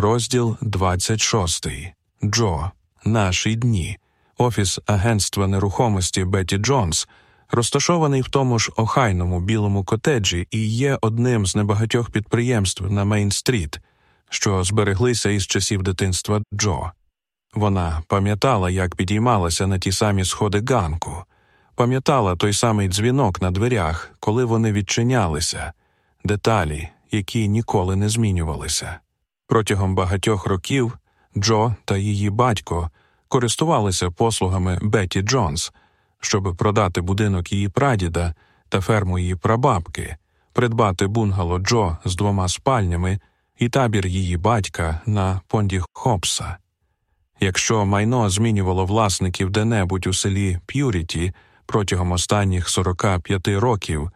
Розділ 26. Джо. Наші дні. Офіс Агентства нерухомості Бетті Джонс, розташований в тому ж охайному білому котеджі і є одним з небагатьох підприємств на Мейн-стріт, що збереглися із часів дитинства Джо. Вона пам'ятала, як підіймалася на ті самі сходи ганку, пам'ятала той самий дзвінок на дверях, коли вони відчинялися, деталі, які ніколи не змінювалися. Протягом багатьох років Джо та її батько користувалися послугами Бетті Джонс, щоб продати будинок її прадіда та ферму її прабабки, придбати бунгало Джо з двома спальнями і табір її батька на понді Хопса. Якщо майно змінювало власників де-небудь у селі П'юріті протягом останніх 45 років,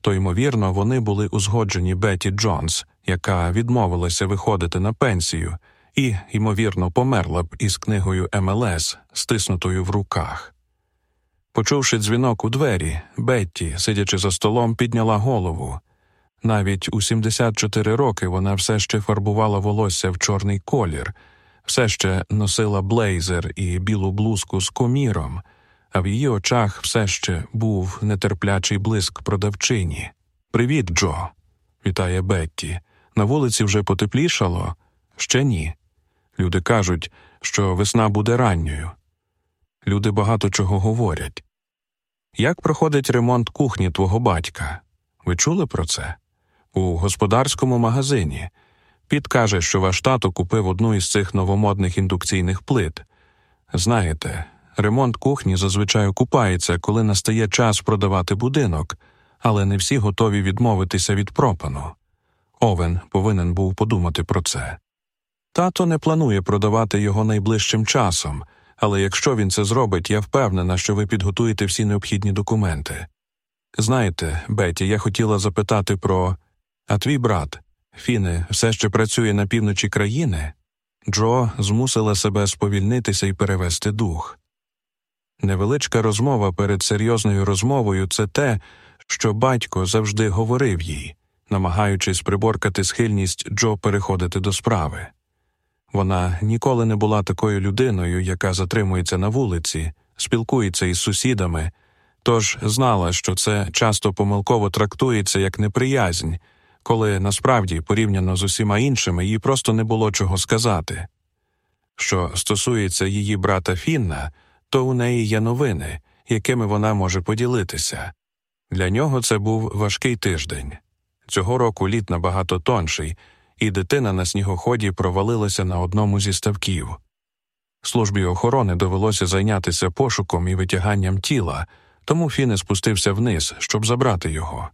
то ймовірно вони були узгоджені Бетті Джонс, яка відмовилася виходити на пенсію, і, ймовірно, померла б із книгою МЛС, стиснутою в руках. Почувши дзвінок у двері, Бетті, сидячи за столом, підняла голову. Навіть у 74 роки вона все ще фарбувала волосся в чорний колір, все ще носила блейзер і білу блузку з коміром, а в її очах все ще був нетерплячий блиск продавчині. Привіт, Джо, вітає Бетті. На вулиці вже потеплішало? Ще ні. Люди кажуть, що весна буде ранньою. Люди багато чого говорять. Як проходить ремонт кухні твого батька? Ви чули про це? У господарському магазині. Піт каже, що ваш тато купив одну із цих новомодних індукційних плит. Знаєте, ремонт кухні зазвичай окупається, коли настає час продавати будинок, але не всі готові відмовитися від пропану. Овен повинен був подумати про це. Тато не планує продавати його найближчим часом, але якщо він це зробить, я впевнена, що ви підготуєте всі необхідні документи. Знаєте, Беті, я хотіла запитати про а твій брат, Фіне, все ще працює на півночі країни? Джо змусила себе сповільнитися і перевести дух. Невеличка розмова перед серйозною розмовою це те, що батько завжди говорив їй, намагаючись приборкати схильність Джо переходити до справи. Вона ніколи не була такою людиною, яка затримується на вулиці, спілкується із сусідами, тож знала, що це часто помилково трактується як неприязнь, коли насправді, порівняно з усіма іншими, їй просто не було чого сказати. Що стосується її брата Фінна, то у неї є новини, якими вона може поділитися. Для нього це був важкий тиждень. Цього року літ набагато тонший, і дитина на снігоході провалилася на одному зі ставків. Службі охорони довелося зайнятися пошуком і витяганням тіла, тому Фіне спустився вниз, щоб забрати його.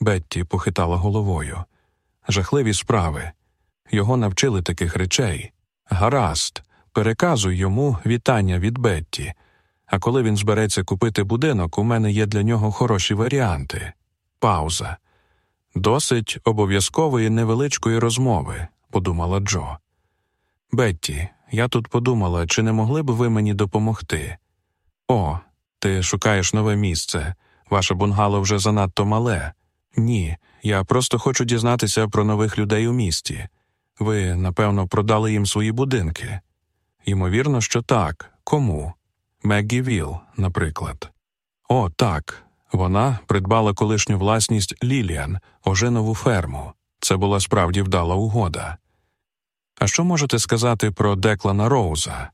Бетті похитала головою. Жахливі справи. Його навчили таких речей. Гаразд, переказуй йому вітання від Бетті. А коли він збереться купити будинок, у мене є для нього хороші варіанти. Пауза. Досить обов'язкової невеличкої розмови, подумала Джо. Бетті, я тут подумала, чи не могли б ви мені допомогти? О, ти шукаєш нове місце. Ваше бунгало вже занадто мале. Ні, я просто хочу дізнатися про нових людей у місті. Ви, напевно, продали їм свої будинки. Ймовірно, що так. Кому? Меггі Віл, наприклад. О, так. Вона придбала колишню власність Ліліан, оженову ферму. Це була справді вдала угода. А що можете сказати про Деклана Роуза,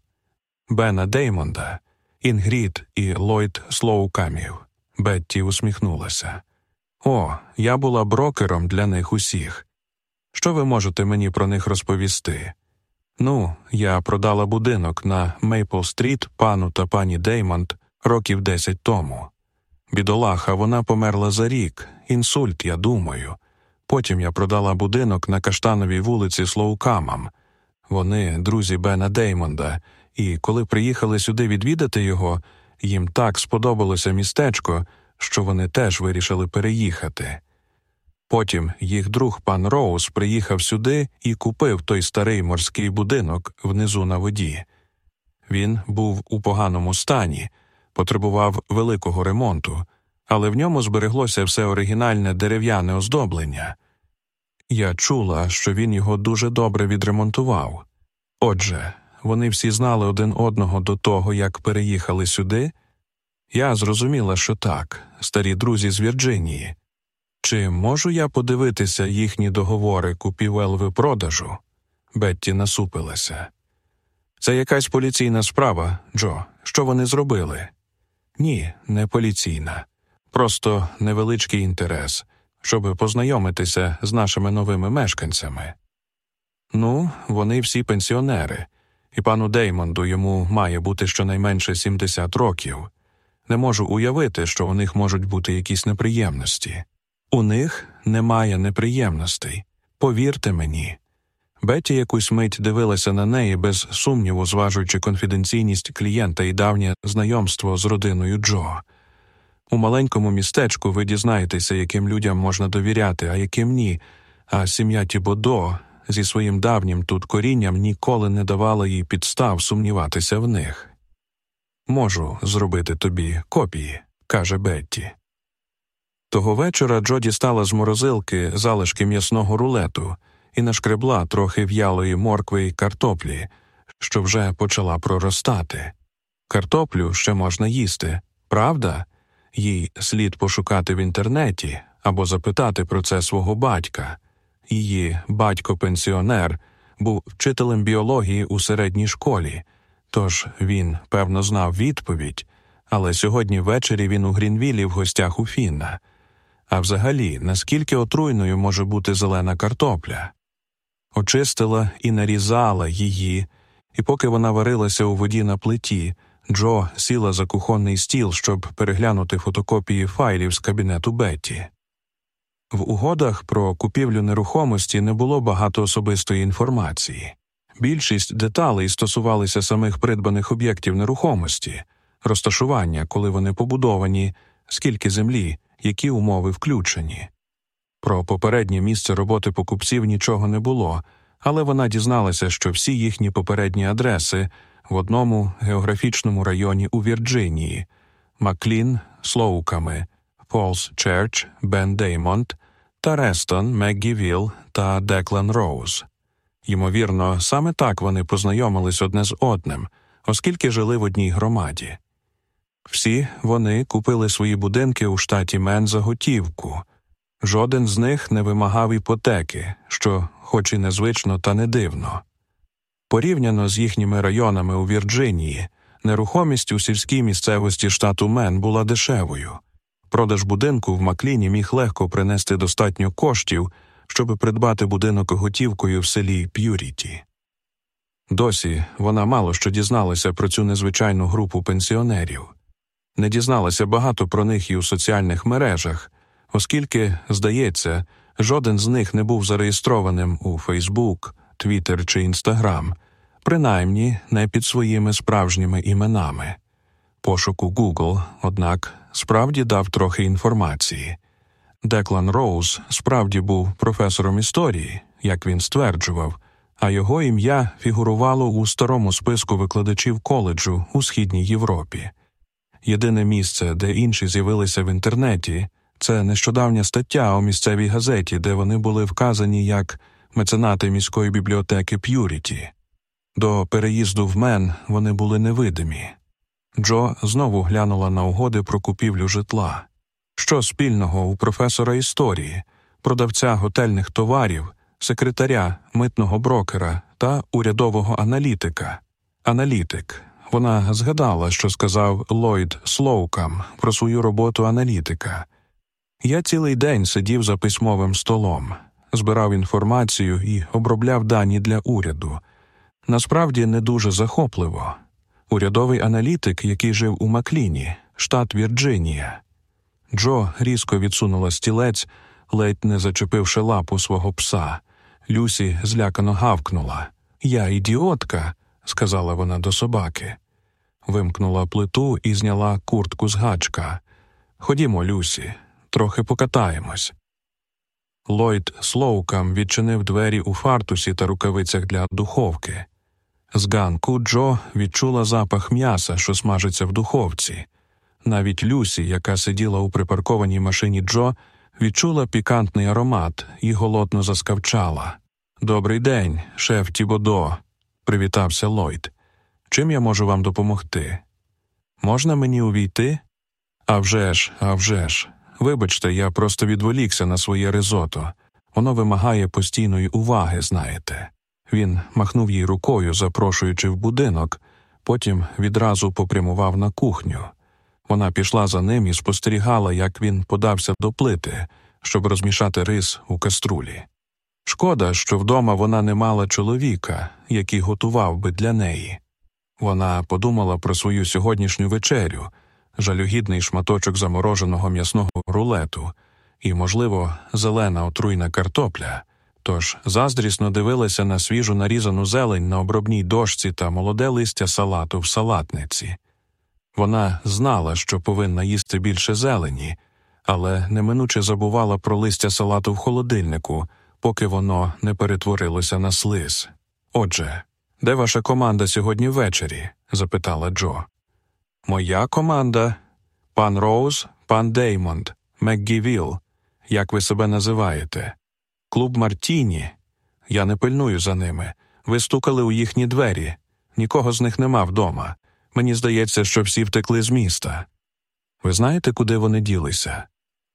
Бена Деймонда, Інгрід і Ллойд Слоукамів? Бетті усміхнулася. О, я була брокером для них усіх. Що ви можете мені про них розповісти? Ну, я продала будинок на Мейпл Стріт пану та пані Деймонд років десять тому. Бідолаха, вона померла за рік, інсульт, я думаю. Потім я продала будинок на каштановій вулиці Слоукамам. Вони друзі Бена Деймонда, і коли приїхали сюди відвідати його, їм так сподобалося містечко, що вони теж вирішили переїхати. Потім їх друг пан Роуз приїхав сюди і купив той старий морський будинок внизу на воді. Він був у поганому стані, потребував великого ремонту, але в ньому збереглося все оригінальне дерев'яне оздоблення. Я чула, що він його дуже добре відремонтував. Отже, вони всі знали один одного до того, як переїхали сюди. Я зрозуміла, що так, старі друзі з Вірджинії. Чи можу я подивитися їхні договори купівелви продажу? Бетті насупилася. Це якась поліційна справа, Джо. Що вони зробили? Ні, не поліційна. Просто невеличкий інтерес, щоб познайомитися з нашими новими мешканцями. Ну, вони всі пенсіонери, і пану Деймонду йому має бути щонайменше 70 років. Не можу уявити, що у них можуть бути якісь неприємності. У них немає неприємностей. Повірте мені. Бетті якусь мить дивилася на неї без сумніву, зважуючи конфіденційність клієнта і давнє знайомство з родиною Джо. У маленькому містечку ви дізнаєтеся, яким людям можна довіряти, а яким ні, а сім'я Тібодо зі своїм давнім тут корінням ніколи не давала їй підстав сумніватися в них. Можу зробити тобі копії, каже Бетті. Того вечора Джо дістала з морозилки залишки м'ясного рулету і нашкребла трохи в'ялої моркви й картоплі, що вже почала проростати. Картоплю ще можна їсти, правда? Їй слід пошукати в інтернеті або запитати про це свого батька. Її батько-пенсіонер був вчителем біології у середній школі, тож він, певно, знав відповідь, але сьогодні ввечері він у Грінвілі в гостях у Фінна. А взагалі, наскільки отруйною може бути зелена картопля? Очистила і нарізала її, і поки вона варилася у воді на плиті, Джо сіла за кухонний стіл, щоб переглянути фотокопії файлів з кабінету Бетті. В угодах про купівлю нерухомості не було багато особистої інформації. Більшість деталей стосувалися самих придбаних об'єктів нерухомості, розташування, коли вони побудовані, скільки землі, які умови включені. Про попереднє місце роботи покупців нічого не було, але вона дізналася, що всі їхні попередні адреси в одному географічному районі у Вірджинії Маклін Слоуками, Фолс Черч, Бен Деймонд та Рестон, Меггівіл та Деклан Роуз. Ймовірно, саме так вони познайомились одне з одним, оскільки жили в одній громаді. Всі вони купили свої будинки у штаті Мен за готівку. Жоден з них не вимагав іпотеки, що, хоч і незвично, та не дивно. Порівняно з їхніми районами у Вірджинії, нерухомість у сільській місцевості штату Мен була дешевою. Продаж будинку в Макліні міг легко принести достатньо коштів, щоб придбати будинок готівкою в селі П'юріті. Досі вона мало що дізналася про цю незвичайну групу пенсіонерів, не дізналася багато про них і у соціальних мережах, оскільки, здається, жоден з них не був зареєстрованим у Фейсбук, Твіттер чи Інстаграм, принаймні не під своїми справжніми іменами. Пошук у Google, однак, справді дав трохи інформації. Деклан Роуз справді був професором історії, як він стверджував, а його ім'я фігурувало у старому списку викладачів коледжу у Східній Європі. Єдине місце, де інші з'явилися в інтернеті, це нещодавня стаття у місцевій газеті, де вони були вказані як меценати міської бібліотеки П'юріті. До переїзду в Мен вони були невидимі. Джо знову глянула на угоди про купівлю житла. Що спільного у професора історії, продавця готельних товарів, секретаря, митного брокера та урядового аналітика. Аналітик. Вона згадала, що сказав Ллойд Слоукам про свою роботу аналітика. Я цілий день сидів за письмовим столом, збирав інформацію і обробляв дані для уряду. Насправді не дуже захопливо. Урядовий аналітик, який жив у Макліні, штат Вірджинія. Джо різко відсунула стілець, ледь не зачепивши лапу свого пса. Люсі злякано гавкнула. Я ідіотка, сказала вона до собаки. Вимкнула плиту і зняла куртку з гачка. Ходімо, Люсі, трохи покатаємось. Ллойд Слоукам відчинив двері у фартусі та рукавицях для духовки. З ганку Джо відчула запах м'яса, що смажиться в духовці. Навіть Люсі, яка сиділа у припаркованій машині Джо, відчула пікантний аромат і голодно заскавчала. Добрий день, шеф Тібодо, привітався Ллойд. Чим я можу вам допомогти? Можна мені увійти? «А вже ж, а вже ж. Вибачте, я просто відволікся на своє ризото. Воно вимагає постійної уваги, знаєте. Він махнув їй рукою, запрошуючи в будинок, потім відразу попрямував на кухню. Вона пішла за ним і спостерігала, як він подався до плити, щоб розмішати рис у каструлі. Шкода, що вдома вона не мала чоловіка, який готував би для неї. Вона подумала про свою сьогоднішню вечерю, жалюгідний шматочок замороженого м'ясного рулету і, можливо, зелена отруйна картопля, тож заздрісно дивилася на свіжу нарізану зелень на обробній дошці та молоде листя салату в салатниці. Вона знала, що повинна їсти більше зелені, але неминуче забувала про листя салату в холодильнику, поки воно не перетворилося на слиз. Отже, де ваша команда сьогодні ввечері? запитала Джо. Моя команда, пан Роуз, пан Деймонд, МакГівіл. Як ви себе називаєте? Клуб Мартіні. Я не пильную за ними. Ви стукали у їхні двері. Нікого з них нема вдома. Мені здається, що всі втекли з міста. Ви знаєте, куди вони ділися?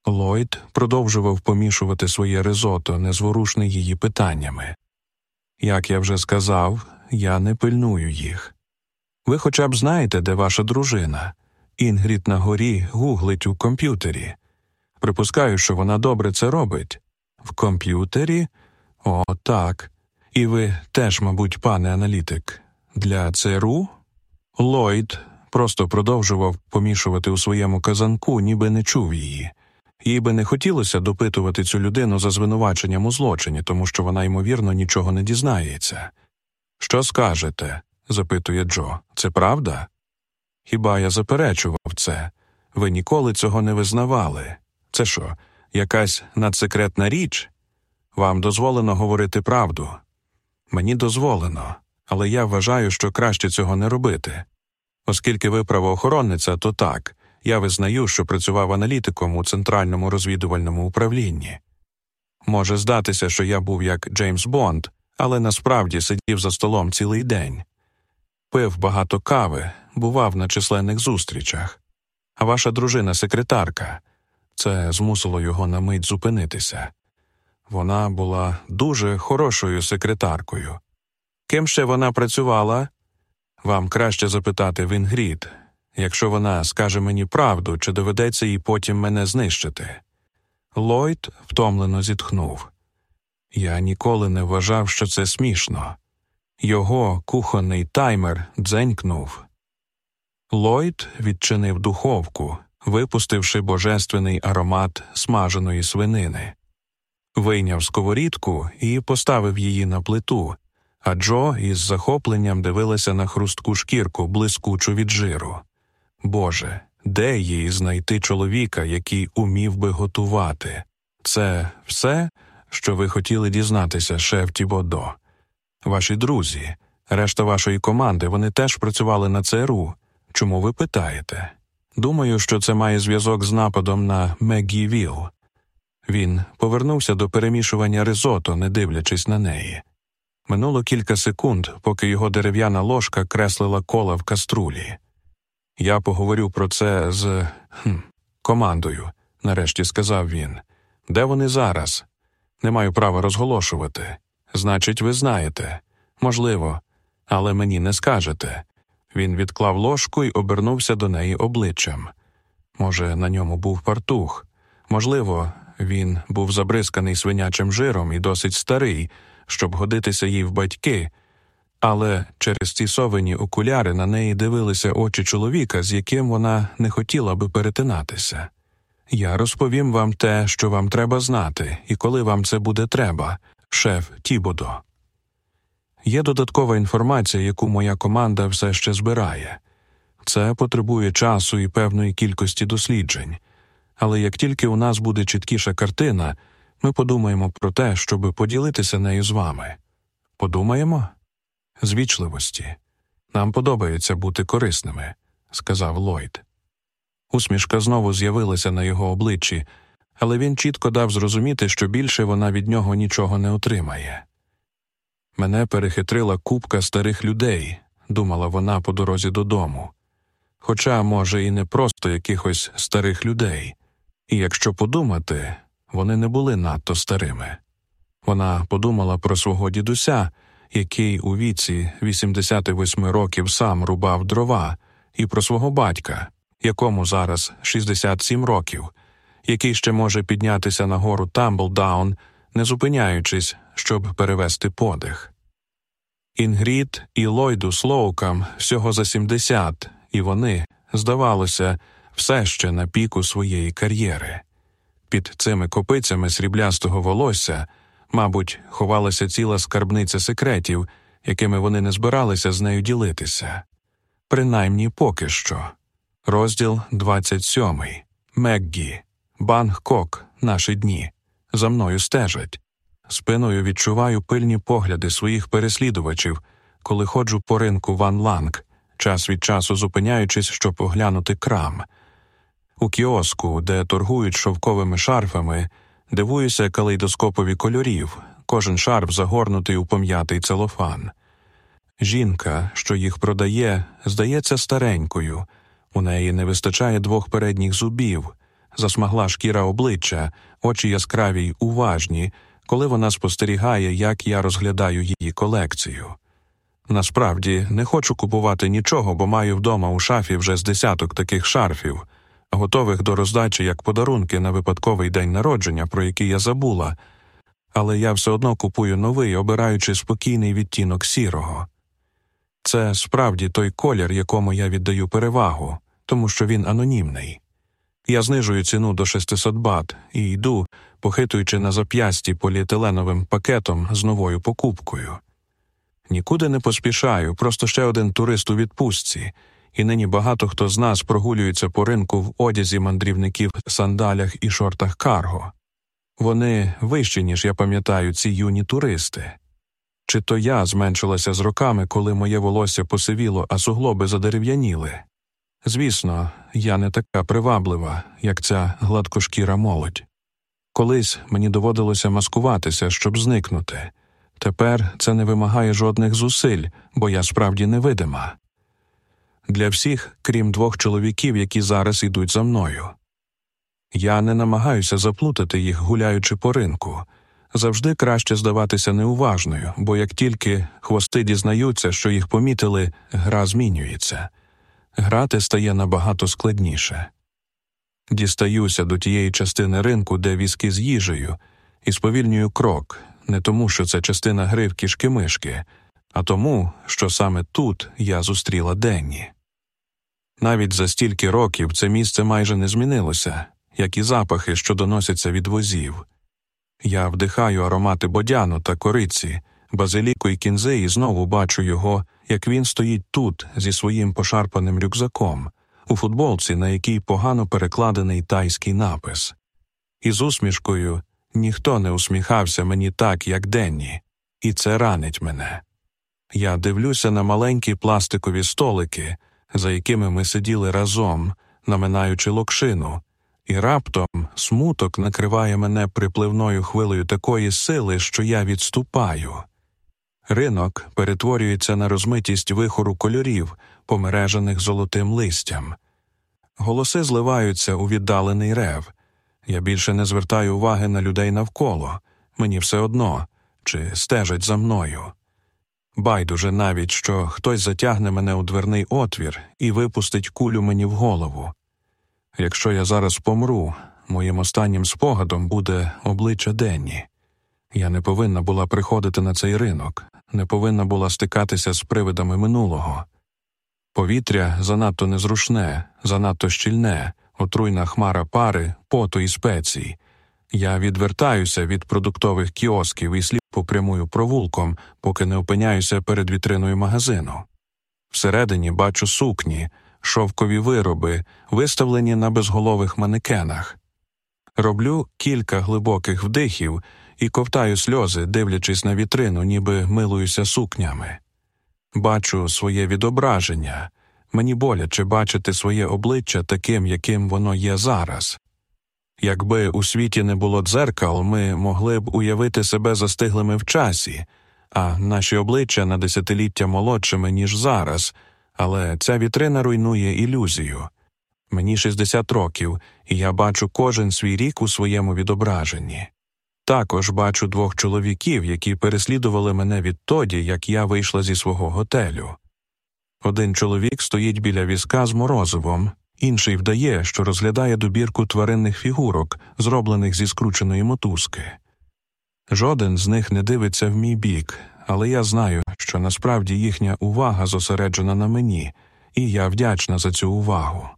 Ллойд продовжував помішувати своє ризото, незворушний її питаннями. Як я вже сказав, я не пильную їх. Ви хоча б знаєте, де ваша дружина. Інгрід на горі гуглить у комп'ютері. Припускаю, що вона добре це робить. В комп'ютері? О, так. І ви теж, мабуть, пане аналітик, для ЦРУ? Ллойд просто продовжував помішувати у своєму казанку, ніби не чув її. Їй би не хотілося допитувати цю людину за звинуваченням у злочині, тому що вона, ймовірно, нічого не дізнається. Що скажете? запитує Джо. Це правда? Хіба я заперечував це? Ви ніколи цього не визнавали. Це що, якась надсекретна річ? Вам дозволено говорити правду? Мені дозволено, але я вважаю, що краще цього не робити. Оскільки ви правоохоронниця, то так, я визнаю, що працював аналітиком у центральному розвідувальному управлінні. Може здатися, що я був як Джеймс Бонд, але насправді сидів за столом цілий день. Пив багато кави, бував на численних зустрічах. А ваша дружина секретарка. Це змусило його на мить зупинитися. Вона була дуже хорошою секретаркою. Ким ще вона працювала? Вам краще запитати в якщо вона скаже мені правду, чи доведеться їй потім мене знищити. Ллойд втомлено зітхнув. Я ніколи не вважав, що це смішно. Його кухонний таймер дзенькнув. Ллойд відчинив духовку, випустивши божественний аромат смаженої свинини, вийняв сковорідку і поставив її на плиту, а Джо із захопленням дивилася на хрустку шкірку, блискучу від жиру. Боже, де їй знайти чоловіка, який умів би готувати? Це все, що ви хотіли дізнатися, шеф Тібодо. Ваші друзі, решта вашої команди, вони теж працювали на ЦРУ. Чому ви питаєте? Думаю, що це має зв'язок з нападом на Меггі Віл. Він повернувся до перемішування ризото, не дивлячись на неї. Минуло кілька секунд, поки його дерев'яна ложка креслила кола в каструлі. Я поговорю про це з хм, командою, нарешті сказав він. Де вони зараз? Не маю права розголошувати. Значить, ви знаєте. Можливо, але мені не скажете. Він відклав ложку і обернувся до неї обличчям. Може, на ньому був партух. Можливо, він був забризканий свинячим жиром і досить старий, щоб годитися їй в батьки, але через ці совені окуляри на неї дивилися очі чоловіка, з яким вона не хотіла би перетинатися. Я розповім вам те, що вам треба знати, і коли вам це буде треба, шеф Тібодо. Є додаткова інформація, яку моя команда все ще збирає. Це потребує часу і певної кількості досліджень. Але як тільки у нас буде чіткіша картина, ми подумаємо про те, щоб поділитися нею з вами. Подумаємо? З вічливості. Нам подобається бути корисними, сказав Ллойд. Усмішка знову з'явилася на його обличчі, але він чітко дав зрозуміти, що більше вона від нього нічого не отримає. Мене перехитрила купка старих людей, думала вона по дорозі додому. Хоча, може, і не просто якихось старих людей, і якщо подумати, вони не були надто старими. Вона подумала про свого дідуся, який у віці 88 років сам рубав дрова, і про свого батька, якому зараз 67 років, який ще може піднятися на гору Тамблдаун, не зупиняючись, щоб перевести подих. Інгрід і Ллойду Слоукам всього за 70, і вони, здавалося, все ще на піку своєї кар'єри. Під цими копицями сріблястого волосся, мабуть, ховалася ціла скарбниця секретів, якими вони не збиралися з нею ділитися. Принаймні поки що. Розділ 27. Меггі. Бангкок. Наші дні. За мною стежать. Спиною відчуваю пильні погляди своїх переслідувачів, коли ходжу по ринку Ван Ланг, час від часу зупиняючись, щоб поглянути крам. У кіоску, де торгують шовковими шарфами, дивуюся калейдоскопові кольорів, кожен шарф загорнутий у пом'ятий целофан. Жінка, що їх продає, здається старенькою, у неї не вистачає двох передніх зубів, засмагла шкіра обличчя, очі яскраві й уважні, коли вона спостерігає, як я розглядаю її колекцію. Насправді не хочу купувати нічого, бо маю вдома у шафі вже з десяток таких шарфів, готових до роздачі як подарунки на випадковий день народження, про який я забула, але я все одно купую новий, обираючи спокійний відтінок сірого. Це справді той колір, якому я віддаю перевагу, тому що він анонімний. Я знижую ціну до 600 бат і йду, похитуючи на зап'ясті поліетиленовим пакетом з новою покупкою. Нікуди не поспішаю, просто ще один турист у відпустці, і нині багато хто з нас прогулюється по ринку в одязі мандрівників, сандалях і шортах карго. Вони вищі, ніж я пам'ятаю, ці юні туристи. Чи то я зменшилася з роками, коли моє волосся посивіло, а суглоби задерев'яніли. Звісно, я не така приваблива, як ця гладкошкіра молодь. Колись мені доводилося маскуватися, щоб зникнути. Тепер це не вимагає жодних зусиль, бо я справді невидима. Для всіх, крім двох чоловіків, які зараз йдуть за мною. Я не намагаюся заплутати їх, гуляючи по ринку. Завжди краще здаватися неуважною, бо як тільки хвости дізнаються, що їх помітили, гра змінюється. Грати стає набагато складніше. Дістаюся до тієї частини ринку, де візки з їжею, і сповільнюю крок, не тому, що це частина гри в кішки мишки, а тому, що саме тут я зустріла Денні. Навіть за стільки років це місце майже не змінилося, як і запахи, що доносяться від возів. Я вдихаю аромати бодяну та кориці, базиліку і кінзи, і знову бачу його, як він стоїть тут зі своїм пошарпаним рюкзаком, у футболці, на якій погано перекладений тайський напис. Із усмішкою ніхто не усміхався мені так, як Денні, і це ранить мене. Я дивлюся на маленькі пластикові столики, за якими ми сиділи разом, наминаючи локшину, і раптом смуток накриває мене припливною хвилею такої сили, що я відступаю. Ринок перетворюється на розмитість вихору кольорів, помережених золотим листям. Голоси зливаються у віддалений рев. Я більше не звертаю уваги на людей навколо, мені все одно, чи стежать за мною. Байдуже навіть, що хтось затягне мене у дверний отвір і випустить кулю мені в голову. Якщо я зараз помру, моїм останнім спогадом буде обличчя Денні. Я не повинна була приходити на цей ринок, не повинна була стикатися з привидами минулого. Повітря занадто незрушне, занадто щільне, отруйна хмара пари, поту і спецій. Я відвертаюся від продуктових кіосків і сліпо прямую провулком, поки не опиняюся перед вітриною магазину. Всередині бачу сукні, шовкові вироби, виставлені на безголових манекенах. Роблю кілька глибоких вдихів і ковтаю сльози, дивлячись на вітрину, ніби милуюся сукнями. Бачу своє відображення, мені боляче бачити своє обличчя таким, яким воно є зараз. Якби у світі не було дзеркал, ми могли б уявити себе застиглими в часі, а наші обличчя на десятиліття молодшими, ніж зараз, але ця вітрина руйнує ілюзію. Мені 60 років, і я бачу кожен свій рік у своєму відображенні. Також бачу двох чоловіків, які переслідували мене відтоді, як я вийшла зі свого готелю. Один чоловік стоїть біля візка з морозивом, інший вдає, що розглядає добірку тваринних фігурок, зроблених зі скрученої мотузки. Жоден з них не дивиться в мій бік, але я знаю, що насправді їхня увага зосереджена на мені, і я вдячна за цю увагу.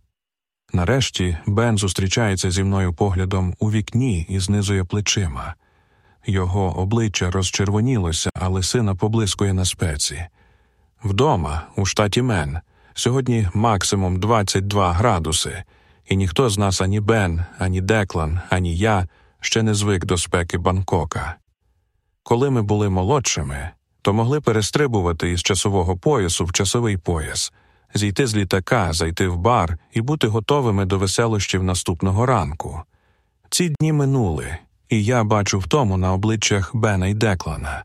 Нарешті Бен зустрічається зі мною поглядом у вікні і знизує плечима. Його обличчя розчервонілося, але сина поблискує на спеці. Вдома, у штаті Мен, сьогодні максимум 22 градуси, і ніхто з нас ані Бен, ані Деклан, ані я ще не звик до спеки Бангкока. Коли ми були молодшими, то могли перестрибувати із часового поясу в часовий пояс, зійти з літака, зайти в бар і бути готовими до веселощів наступного ранку. Ці дні минули, і я бачу в тому на обличчях Бена і Деклана.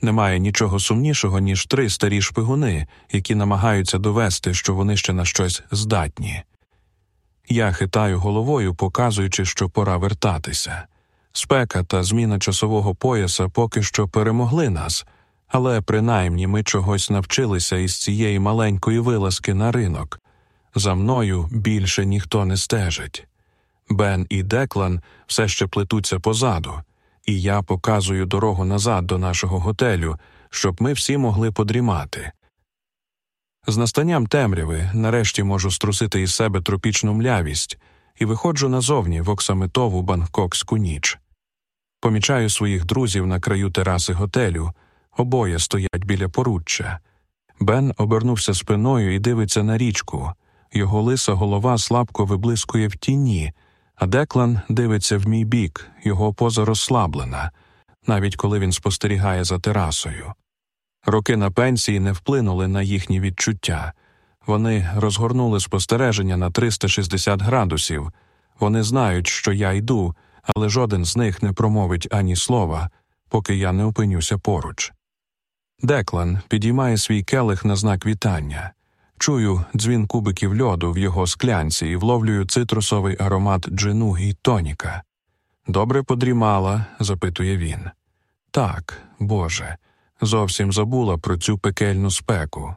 Немає нічого сумнішого, ніж три старі шпигуни, які намагаються довести, що вони ще на щось здатні. Я хитаю головою, показуючи, що пора вертатися. Спека та зміна часового пояса поки що перемогли нас, але принаймні ми чогось навчилися із цієї маленької вилазки на ринок. За мною більше ніхто не стежить. Бен і Деклан все ще плетуться позаду, і я показую дорогу назад до нашого готелю, щоб ми всі могли подрімати. З настанням темряви нарешті можу струсити із себе тропічну млявість і виходжу назовні в оксамитову бангкокську ніч. Помічаю своїх друзів на краю тераси готелю, обоє стоять біля поруччя. Бен обернувся спиною і дивиться на річку. Його лиса голова слабко виблискує в тіні, а Деклан дивиться в мій бік, його поза розслаблена, навіть коли він спостерігає за терасою. Роки на пенсії не вплинули на їхні відчуття. Вони розгорнули спостереження на 360 градусів. Вони знають, що я йду, але жоден з них не промовить ані слова, поки я не опинюся поруч. Деклан підіймає свій келих на знак вітання. Чую дзвін кубиків льоду в його склянці і вловлюю цитрусовий аромат джину і тоніка. Добре подрімала? запитує він. Так, Боже, зовсім забула про цю пекельну спеку.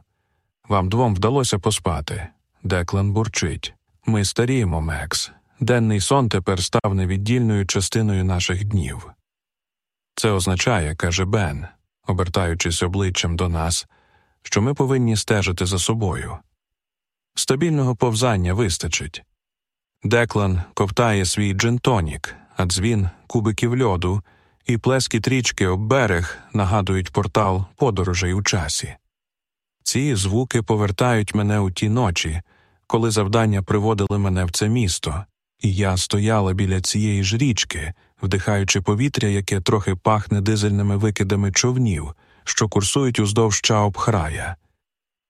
Вам двом вдалося поспати. Деклан бурчить. Ми старіємо, Мекс. Денний сон тепер став невіддільною частиною наших днів. Це означає, каже Бен, обертаючись обличчям до нас, що ми повинні стежити за собою. Стабільного повзання вистачить. Деклан ковтає свій джентонік, а дзвін кубиків льоду, і плескіт річки об берег нагадують портал подорожей у часі. Ці звуки повертають мене у ті ночі, коли завдання приводили мене в це місто, і я стояла біля цієї ж річки, вдихаючи повітря, яке трохи пахне дизельними викидами човнів, що курсують уздовж Чаобхрая.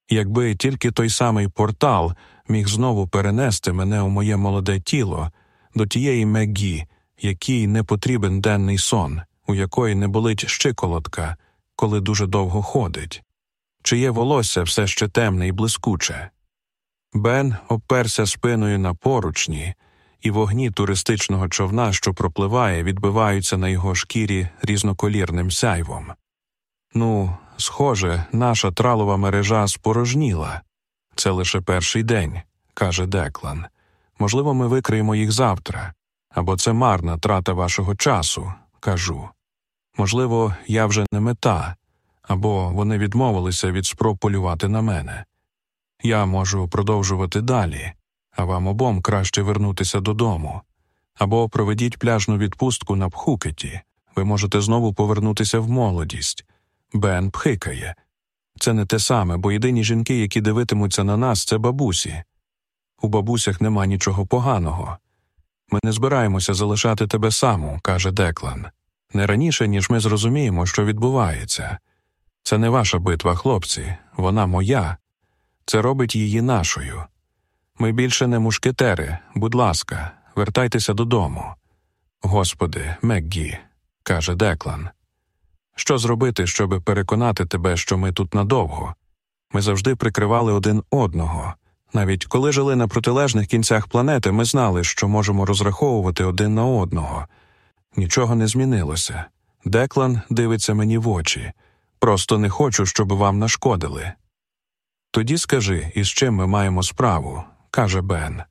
Якби тільки той самий портал міг знову перенести мене у моє молоде тіло до тієї мегі, якій не потрібен денний сон, у якої не болить щиколотка, коли дуже довго ходить, чиє волосся все ще темне і блискуче. Бен оперся спиною на поручні, і вогні туристичного човна, що пропливає, відбиваються на його шкірі різноколірним сяйвом. Ну, схоже, наша тралова мережа спорожніла. Це лише перший день, каже Деклан. Можливо, ми викриємо їх завтра, або це марна трата вашого часу, кажу. Можливо, я вже не мета, або вони відмовилися від спроб полювати на мене. Я можу продовжувати далі, а вам обом краще вернутися додому. Або проведіть пляжну відпустку на Пхукеті. Ви можете знову повернутися в молодість. Бен пхикає. Це не те саме, бо єдині жінки, які дивитимуться на нас, це бабусі. У бабусях нема нічого поганого. Ми не збираємося залишати тебе саму, каже Деклан. Не раніше, ніж ми зрозуміємо, що відбувається. Це не ваша битва, хлопці, вона моя. Це робить її нашою. Ми більше не мушкетери, будь ласка, вертайтеся додому. Господи, Меггі, каже Деклан. Що зробити, щоб переконати тебе, що ми тут надовго? Ми завжди прикривали один одного. Навіть коли жили на протилежних кінцях планети, ми знали, що можемо розраховувати один на одного. Нічого не змінилося. Деклан дивиться мені в очі. Просто не хочу, щоб вам нашкодили. Тоді скажи, із чим ми маємо справу, каже Бен.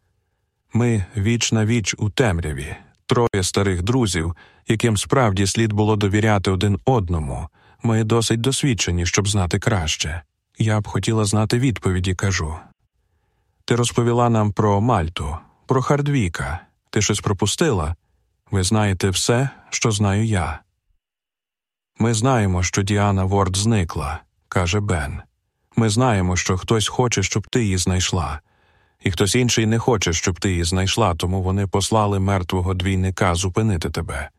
Ми віч на віч у темряві, троє старих друзів, яким справді слід було довіряти один одному. Ми досить досвідчені, щоб знати краще. Я б хотіла знати відповіді, кажу. Ти розповіла нам про Мальту, про Хардвіка. Ти щось пропустила? Ви знаєте все, що знаю я. Ми знаємо, що Діана Ворд зникла, каже Бен. Ми знаємо, що хтось хоче, щоб ти її знайшла, і хтось інший не хоче, щоб ти її знайшла, тому вони послали мертвого двійника зупинити тебе.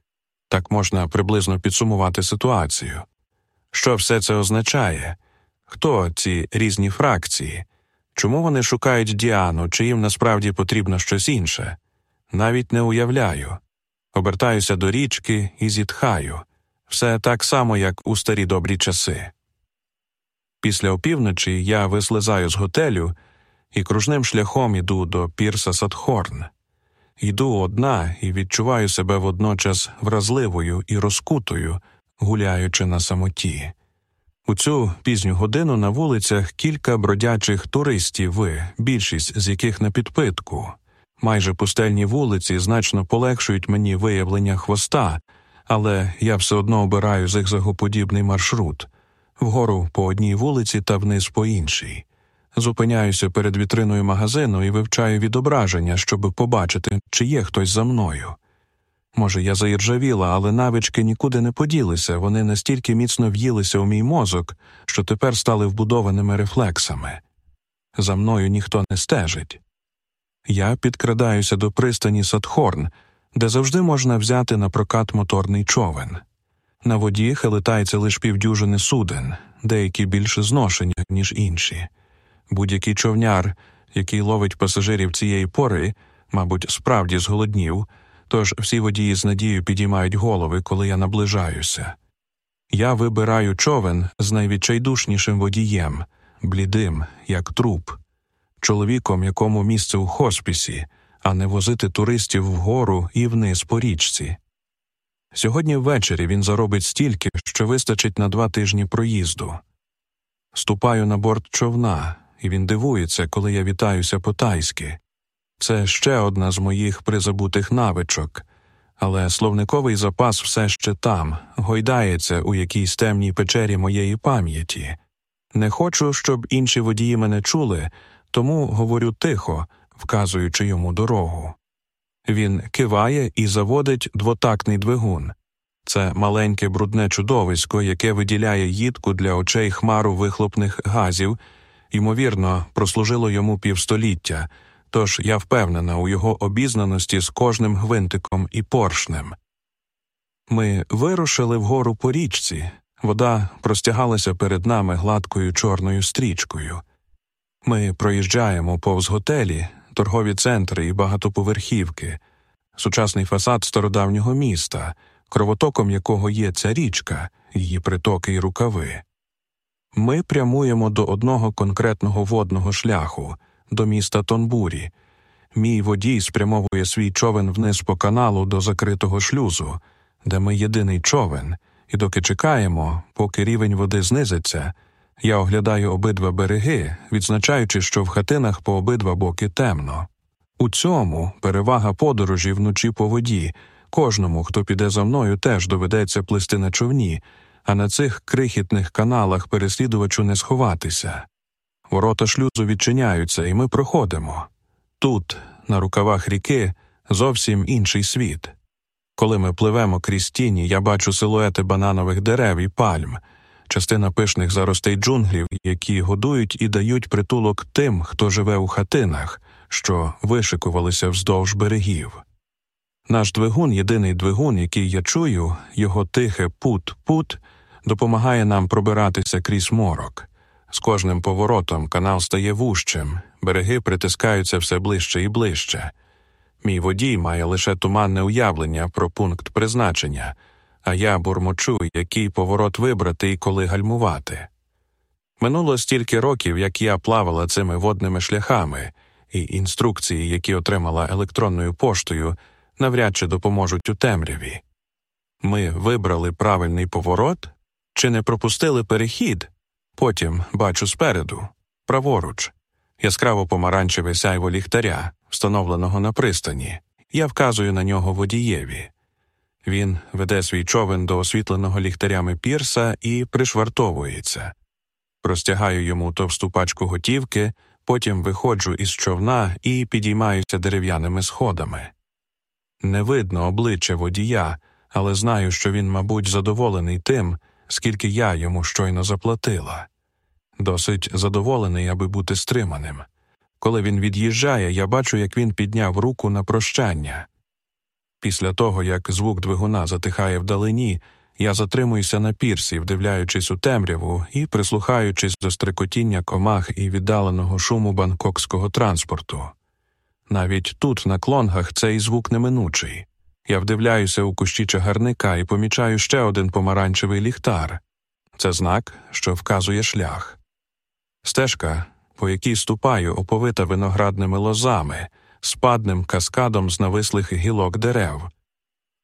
Так можна приблизно підсумувати ситуацію. Що все це означає? Хто ці різні фракції? Чому вони шукають Діану, чи їм насправді потрібно щось інше? Навіть не уявляю. Обертаюся до річки і зітхаю все так само, як у старі добрі часи. Після опівночі я вислизаю з готелю і кружним шляхом іду до Пірса Садхорн. Йду одна і відчуваю себе водночас вразливою і розкутою, гуляючи на самоті. У цю пізню годину на вулицях кілька бродячих туристів, більшість з яких на підпитку. Майже пустельні вулиці значно полегшують мені виявлення хвоста, але я все одно обираю зигзагоподібний маршрут вгору по одній вулиці та вниз по іншій. Зупиняюся перед вітриною магазину і вивчаю відображення, щоб побачити, чи є хтось за мною. Може, я заіржавіла, але навички нікуди не поділися, вони настільки міцно в'їлися у мій мозок, що тепер стали вбудованими рефлексами. За мною ніхто не стежить. Я підкрадаюся до пристані Садхорн, де завжди можна взяти на прокат моторний човен. На воді хилитається лише півдюжини суден, деякі більше зношені, ніж інші. Будь-який човняр, який ловить пасажирів цієї пори, мабуть, справді зголоднів, тож всі водії з надією підіймають голови, коли я наближаюся. Я вибираю човен з найвідчайдушнішим водієм, блідим, як труп, чоловіком, якому місце у хоспісі, а не возити туристів вгору і вниз по річці. Сьогодні ввечері він заробить стільки, що вистачить на два тижні проїзду. Ступаю на борт човна, і він дивується, коли я вітаюся по тайськи. Це ще одна з моїх призабутих навичок, але словниковий запас все ще там, гойдається у якійсь темній печері моєї пам'яті. Не хочу, щоб інші водії мене чули, тому говорю тихо, вказуючи йому дорогу. Він киває і заводить двотактний двигун. Це маленьке брудне чудовисько, яке виділяє їдку для очей хмару вихлопних газів, ймовірно, прослужило йому півстоліття, тож я впевнена у його обізнаності з кожним гвинтиком і поршнем. Ми вирушили вгору по річці, вода простягалася перед нами гладкою чорною стрічкою. Ми проїжджаємо повз готелі, торгові центри і багатоповерхівки, сучасний фасад стародавнього міста, кровотоком якого є ця річка, її притоки й рукави. Ми прямуємо до одного конкретного водного шляху, до міста Тонбурі. Мій водій спрямовує свій човен вниз по каналу до закритого шлюзу, де ми єдиний човен, і доки чекаємо, поки рівень води знизиться. Я оглядаю обидва береги, відзначаючи, що в хатинах по обидва боки темно. У цьому перевага подорожі вночі по воді. Кожному, хто піде за мною, теж доведеться плисти на човні, а на цих крихітних каналах переслідувачу не сховатися. Ворота шлюзу відчиняються, і ми проходимо. Тут, на рукавах ріки, зовсім інший світ. Коли ми пливемо крізь тіні, я бачу силуети бананових дерев і пальм частина пишних заростей джунглів, які годують і дають притулок тим, хто живе у хатинах, що вишикувалися вздовж берегів. Наш двигун, єдиний двигун, який я чую, його тихе пут-пут, допомагає нам пробиратися крізь морок. З кожним поворотом канал стає вужчим, береги притискаються все ближче і ближче. Мій водій має лише туманне уявлення про пункт призначення, а я бурмочу, який поворот вибрати і коли гальмувати. Минуло стільки років, як я плавала цими водними шляхами, і інструкції, які отримала електронною поштою, навряд чи допоможуть у темряві. Ми вибрали правильний поворот чи не пропустили перехід, потім бачу спереду, праворуч, яскраво помаранчеве сяйво ліхтаря, встановленого на пристані. Я вказую на нього водієві. Він веде свій човен до освітленого ліхтарями пірса і пришвартовується. Простягаю йому товсту пачку готівки, потім виходжу із човна і підіймаюся дерев'яними сходами. Не видно обличчя водія, але знаю, що він, мабуть, задоволений тим, скільки я йому щойно заплатила. Досить задоволений, аби бути стриманим. Коли він від'їжджає, я бачу, як він підняв руку на прощання. Після того, як звук двигуна затихає вдалині, я затримуюся на пірсі, вдивляючись у темряву і прислухаючись до стрекотіння комах і віддаленого шуму бангкокського транспорту. Навіть тут, на клонгах, цей звук неминучий. Я вдивляюся у кущі чагарника і помічаю ще один помаранчевий ліхтар. Це знак, що вказує шлях. Стежка, по якій ступаю, оповита виноградними лозами, спадним каскадом з навислих гілок дерев.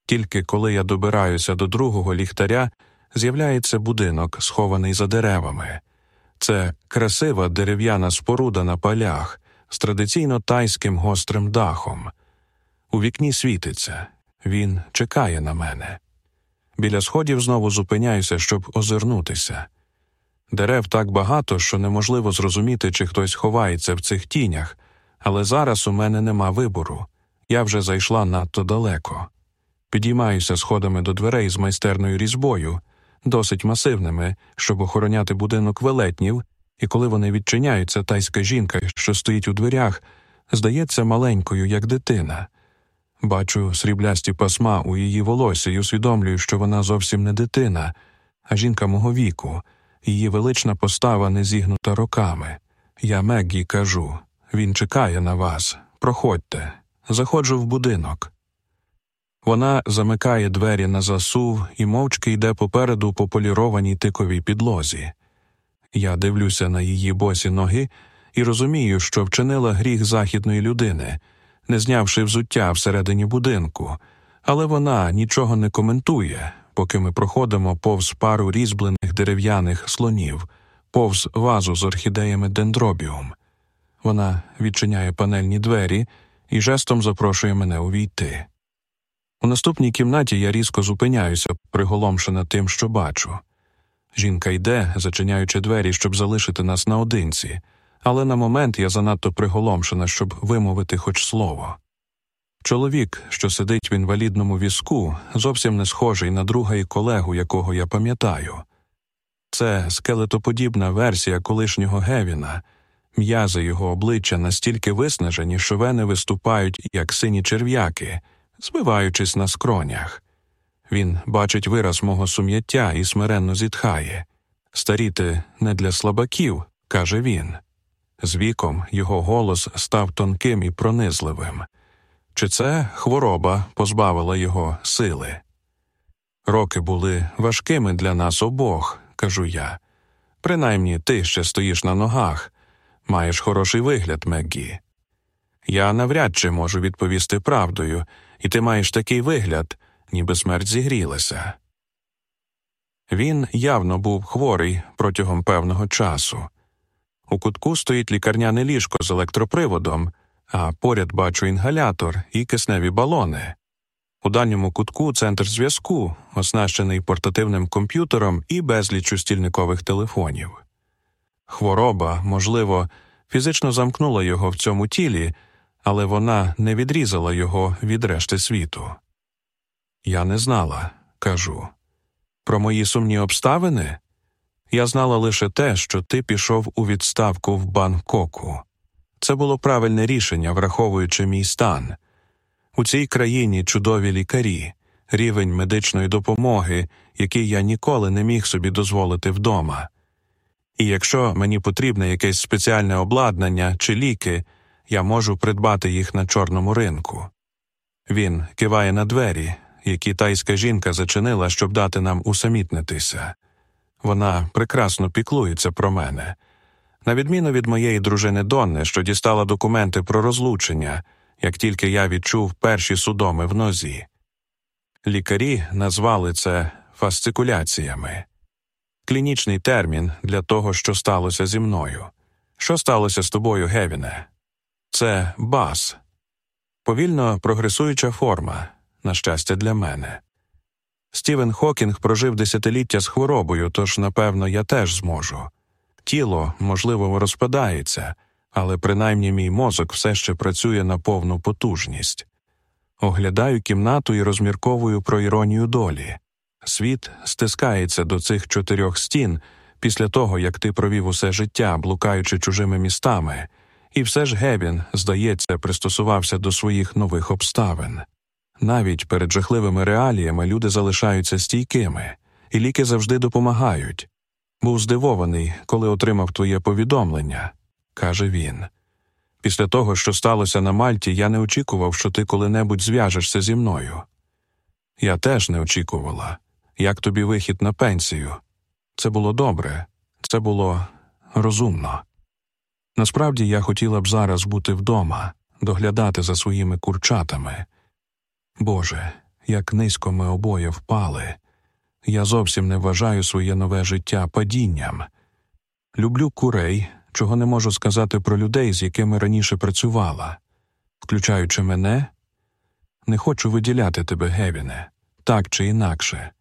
Тільки коли я добираюся до другого ліхтаря, з'являється будинок, схований за деревами. Це красива дерев'яна споруда на полях з традиційно тайським гострим дахом. У вікні світиться, він чекає на мене. Біля сходів знову зупиняюся, щоб озирнутися. Дерев так багато, що неможливо зрозуміти, чи хтось ховається в цих тінях, але зараз у мене нема вибору. Я вже зайшла надто далеко. Підіймаюся сходами до дверей з майстерною різьбою, досить масивними, щоб охороняти будинок велетнів, і коли вони відчиняються, тайська жінка, що стоїть у дверях, здається маленькою, як дитина. Бачу сріблясті пасма у її волосі і усвідомлюю, що вона зовсім не дитина, а жінка мого віку, її велична постава не зігнута роками. Я Меггі кажу він чекає на вас. Проходьте, заходжу в будинок. Вона замикає двері на засув і мовчки йде попереду по полірованій тиковій підлозі. Я дивлюся на її босі ноги і розумію, що вчинила гріх західної людини, не знявши взуття всередині будинку, але вона нічого не коментує, поки ми проходимо повз пару різьблених дерев'яних слонів, повз вазу з орхідеями дендробіум. Вона відчиняє панельні двері і жестом запрошує мене увійти. У наступній кімнаті я різко зупиняюся, приголомшена тим, що бачу. Жінка йде, зачиняючи двері, щоб залишити нас наодинці, але на момент я занадто приголомшена, щоб вимовити хоч слово. Чоловік, що сидить в інвалідному візку, зовсім не схожий на друга і колегу, якого я пам'ятаю. Це скелетоподібна версія колишнього Гевіна, м'язи його обличчя настільки виснажені, що вени виступають, як сині черв'яки, збиваючись на скронях. Він бачить вираз мого сум'яття і смиренно зітхає. Старіти не для слабаків, каже він. З віком його голос став тонким і пронизливим. Чи це хвороба позбавила його сили? Роки були важкими для нас обох, кажу я. Принаймні ти ще стоїш на ногах, маєш хороший вигляд, Меггі. Я навряд чи можу відповісти правдою, і ти маєш такий вигляд, ніби смерть зігрілася. Він явно був хворий протягом певного часу. У кутку стоїть лікарняне ліжко з електроприводом, а поряд бачу інгалятор і кисневі балони. У дальньому кутку центр зв'язку, оснащений портативним комп'ютером і безліччю стільникових телефонів. Хвороба, можливо, фізично замкнула його в цьому тілі, але вона не відрізала його від решти світу. Я не знала, кажу. Про мої сумні обставини я знала лише те, що ти пішов у відставку в Бангкоку. Це було правильне рішення, враховуючи мій стан. У цій країні чудові лікарі, рівень медичної допомоги, який я ніколи не міг собі дозволити вдома. І якщо мені потрібне якесь спеціальне обладнання чи ліки, я можу придбати їх на чорному ринку. Він киває на двері, які тайська жінка зачинила, щоб дати нам усамітнитися. Вона прекрасно піклується про мене. На відміну від моєї дружини Донни, що дістала документи про розлучення, як тільки я відчув перші судоми в нозі. Лікарі назвали це фасцикуляціями клінічний термін для того, що сталося зі мною. Що сталося з тобою, Гевіне? Це бас, повільно прогресуюча форма, на щастя, для мене. Стівен Хокінг прожив десятиліття з хворобою, тож, напевно, я теж зможу. Тіло, можливо, розпадається, але принаймні мій мозок все ще працює на повну потужність. Оглядаю кімнату і розмірковую про іронію долі. Світ стискається до цих чотирьох стін після того, як ти провів усе життя, блукаючи чужими містами, і все ж Гевін, здається, пристосувався до своїх нових обставин. Навіть перед жахливими реаліями люди залишаються стійкими, і ліки завжди допомагають. Був здивований, коли отримав твоє повідомлення, каже він. Після того, що сталося на Мальті, я не очікував, що ти коли-небудь зв'яжешся зі мною. Я теж не очікувала, як тобі вихід на пенсію. Це було добре, це було розумно. Насправді я хотіла б зараз бути вдома, доглядати за своїми курчатами. Боже, як низько ми обоє впали. Я зовсім не вважаю своє нове життя падінням. Люблю курей, чого не можу сказати про людей, з якими раніше працювала, включаючи мене, не хочу виділяти тебе, Гевіне, так чи інакше.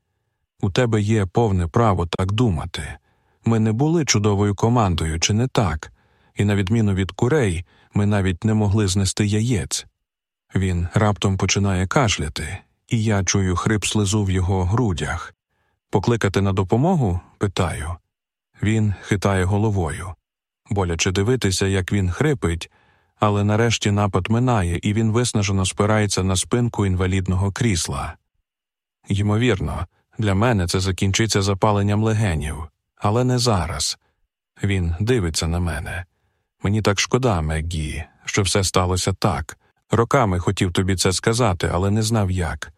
У тебе є повне право так думати. Ми не були чудовою командою, чи не так, і, на відміну від курей, ми навіть не могли знести яєць. Він раптом починає кашляти, і я чую хрип слизу в його грудях. Покликати на допомогу? питаю. Він хитає головою. Боляче дивитися, як він хрипить, але нарешті напад минає, і він виснажено спирається на спинку інвалідного крісла. Ймовірно, для мене це закінчиться запаленням легенів, але не зараз. Він дивиться на мене. Мені так шкода, Меггі, що все сталося так. Роками хотів тобі це сказати, але не знав як.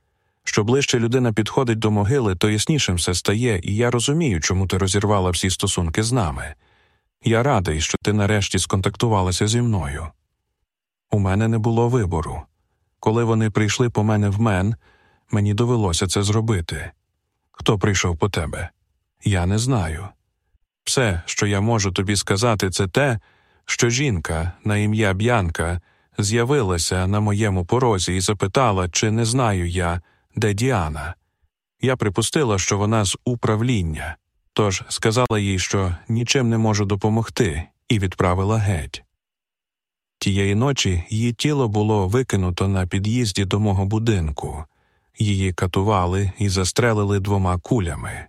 Що ближче людина підходить до могили, то яснішим все стає, і я розумію, чому ти розірвала всі стосунки з нами. Я радий, що ти нарешті сконтактувалася зі мною. У мене не було вибору. Коли вони прийшли по мене в мен, мені довелося це зробити. Хто прийшов по тебе? Я не знаю. Все, що я можу тобі сказати, це те, що жінка на ім'я Б'янка з'явилася на моєму порозі і запитала, чи не знаю я, де Діана. Я припустила, що вона з управління, тож сказала їй, що нічим не можу допомогти, і відправила геть. Тієї ночі її тіло було викинуто на під'їзді до мого будинку, її катували і застрелили двома кулями.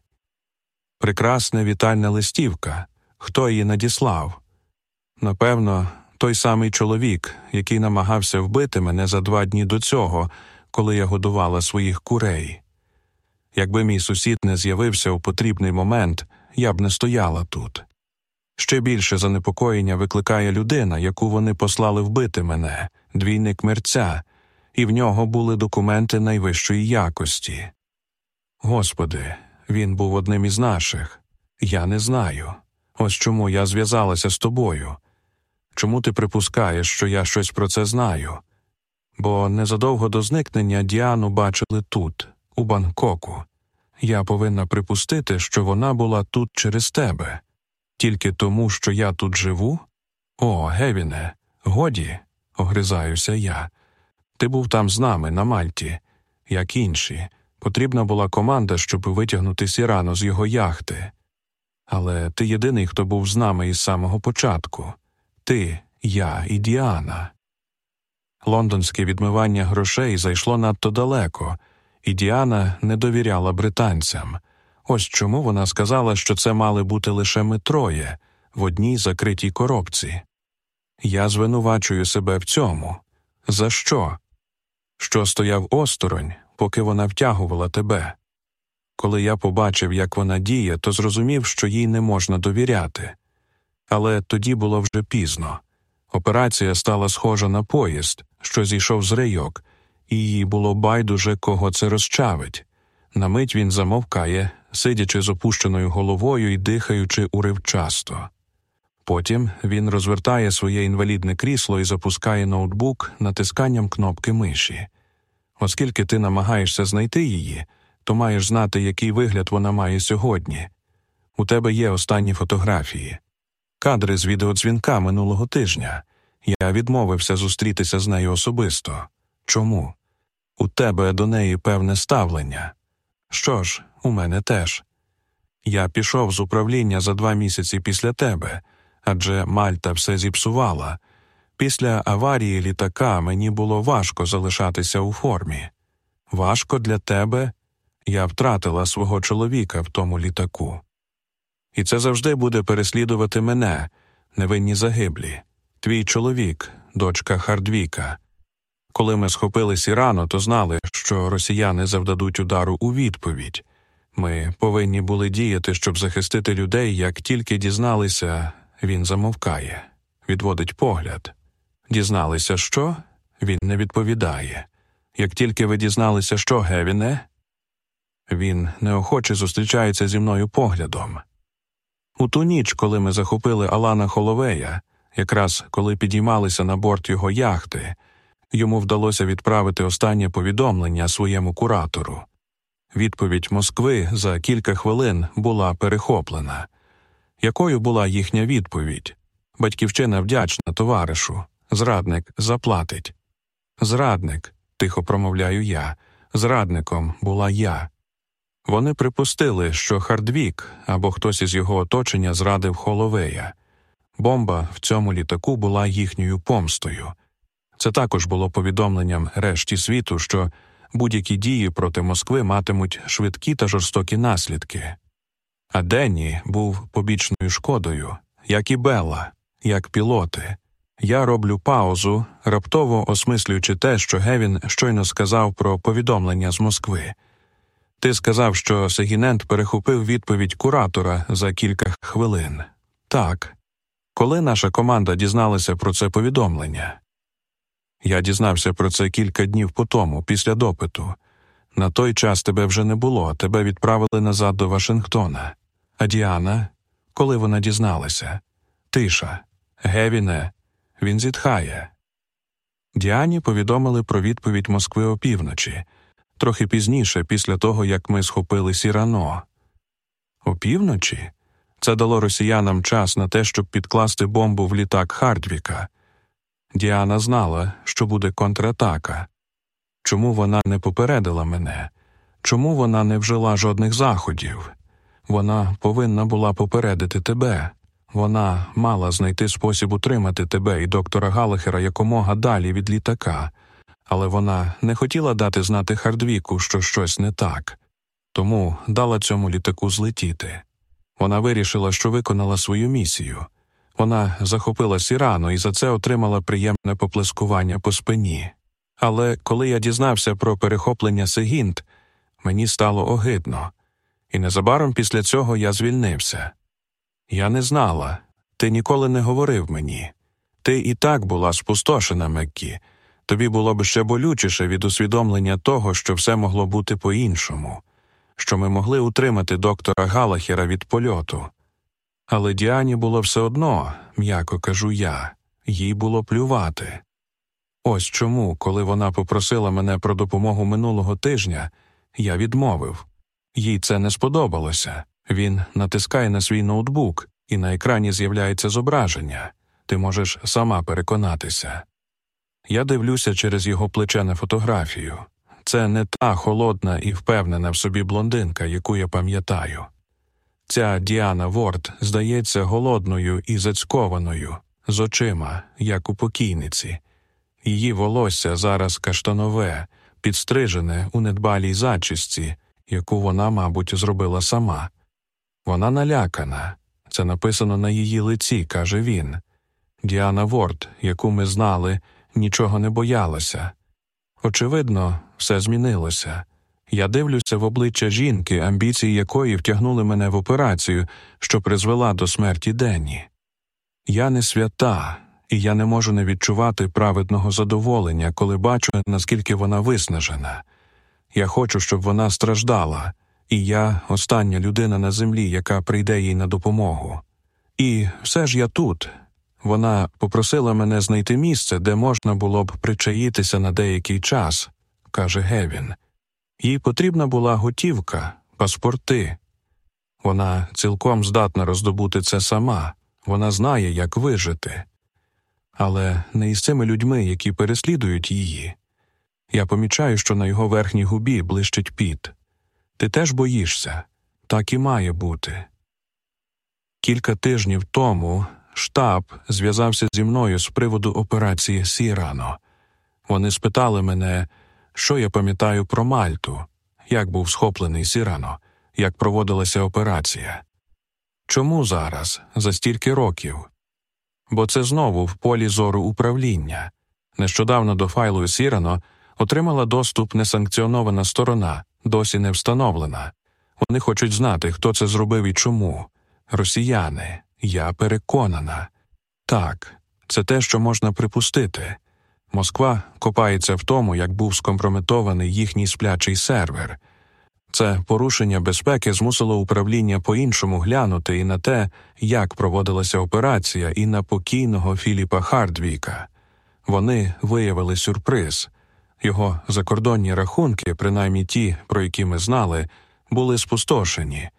Прекрасна вітальна листівка. Хто її надіслав? Напевно, той самий чоловік, який намагався вбити мене за два дні до цього, коли я годувала своїх курей. Якби мій сусід не з'явився у потрібний момент, я б не стояла тут. Ще більше занепокоєння викликає людина, яку вони послали вбити мене, двійник мерця, і в нього були документи найвищої якості. Господи, він був одним із наших. Я не знаю. Ось чому я зв'язалася з тобою. Чому ти припускаєш, що я щось про це знаю? Бо незадовго до зникнення Діану бачили тут, у Бангкоку. Я повинна припустити, що вона була тут через тебе, тільки тому, що я тут живу? О, Гевіне, годі, огризаюся я. Ти був там з нами, на Мальті, як інші. Потрібна була команда, щоб витягнути Сірану з його яхти. Але ти єдиний, хто був з нами із самого початку ти, я і Діана. Лондонське відмивання грошей зайшло надто далеко, і Діана не довіряла британцям. Ось чому вона сказала, що це мали бути лише ми троє в одній закритій коробці. Я звинувачую себе в цьому. За що? Що стояв осторонь, поки вона втягувала тебе. Коли я побачив, як вона діє, то зрозумів, що їй не можна довіряти. Але тоді було вже пізно. Операція стала схожа на поїзд, що зійшов з рейок, і їй було байдуже, кого це розчавить. На мить він замовкає, сидячи з опущеною головою і дихаючи уривчасто. Потім він розвертає своє інвалідне крісло і запускає ноутбук натисканням кнопки миші. Оскільки ти намагаєшся знайти її, то маєш знати, який вигляд вона має сьогодні. У тебе є останні фотографії, кадри з відеодзвінка минулого тижня. Я відмовився зустрітися з нею особисто. Чому? У тебе до неї певне ставлення. Що ж, у мене теж. Я пішов з управління за два місяці після тебе, адже Мальта все зіпсувала. Після аварії літака мені було важко залишатися у формі. Важко для тебе я втратила свого чоловіка в тому літаку. І це завжди буде переслідувати мене, невинні загиблі, твій чоловік, дочка Хардвіка. Коли ми схопились рано, то знали, що росіяни завдадуть удару у відповідь. Ми повинні були діяти, щоб захистити людей, як тільки дізналися, він замовкає, відводить погляд. Дізналися, що? Він не відповідає. Як тільки ви дізналися, що, Гевіне? Він неохоче зустрічається зі мною поглядом. У ту ніч, коли ми захопили Алана Холовея, якраз коли підіймалися на борт його яхти, йому вдалося відправити останнє повідомлення своєму куратору. Відповідь Москви за кілька хвилин була перехоплена. Якою була їхня відповідь? Батьківщина вдячна товаришу. Зрадник заплатить. Зрадник, тихо промовляю я. Зрадником була я. Вони припустили, що Хардвік або хтось із його оточення зрадив Холовея. Бомба в цьому літаку була їхньою помстою. Це також було повідомленням решті світу, що будь-які дії проти Москви матимуть швидкі та жорстокі наслідки. А Денні був побічною шкодою, як і Белла, як пілоти. Я роблю паузу, раптово осмислюючи те, що Гевін щойно сказав про повідомлення з Москви. Ти сказав, що Сегінент перехопив відповідь куратора за кілька хвилин. Так. Коли наша команда дізналася про це повідомлення? Я дізнався про це кілька днів по тому, після допиту. На той час тебе вже не було, тебе відправили назад до Вашингтона. А Діана, коли вона дізналася? Тиша. Гевіне, він зітхає. Діані повідомили про відповідь Москви опівночі, трохи пізніше, після того, як ми схопили Сірано. Опівночі? Це дало росіянам час на те, щоб підкласти бомбу в літак Хардвіка. Діана знала, що буде контратака. Чому вона не попередила мене? Чому вона не вжила жодних заходів? Вона повинна була попередити тебе. Вона мала знайти спосіб утримати тебе і доктора Галахера якомога далі від літака, але вона не хотіла дати знати Хардвіку, що щось не так, тому дала цьому літаку злетіти. Вона вирішила, що виконала свою місію. Вона захопила сірану і за це отримала приємне поплескування по спині. Але коли я дізнався про перехоплення Сегінт, мені стало огидно, і незабаром після цього я звільнився. Я не знала, ти ніколи не говорив мені. Ти і так була спустошена, Меккі. Тобі було б ще болючіше від усвідомлення того, що все могло бути по-іншому, що ми могли утримати доктора Галахера від польоту. Але Діані було все одно, м'яко кажу я, їй було плювати. Ось чому, коли вона попросила мене про допомогу минулого тижня, я відмовив. Їй це не сподобалося. Він натискає на свій ноутбук, і на екрані з'являється зображення. Ти можеш сама переконатися. Я дивлюся через його плече на фотографію. Це не та холодна і впевнена в собі блондинка, яку я пам'ятаю. Ця Діана Ворд здається голодною і зацькованою, з очима, як у покійниці. Її волосся зараз каштанове, підстрижене у недбалій зачісті, яку вона, мабуть, зробила сама. Вона налякана. Це написано на її лиці, каже він. Діана Ворд, яку ми знали, нічого не боялася. Очевидно, все змінилося. Я дивлюся в обличчя жінки, амбіції якої втягнули мене в операцію, що призвела до смерті Денні. Я не свята, і я не можу не відчувати праведного задоволення, коли бачу, наскільки вона виснажена. Я хочу, щоб вона страждала, і я остання людина на землі, яка прийде їй на допомогу. І все ж я тут. Вона попросила мене знайти місце, де можна було б причаїтися на деякий час, каже Гевін. Їй потрібна була готівка, паспорти. Вона цілком здатна роздобути це сама, вона знає, як вижити. Але не із цими людьми, які переслідують її. Я помічаю, що на його верхній губі блищить піт. Ти теж боїшся, так і має бути. Кілька тижнів тому штаб зв'язався зі мною з приводу операції Сірано. Вони спитали мене, що я пам'ятаю про Мальту, як був схоплений Сірано, як проводилася операція. Чому зараз, за стільки років? Бо це знову в полі зору управління. Нещодавно до файлу Сірано отримала доступ несанкціонована сторона, досі не встановлена. Вони хочуть знати, хто це зробив і чому. Росіяни, я переконана. Так, це те, що можна припустити. Москва копається в тому, як був скомпрометований їхній сплячий сервер. Це порушення безпеки змусило управління по іншому глянути і на те, як проводилася операція, і на покійного Філіпа Хардвіка. Вони виявили сюрприз. Його закордонні рахунки, принаймні ті, про які ми знали, були спустошені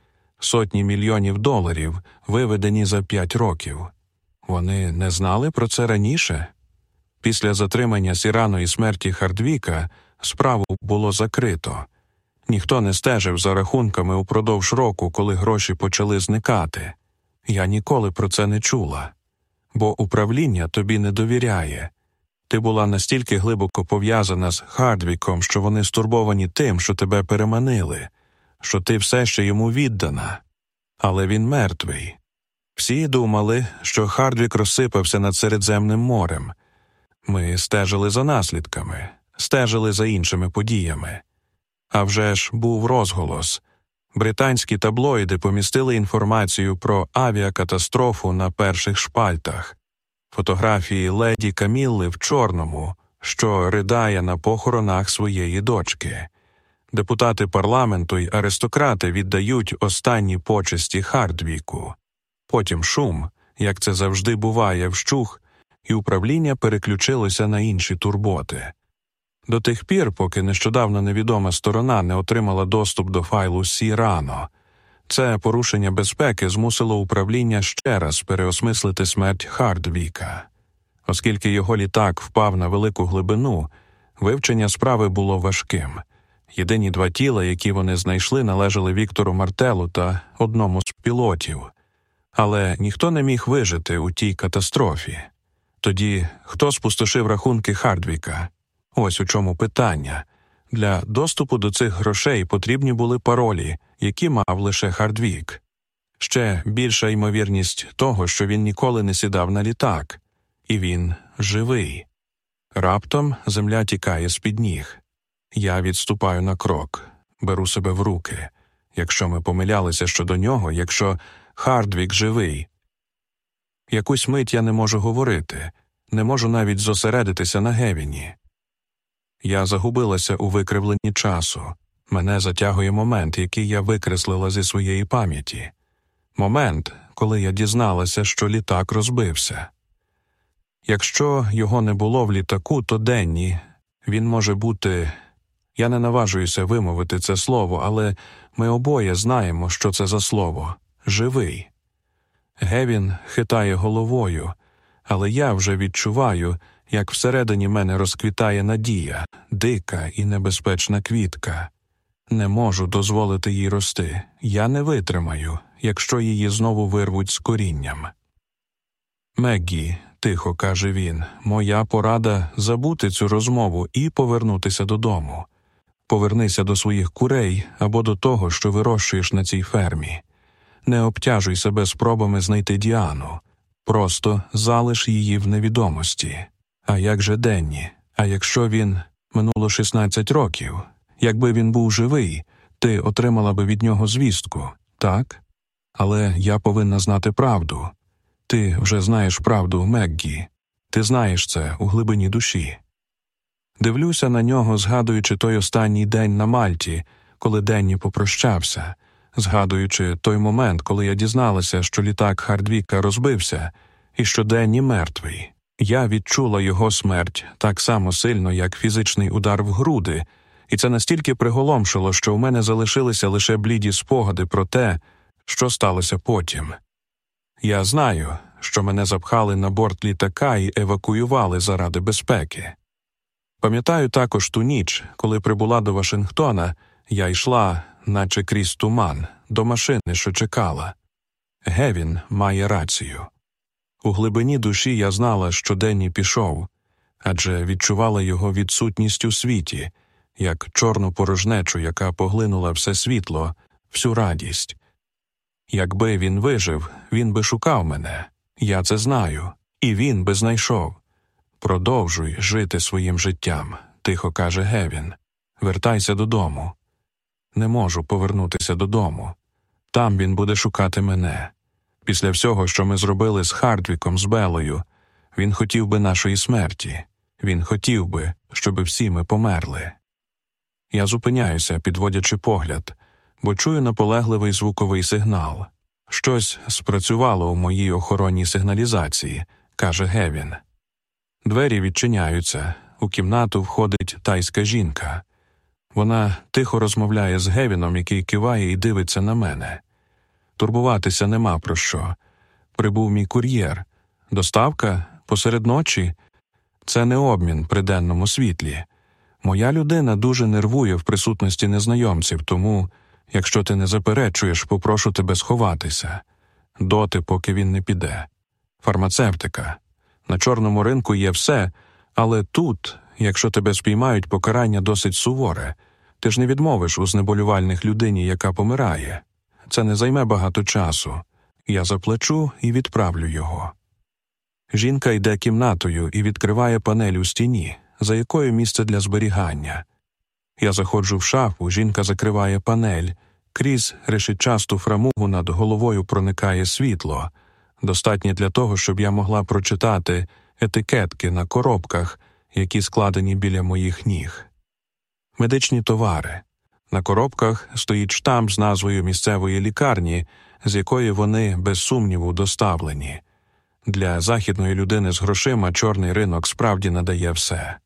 сотні мільйонів доларів, виведені за п'ять років. Вони не знали про це раніше. Після затримання Сірано і смерті Хардвіка справу було закрито. Ніхто не стежив за рахунками упродовж року, коли гроші почали зникати. Я ніколи про це не чула, бо управління тобі не довіряє. Ти була настільки глибоко пов'язана з Хардвіком, що вони стурбовані тим, що тебе переманили, що ти все ще йому віддана. Але він мертвий. Всі думали, що Хардвік розсипався над Середземним морем. Ми стежили за наслідками, стежили за іншими подіями. А вже ж був розголос. Британські таблоїди помістили інформацію про авіакатастрофу на перших шпальтах, фотографії леді Камілли в чорному, що ридає на похоронах своєї дочки. Депутати парламенту й аристократи віддають останні почесті Хардвіку. Потім шум, як це завжди буває, вщух, і управління переключилося на інші турботи. До тих пір, поки нещодавно невідома сторона не отримала доступ до файлу Сі рано. Це порушення безпеки змусило управління ще раз переосмислити смерть Хардвіка. Оскільки його літак впав на велику глибину, вивчення справи було важким. Єдині два тіла, які вони знайшли, належали Віктору Мартелу та одному з пілотів, але ніхто не міг вижити у тій катастрофі. Тоді хто спустошив рахунки Хардвіка? Ось у чому питання. Для доступу до цих грошей потрібні були паролі, які мав лише Хардвік. Ще більша ймовірність того, що він ніколи не сідав на літак, і він живий. Раптом земля тікає з під ніг. Я відступаю на крок, беру себе в руки. Якщо ми помилялися щодо нього, якщо Хардвік живий. Якусь мить я не можу говорити, не можу навіть зосередитися на Гевіні. Я загубилася у викривленні часу. Мене затягує момент, який я викреслила зі своєї пам'яті. Момент, коли я дізналася, що літак розбився. Якщо його не було в літаку, то денні він може бути. Я не наважуюся вимовити це слово, але ми обоє знаємо, що це за слово живий. Гевін хитає головою, але я вже відчуваю, як всередині мене розквітає надія, дика і небезпечна квітка. Не можу дозволити їй рости. Я не витримаю, якщо її знову вирвуть з корінням. Меггі, тихо каже він, моя порада забути цю розмову і повернутися додому. Повернися до своїх курей або до того, що вирощуєш на цій фермі. Не обтяжуй себе спробами знайти Діану, просто залиш її в невідомості. А як же Денні? А якщо він минуло 16 років, якби він був живий, ти отримала би від нього звістку, так? Але я повинна знати правду. Ти вже знаєш правду, Меггі. Ти знаєш це у глибині душі. Дивлюся на нього, згадуючи той останній день на Мальті, коли Денні попрощався, згадуючи той момент, коли я дізналася, що літак Хардвіка розбився і що Денні мертвий. Я відчула його смерть так само сильно, як фізичний удар в груди, і це настільки приголомшило, що у мене залишилися лише бліді спогади про те, що сталося потім. Я знаю, що мене запхали на борт літака і евакуювали заради безпеки. Пам'ятаю також ту ніч, коли прибула до Вашингтона, я йшла, наче крізь туман, до машини, що чекала. Гевін має рацію. У глибині душі я знала, що Денні пішов, адже відчувала його відсутність у світі, як чорну порожнечу, яка поглинула все світло, всю радість. Якби він вижив, він би шукав мене, я це знаю, і він би знайшов. Продовжуй жити своїм життям, тихо каже Гевін. Вертайся додому. Не можу повернутися додому. Там він буде шукати мене. Після всього, що ми зробили з Хардвіком, з Белою, він хотів би нашої смерті, він хотів би, щоб всі ми померли. Я зупиняюся, підводячи погляд, бо чую наполегливий звуковий сигнал. Щось спрацювало у моїй охоронній сигналізації, каже Гевін. Двері відчиняються, у кімнату входить тайська жінка. Вона тихо розмовляє з Гевіном, який киває і дивиться на мене. Турбуватися нема про що. Прибув мій кур'єр. Доставка посеред ночі це не обмін при денному світлі. Моя людина дуже нервує в присутності незнайомців, тому, якщо ти не заперечуєш, попрошу тебе сховатися доти, поки він не піде. Фармацевтика. На чорному ринку є все, але тут, якщо тебе спіймають, покарання досить суворе. Ти ж не відмовиш у знеболювальних людині, яка помирає. Це не займе багато часу. Я заплачу і відправлю його. Жінка йде кімнатою і відкриває панель у стіні, за якою місце для зберігання. Я заходжу в шафу, жінка закриває панель, крізь решетчасту фрамугу над головою проникає світло, достатнє для того, щоб я могла прочитати етикетки на коробках, які складені біля моїх ніг. Медичні товари. На коробках стоїть штамп з назвою місцевої лікарні, з якої вони, без сумніву, доставлені. Для західної людини з грошима чорний ринок справді надає все.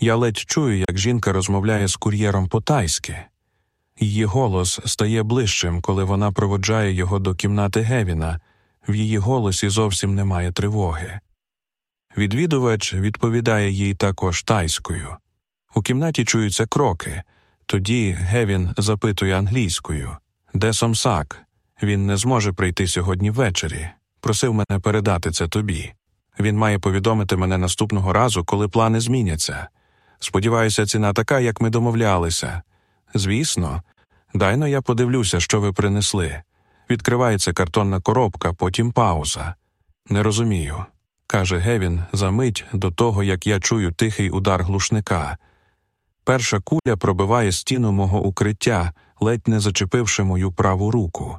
Я ледь чую, як жінка розмовляє з кур'єром по-тайськи. Її голос стає ближчим, коли вона проводжає його до кімнати Гевіна, в її голосі зовсім немає тривоги. Відвідувач відповідає їй також тайською. У кімнаті чуються кроки. Тоді Гевін запитує англійською де Сомсак? Він не зможе прийти сьогодні ввечері. Просив мене передати це тобі. Він має повідомити мене наступного разу, коли плани зміняться. Сподіваюся, ціна така, як ми домовлялися. Звісно, дайно я подивлюся, що ви принесли. Відкривається картонна коробка, потім пауза. Не розумію, каже Гевін за мить до того, як я чую тихий удар глушника. Перша куля пробиває стіну мого укриття, ледь не зачепивши мою праву руку.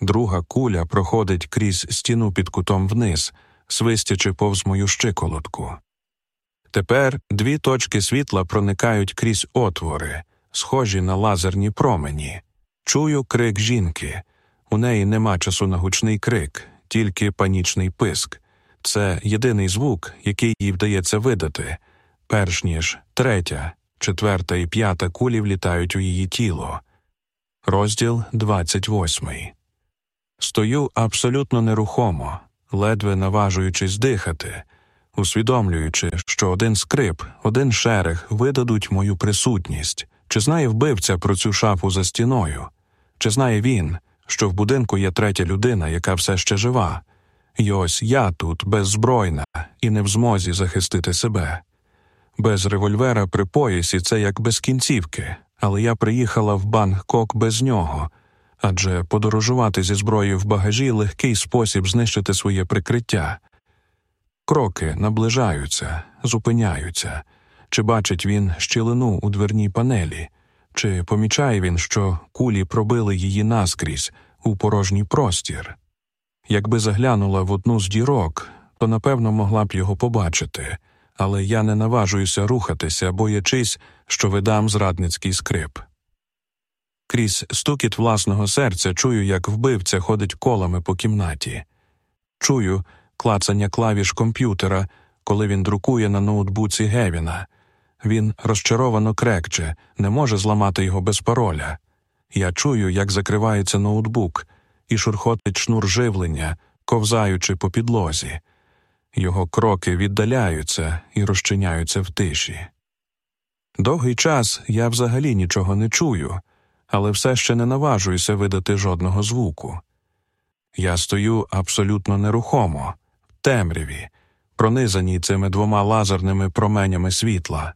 Друга куля проходить крізь стіну під кутом вниз, свистячи повз мою щиколотку. Тепер дві точки світла проникають крізь отвори, схожі на лазерні промені. Чую крик жінки. У неї нема часу на гучний крик, тільки панічний писк. Це єдиний звук, який їй вдається видати, перш ніж третя, четверта і п'ята кулі влітають у її тіло. Розділ 28 Стою абсолютно нерухомо, ледве наважуючись дихати, усвідомлюючи, що один скрип, один шерех видадуть мою присутність, чи знає вбивця про цю шафу за стіною, чи знає він, що в будинку є третя людина, яка все ще жива, і ось я тут беззбройна і не в змозі захистити себе. Без револьвера при поясі це як без кінцівки, але я приїхала в Бангкок без нього, адже подорожувати зі зброєю в багажі легкий спосіб знищити своє прикриття. Кроки наближаються, зупиняються, чи бачить він щілину у дверній панелі, чи помічає він, що кулі пробили її наскрізь у порожній простір. Якби заглянула в одну з дірок, то напевно могла б його побачити, але я не наважуюся рухатися, боячись, що видам зрадницький скрип. Крізь стукіт власного серця чую, як вбивця ходить колами по кімнаті. Чую клацання клавіш комп'ютера, коли він друкує на ноутбуці Гевіна. Він розчаровано крекче, не може зламати його без пароля. Я чую, як закривається ноутбук, і шурхотить шнур живлення, ковзаючи по підлозі. Його кроки віддаляються і розчиняються в тиші. Довгий час я взагалі нічого не чую, але все ще не наважуюся видати жодного звуку. Я стою абсолютно нерухомо, в темряві, пронизаній цими двома лазерними променями світла.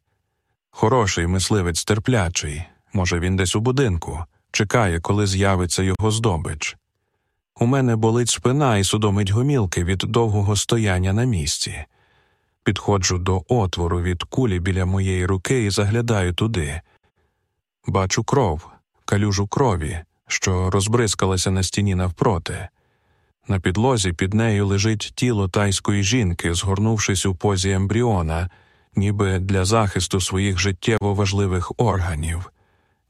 Хороший мисливець терплячий, може, він десь у будинку, чекає, коли з'явиться його здобич. У мене болить спина і судомить гомілки від довгого стояння на місці. Підходжу до отвору від кулі біля моєї руки і заглядаю туди. Бачу кров, калюжу крові, що розбризкалася на стіні навпроти. На підлозі під нею лежить тіло тайської жінки, згорнувшись у позі ембріона, ніби для захисту своїх життєво важливих органів.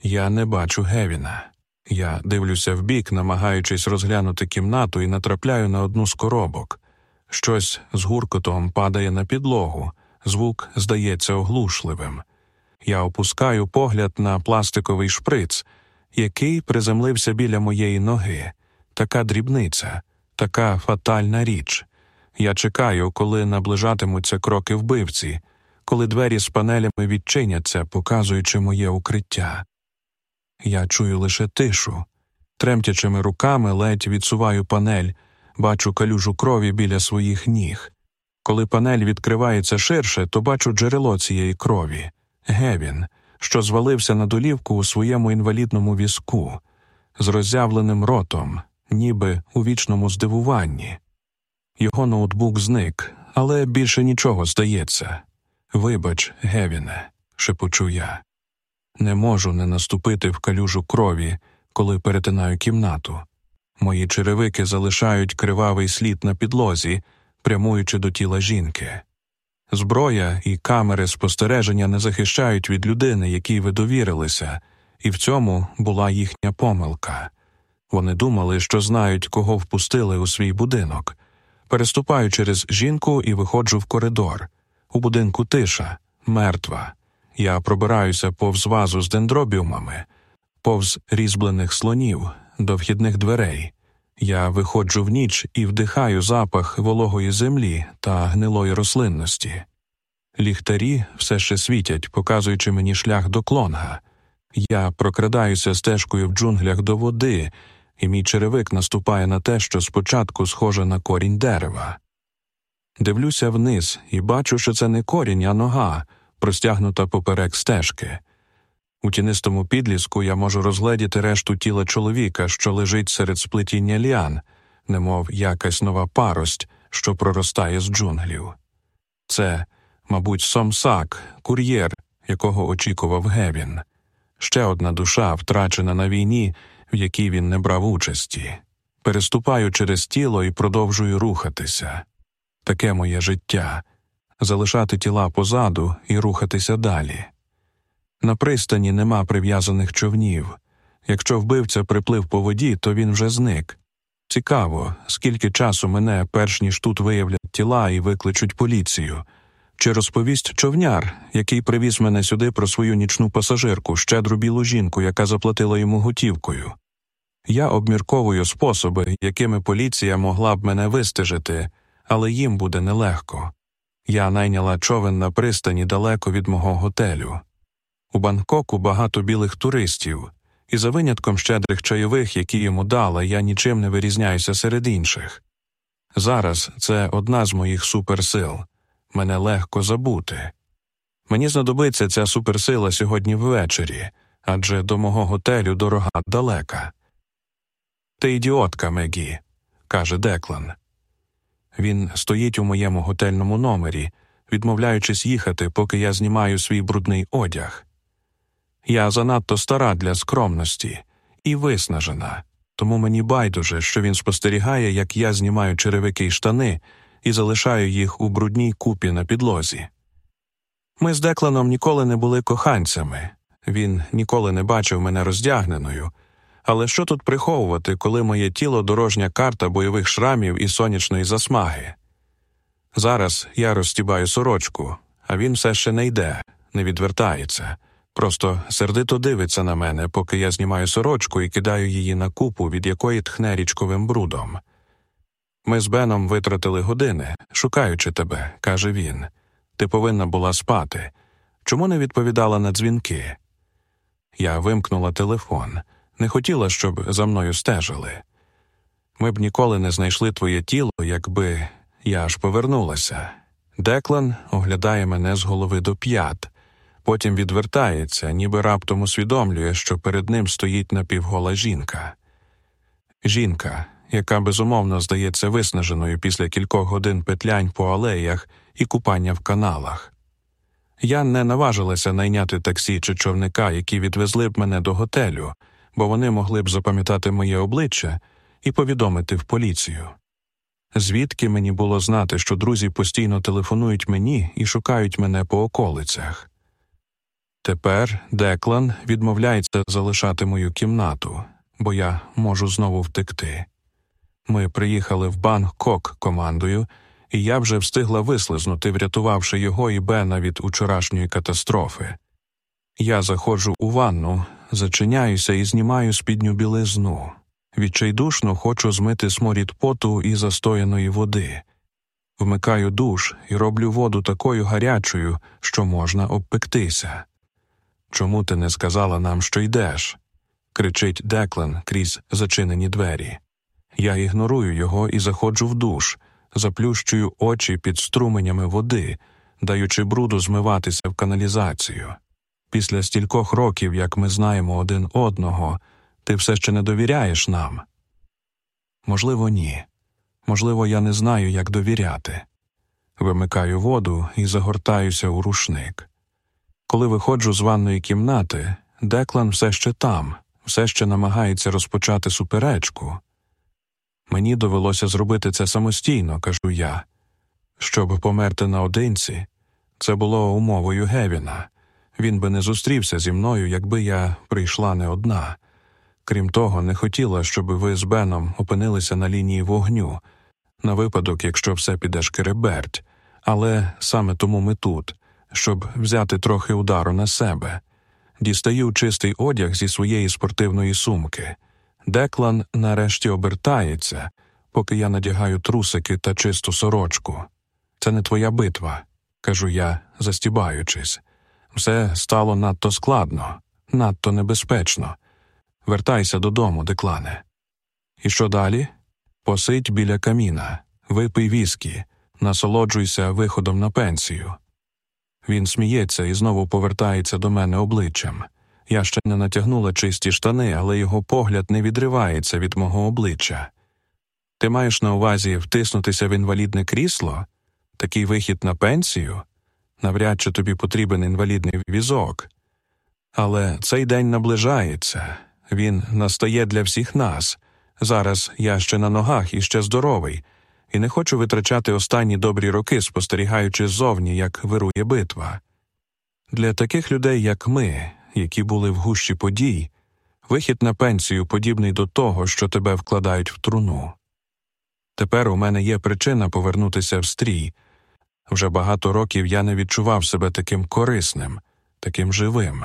Я не бачу Гевіна. Я дивлюся вбік, намагаючись розглянути кімнату, і натрапляю на одну з коробок. Щось з гуркотом падає на підлогу, звук здається оглушливим. Я опускаю погляд на пластиковий шприц, який приземлився біля моєї ноги. Така дрібниця, така фатальна річ. Я чекаю, коли наближатимуться кроки вбивці, коли двері з панелями відчиняться, показуючи моє укриття. Я чую лише тишу. Тремтячими руками ледь відсуваю панель, бачу калюжу крові біля своїх ніг. Коли панель відкривається ширше, то бачу джерело цієї крові Гевін, що звалився на долівку у своєму інвалідному візку, з роззявленим ротом, ніби у вічному здивуванні. Його ноутбук зник, але більше нічого здається. Вибач, Гевіне, шепочу я. Не можу не наступити в калюжу крові, коли перетинаю кімнату. Мої черевики залишають кривавий слід на підлозі, прямуючи до тіла жінки. Зброя і камери спостереження не захищають від людини, якій ви довірилися, і в цьому була їхня помилка. Вони думали, що знають, кого впустили у свій будинок. Переступаю через жінку і виходжу в коридор. У будинку тиша, мертва. Я пробираюся повз вазу з дендробіумами, повз різьблених слонів, до вхідних дверей. Я виходжу в ніч і вдихаю запах вологої землі та гнилої рослинності. Ліхтарі все ще світять, показуючи мені шлях до клонга. Я прокрадаюся стежкою в джунглях до води, і мій черевик наступає на те, що спочатку схоже на корінь дерева. Дивлюся вниз і бачу, що це не корінь, а нога, простягнута поперек стежки. У тінистому підліску я можу розгледіти решту тіла чоловіка, що лежить серед сплетіння ліан, немов якась нова парость, що проростає з джунглів. Це, мабуть, Сомсак, кур'єр, якого очікував Гевін, ще одна душа, втрачена на війні, в якій він не брав участі. Переступаю через тіло і продовжую рухатися. Таке моє життя залишати тіла позаду і рухатися далі. На пристані нема прив'язаних човнів. Якщо вбивця приплив по воді, то він вже зник. Цікаво, скільки часу мене, перш ніж тут виявлять тіла і викличуть поліцію, чи розповість човняр, який привіз мене сюди про свою нічну пасажирку, щедру білу жінку, яка заплатила йому готівкою. Я обмірковую способи, якими поліція могла б мене вистежити, але їм буде нелегко. Я найняла човен на пристані далеко від мого готелю. У Бангкоку багато білих туристів, і за винятком щедрих чайових, які йому дала, я нічим не вирізняюся серед інших. Зараз це одна з моїх суперсил мене легко забути. Мені знадобиться ця суперсила сьогодні ввечері, адже до мого готелю дорога далека. Ти ідіотка, Мегі, каже Деклан. Він стоїть у моєму готельному номері, відмовляючись їхати, поки я знімаю свій брудний одяг. Я занадто стара для скромності і виснажена, тому мені байдуже, що він спостерігає, як я знімаю черевики й штани, і залишаю їх у брудній купі на підлозі. Ми з Декланом ніколи не були коханцями, він ніколи не бачив мене роздягненою. Але що тут приховувати, коли моє тіло дорожня карта бойових шрамів і сонячної засмаги? Зараз я розтібаю сорочку, а він все ще не йде, не відвертається, просто сердито дивиться на мене, поки я знімаю сорочку і кидаю її на купу, від якої тхне річковим брудом. Ми з Беном витратили години, шукаючи тебе, каже він. Ти повинна була спати. Чому не відповідала на дзвінки? Я вимкнула телефон, не хотіла, щоб за мною стежили. Ми б ніколи не знайшли твоє тіло, якби я аж повернулася. Деклан оглядає мене з голови до п'ят, потім відвертається, ніби раптом усвідомлює, що перед ним стоїть напівгола жінка. Жінка, яка безумовно здається виснаженою після кількох годин петлянь по алеях і купання в каналах. Я не наважилася найняти таксі чи човника, які відвезли б мене до готелю, бо вони могли б запам'ятати моє обличчя і повідомити в поліцію. Звідки мені було знати, що друзі постійно телефонують мені і шукають мене по околицях. Тепер Деклан відмовляється залишати мою кімнату, бо я можу знову втекти. Ми приїхали в Бангкок командою, і я вже встигла вислизнути, врятувавши його і Бена від учорашньої катастрофи. Я заходжу у ванну, зачиняюся і знімаю спідню білизну. Відчайдушно хочу змити сморід поту і застояної води. Вмикаю душ і роблю воду такою гарячою, що можна обпектися. Чому ти не сказала нам, що йдеш? кричить Деклан крізь зачинені двері. Я ігнорую його і заходжу в душ, заплющую очі під струменями води, даючи бруду змиватися в каналізацію. Після стількох років, як ми знаємо один одного, ти все ще не довіряєш нам? Можливо, ні. Можливо, я не знаю, як довіряти. Вимикаю воду і загортаюся у рушник. Коли виходжу з ванної кімнати, Деклан все ще там, все ще намагається розпочати суперечку. Мені довелося зробити це самостійно, кажу я. Щоб померти наодинці, це було умовою Гевіна. Він би не зустрівся зі мною, якби я прийшла не одна. Крім того, не хотіла, щоб ви з Беном опинилися на лінії вогню, на випадок, якщо все піде шкереберть, але саме тому ми тут, щоб взяти трохи удару на себе. Дістаю чистий одяг зі своєї спортивної сумки. Деклан нарешті обертається, поки я надягаю трусики та чисту сорочку. Це не твоя битва, кажу я, застібаючись. Все стало надто складно, надто небезпечно. Вертайся додому, деклане. І що далі? Посидь біля каміна, випий віскі, насолоджуйся виходом на пенсію. Він сміється і знову повертається до мене обличчям. Я ще не натягнула чисті штани, але його погляд не відривається від мого обличчя. Ти маєш на увазі втиснутися в інвалідне крісло? Такий вихід на пенсію? Навряд чи тобі потрібен інвалідний візок. Але цей день наближається, він настає для всіх нас. Зараз я ще на ногах і ще здоровий, і не хочу витрачати останні добрі роки, спостерігаючи ззовні, як вирує битва. Для таких людей, як ми, які були в гущі подій, вихід на пенсію подібний до того, що тебе вкладають в труну. Тепер у мене є причина повернутися в стрій. Вже багато років я не відчував себе таким корисним, таким живим.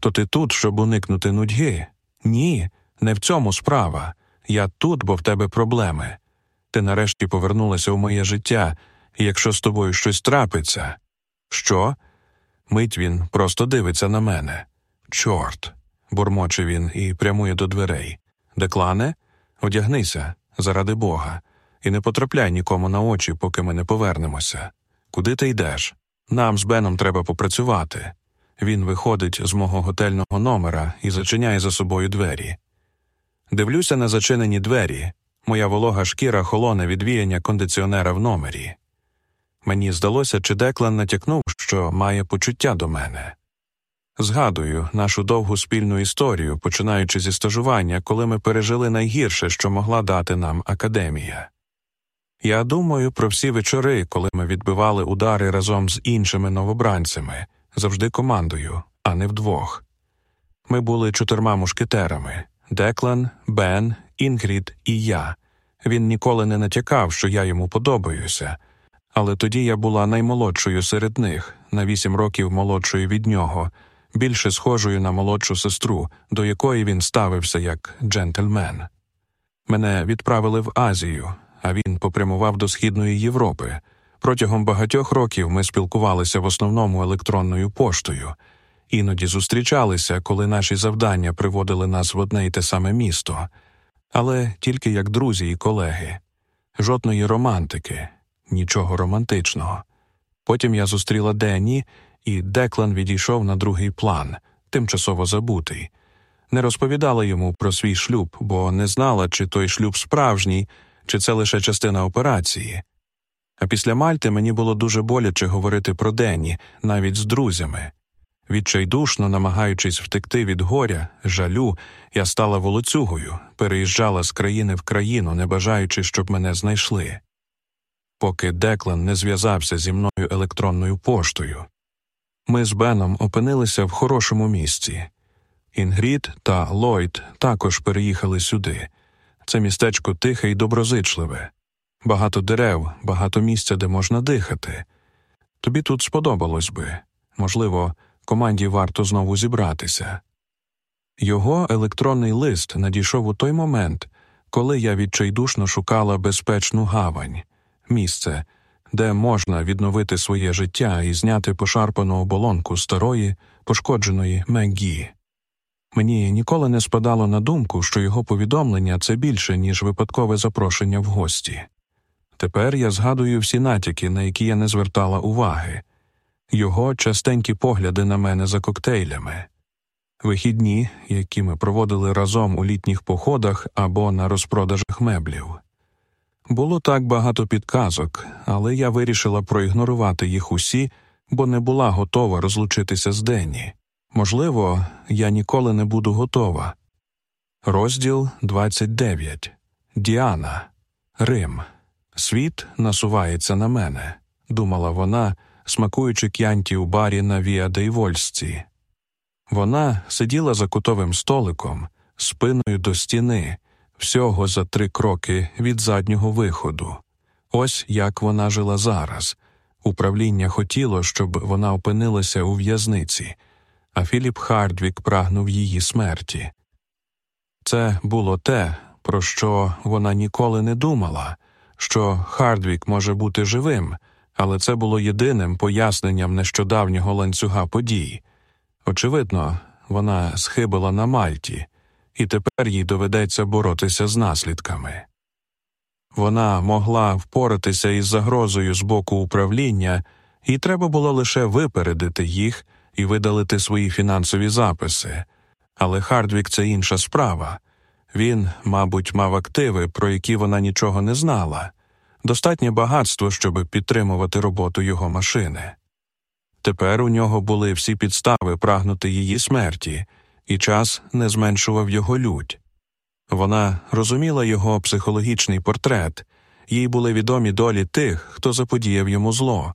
То ти тут, щоб уникнути нудьги? Ні, не в цьому справа. Я тут, бо в тебе проблеми. Ти нарешті повернулася в моє життя, і якщо з тобою щось трапиться. Що? Мить він просто дивиться на мене. Чорт. бурмоче він і прямує до дверей. Деклане, одягнися, заради бога, і не потрапляй нікому на очі, поки ми не повернемося. Куди ти йдеш? Нам з Беном треба попрацювати. Він виходить з мого готельного номера і зачиняє за собою двері. Дивлюся на зачинені двері. Моя волога шкіра холоне від віяння кондиціонера в номері. Мені здалося, чи Деклан натякнув, що має почуття до мене. Згадую нашу довгу спільну історію, починаючи зі стажування, коли ми пережили найгірше, що могла дати нам академія. Я думаю про всі вечори, коли ми відбивали удари разом з іншими новобранцями, завжди командою, а не вдвох. Ми були чотирма мушкетерами Деклан, Бен, Інгрід і я. Він ніколи не натякав, що я йому подобаюся, але тоді я була наймолодшою серед них, на вісім років молодшою від нього, більше схожою на молодшу сестру, до якої він ставився як джентльмен. Мене відправили в Азію, а він попрямував до Східної Європи. Протягом багатьох років ми спілкувалися в основному електронною поштою, іноді зустрічалися, коли наші завдання приводили нас в одне й те саме місто, але тільки як друзі і колеги, жодної романтики, нічого романтичного. Потім я зустріла Денні, і Деклан відійшов на другий план, тимчасово забутий. Не розповідала йому про свій шлюб, бо не знала, чи той шлюб справжній, чи це лише частина операції. А після Мальти мені було дуже боляче говорити про Денні, навіть з друзями. Відчайдушно, намагаючись втекти від горя, жалю, я стала волоцюгою, переїжджала з країни в країну, не бажаючи, щоб мене знайшли. Поки Деклан не зв'язався зі мною електронною поштою. Ми з Беном опинилися в хорошому місці. Інгрід та Ллойд також переїхали сюди. Це містечко тихе і доброзичливе, багато дерев, багато місця, де можна дихати. Тобі тут сподобалось би можливо, команді варто знову зібратися. Його електронний лист надійшов у той момент, коли я відчайдушно шукала безпечну гавань, місце, де можна відновити своє життя і зняти пошарпану оболонку старої, пошкодженої Мегі. Мені ніколи не спадало на думку, що його повідомлення це більше, ніж випадкове запрошення в гості. Тепер я згадую всі натяки, на які я не звертала уваги, його частенькі погляди на мене за коктейлями, вихідні, які ми проводили разом у літніх походах або на розпродажах меблів. Було так багато підказок, але я вирішила проігнорувати їх усі, бо не була готова розлучитися з Денні. Можливо, я ніколи не буду готова. Розділ 29. Діана. Рим. Світ насувається на мене, думала вона, смакуючи к'янті у барі на Віа Дейвольсці. Вона сиділа за кутовим столиком, спиною до стіни, всього за три кроки від заднього виходу. Ось як вона жила зараз. Управління хотіло, щоб вона опинилася у в'язниці а Філіп Хардвік прагнув її смерті. Це було те, про що вона ніколи не думала, що Хардвік може бути живим, але це було єдиним поясненням нещодавнього ланцюга подій. Очевидно, вона схибила на Мальті, і тепер їй доведеться боротися з наслідками. Вона могла впоратися із загрозою з боку управління, і треба було лише випередити їх і видалити свої фінансові записи, але Хардвік це інша справа. Він, мабуть, мав активи, про які вона нічого не знала, достатнє багатство, щоб підтримувати роботу його машини. Тепер у нього були всі підстави прагнути її смерті, і час не зменшував його лють. Вона розуміла його психологічний портрет, їй були відомі долі тих, хто заподіяв йому зло.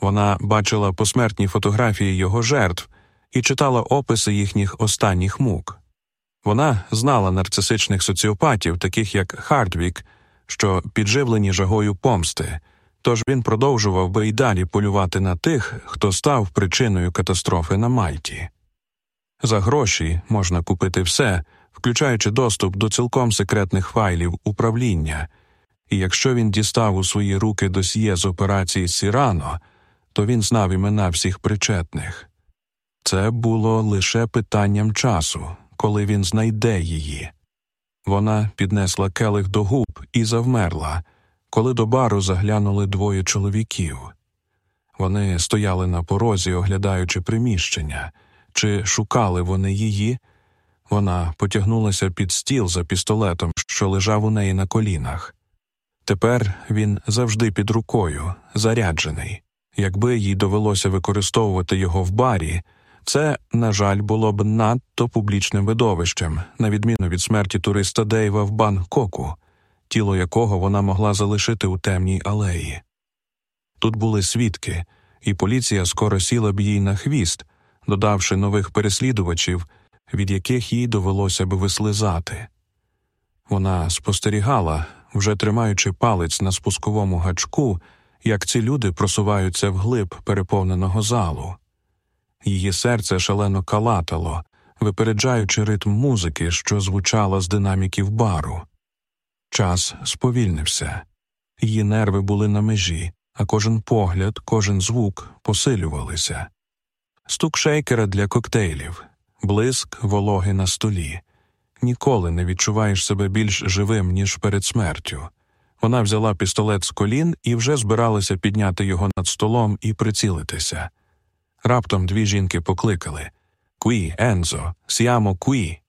Вона бачила посмертні фотографії його жертв і читала описи їхніх останніх мук. Вона знала нарцисичних соціопатів, таких як Хардвік, що підживлені жагою помсти, тож він продовжував би й далі полювати на тих, хто став причиною катастрофи на Мальті. За гроші можна купити все, включаючи доступ до цілком секретних файлів управління, і якщо він дістав у свої руки досьє з операції Сірано то він знав імена всіх причетних. Це було лише питанням часу, коли він знайде її. Вона піднесла келих до губ і завмерла, коли до бару заглянули двоє чоловіків. Вони стояли на порозі, оглядаючи приміщення, чи шукали вони її. Вона потягнулася під стіл за пістолетом, що лежав у неї на колінах. Тепер він завжди під рукою, заряджений. Якби їй довелося використовувати його в барі, це, на жаль, було б надто публічним видовищем, на відміну від смерті туриста Дейва в Бангкоку, тіло якого вона могла залишити у темній алеї. Тут були свідки, і поліція скоро сіла б їй на хвіст, додавши нових переслідувачів, від яких їй довелося б вислизати. Вона спостерігала, вже тримаючи палець на спусковому гачку, як ці люди просуваються вглиб переповненого залу. Її серце шалено калатало, випереджаючи ритм музики, що звучала з динаміків бару. Час сповільнився, її нерви були на межі, а кожен погляд, кожен звук посилювалися. Стук шейкера для коктейлів, блиск вологи на столі. Ніколи не відчуваєш себе більш живим, ніж перед смертю. Вона взяла пістолет з колін і вже збиралася підняти його над столом і прицілитися. Раптом дві жінки покликали Кві, Ензо, сіамо кві.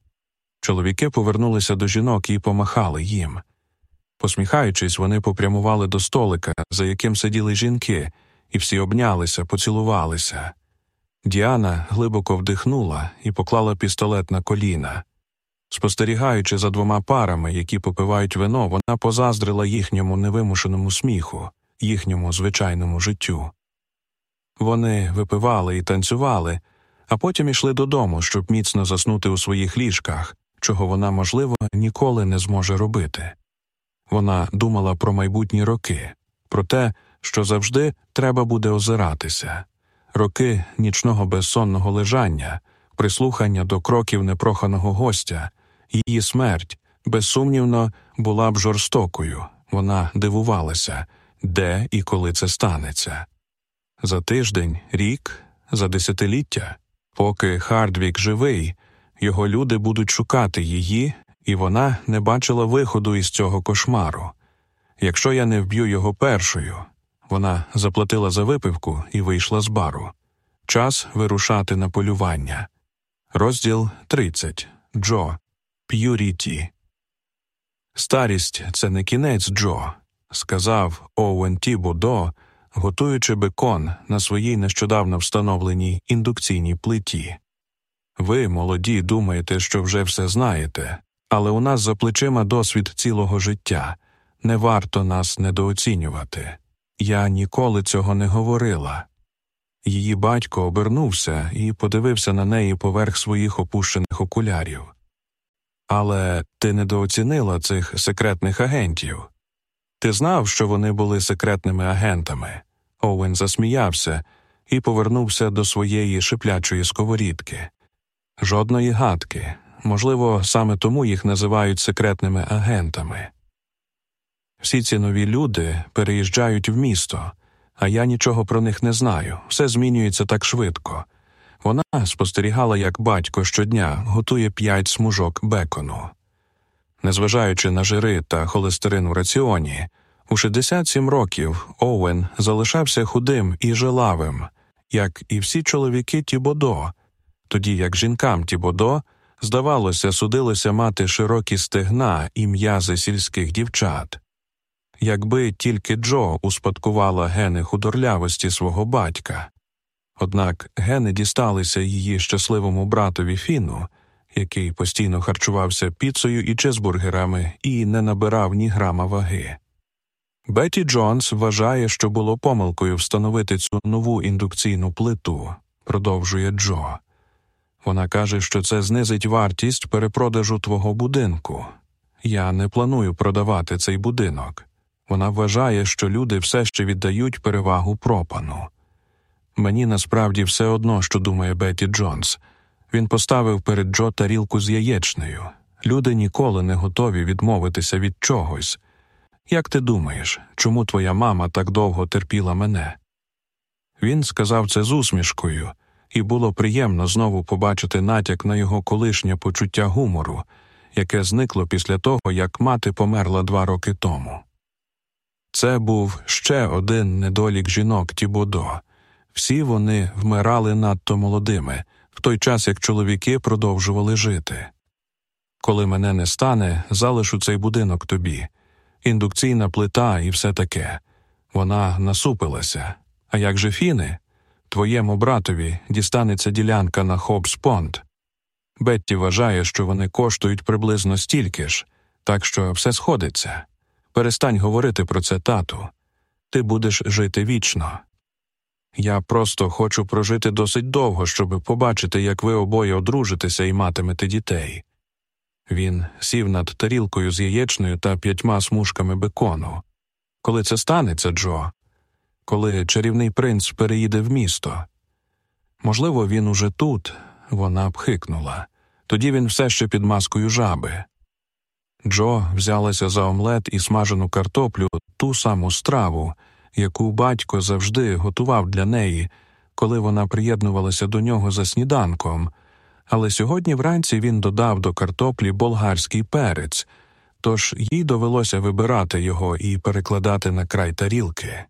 Чоловіки повернулися до жінок і помахали їм. Посміхаючись, вони попрямували до столика, за яким сиділи жінки, і всі обнялися, поцілувалися. Діана глибоко вдихнула і поклала пістолет на коліна. Спостерігаючи за двома парами, які попивають вино, вона позаздрила їхньому невимушеному сміху, їхньому звичайному життю. Вони випивали і танцювали, а потім ішли додому, щоб міцно заснути у своїх ліжках, чого вона, можливо, ніколи не зможе робити. Вона думала про майбутні роки, про те, що завжди треба буде озиратися, роки нічного безсонного лежання, прислухання до кроків непроханого гостя, її смерть, безсумнівно, була б жорстокою. Вона дивувалася, де і коли це станеться. За тиждень, рік, за десятиліття, поки Хардвік живий, його люди будуть шукати її, і вона не бачила виходу із цього кошмару. Якщо я не вб'ю його першою, вона заплатила за випивку і вийшла з бару. Час вирушати на полювання. Розділ 30. Джо. П'юріті. Старість це не кінець Джо, сказав Оуен Ті готуючи бекон на своїй нещодавно встановленій індукційній плиті. Ви, молоді, думаєте, що вже все знаєте, але у нас за плечима досвід цілого життя. Не варто нас недооцінювати. Я ніколи цього не говорила. Її батько обернувся і подивився на неї поверх своїх опущених окулярів. Але ти недооцінила цих секретних агентів. Ти знав, що вони були секретними агентами. Оуен засміявся і повернувся до своєї шиплячої сковорідки. Жодної гадки. Можливо, саме тому їх називають секретними агентами. Всі ці нові люди переїжджають в місто, а я нічого про них не знаю. Все змінюється так швидко. Вона спостерігала, як батько щодня готує п'ять смужок бекону. Незважаючи на жири та холестерин в раціоні, у 67 років Оуен залишався худим і жилавим, як і всі чоловіки Тібодо, тоді як жінкам Тібодо, здавалося, судилося мати широкі стегна і м'язи сільських дівчат. Якби тільки Джо успадкувала гени худорлявості свого батька. Однак гени дісталися її щасливому братові Фіну, який постійно харчувався піцею і чизбургерами і не набирав ні грама ваги. Бетті Джонс вважає, що було помилкою встановити цю нову індукційну плиту, продовжує Джо. Вона каже, що це знизить вартість перепродажу твого будинку. Я не планую продавати цей будинок. Вона вважає, що люди все ще віддають перевагу пропану. Мені насправді все одно, що думає Бетті Джонс. Він поставив перед Джо тарілку з яєчнею. Люди ніколи не готові відмовитися від чогось. Як ти думаєш, чому твоя мама так довго терпіла мене? Він сказав це з усмішкою, і було приємно знову побачити натяк на його колишнє почуття гумору, яке зникло після того, як мати померла два роки тому. Це був ще один недолік жінок Тібодо. Всі вони вмирали надто молодими, в той час як чоловіки продовжували жити. Коли мене не стане, залишу цей будинок тобі. Індукційна плита і все таке. Вона насупилася. А як же фіни? Твоєму братові дістанеться ділянка на Хобс Понт. Бетті вважає, що вони коштують приблизно стільки ж, так що все сходиться. Перестань говорити про це, тату. Ти будеш жити вічно. Я просто хочу прожити досить довго, щоб побачити, як ви обоє одружитеся і матимете дітей. Він сів над тарілкою з яєчною та п'ятьма смужками бекону. Коли це станеться, Джо? Коли чарівний принц переїде в місто? Можливо, він уже тут, вона пхикнула. Тоді він все ще під маскою жаби. Джо взялася за омлет і смажену картоплю ту саму страву, яку батько завжди готував для неї, коли вона приєднувалася до нього за сніданком, але сьогодні вранці він додав до картоплі болгарський перець, тож їй довелося вибирати його і перекладати на край тарілки.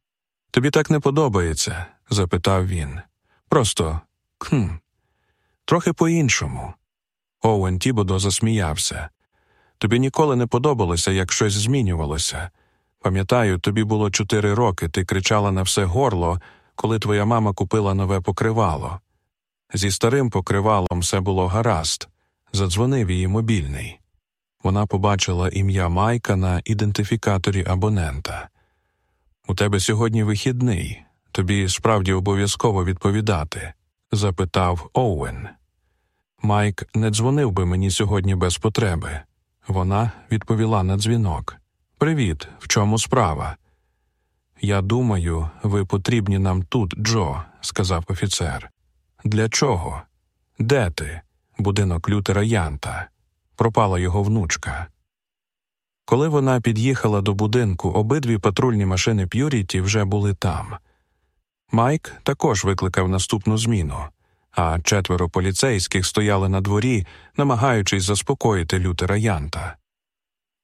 Тобі так не подобається? запитав він. Просто кхм, трохи по-іншому. Оуен Тібодо засміявся. Тобі ніколи не подобалося, як щось змінювалося. Пам'ятаю, тобі було чотири роки, ти кричала на все горло, коли твоя мама купила нове покривало. Зі старим покривалом все було гаразд, задзвонив її мобільний. Вона побачила ім'я Майка на ідентифікаторі абонента. У тебе сьогодні вихідний, тобі справді обов'язково відповідати? запитав Оуен. Майк не дзвонив би мені сьогодні без потреби. Вона відповіла на дзвінок. Привіт, в чому справа? Я думаю, ви потрібні нам тут, Джо, сказав офіцер. Для чого? Де ти? Будинок Лютера Янта. Пропала його внучка. Коли вона під'їхала до будинку, обидві патрульні машини П'юріті вже були там. Майк також викликав наступну зміну, а четверо поліцейських стояли на дворі, намагаючись заспокоїти Лютера Янта.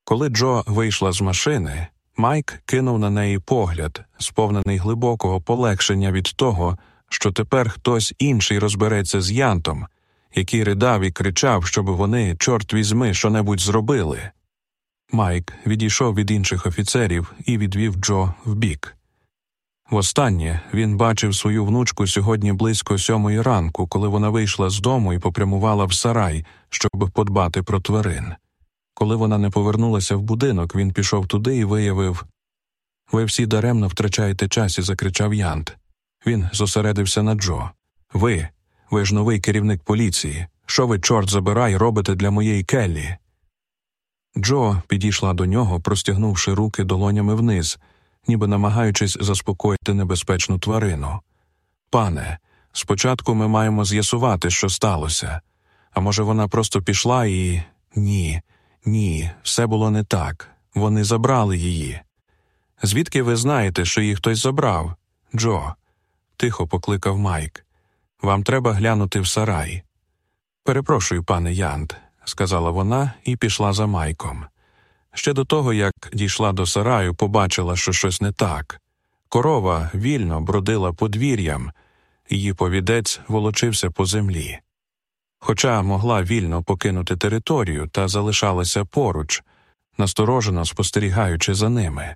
Коли Джо вийшла з машини, Майк кинув на неї погляд, сповнений глибокого полегшення від того, що тепер хтось інший розбереться з Янтом, який ридав і кричав, щоб вони, чорт візьми, що небудь зробили. Майк відійшов від інших офіцерів і відвів Джо вбік. Востаннє він бачив свою внучку сьогодні близько сьомої ранку, коли вона вийшла з дому і попрямувала в сарай, щоб подбати про тварин. Коли вона не повернулася в будинок, він пішов туди і виявив Ви всі даремно втрачаєте час і закричав Янт. Він зосередився на Джо. Ви, ви ж новий керівник поліції. Що ви, чорт забирай, робите для моєї Келлі? Джо підійшла до нього, простягнувши руки долонями вниз, ніби намагаючись заспокоїти небезпечну тварину. Пане, спочатку ми маємо з'ясувати, що сталося. А може, вона просто пішла і. Ні, ні, все було не так. Вони забрали її. Звідки ви знаєте, що її хтось забрав? Джо, тихо покликав Майк. Вам треба глянути в сарай. Перепрошую, пане Янт, сказала вона і пішла за Майком. Ще до того, як дійшла до сараю, побачила, що щось не так. Корова вільно бродила подвір'ям, її повідець волочився по землі. Хоча могла вільно покинути територію та залишалася поруч, насторожено спостерігаючи за ними.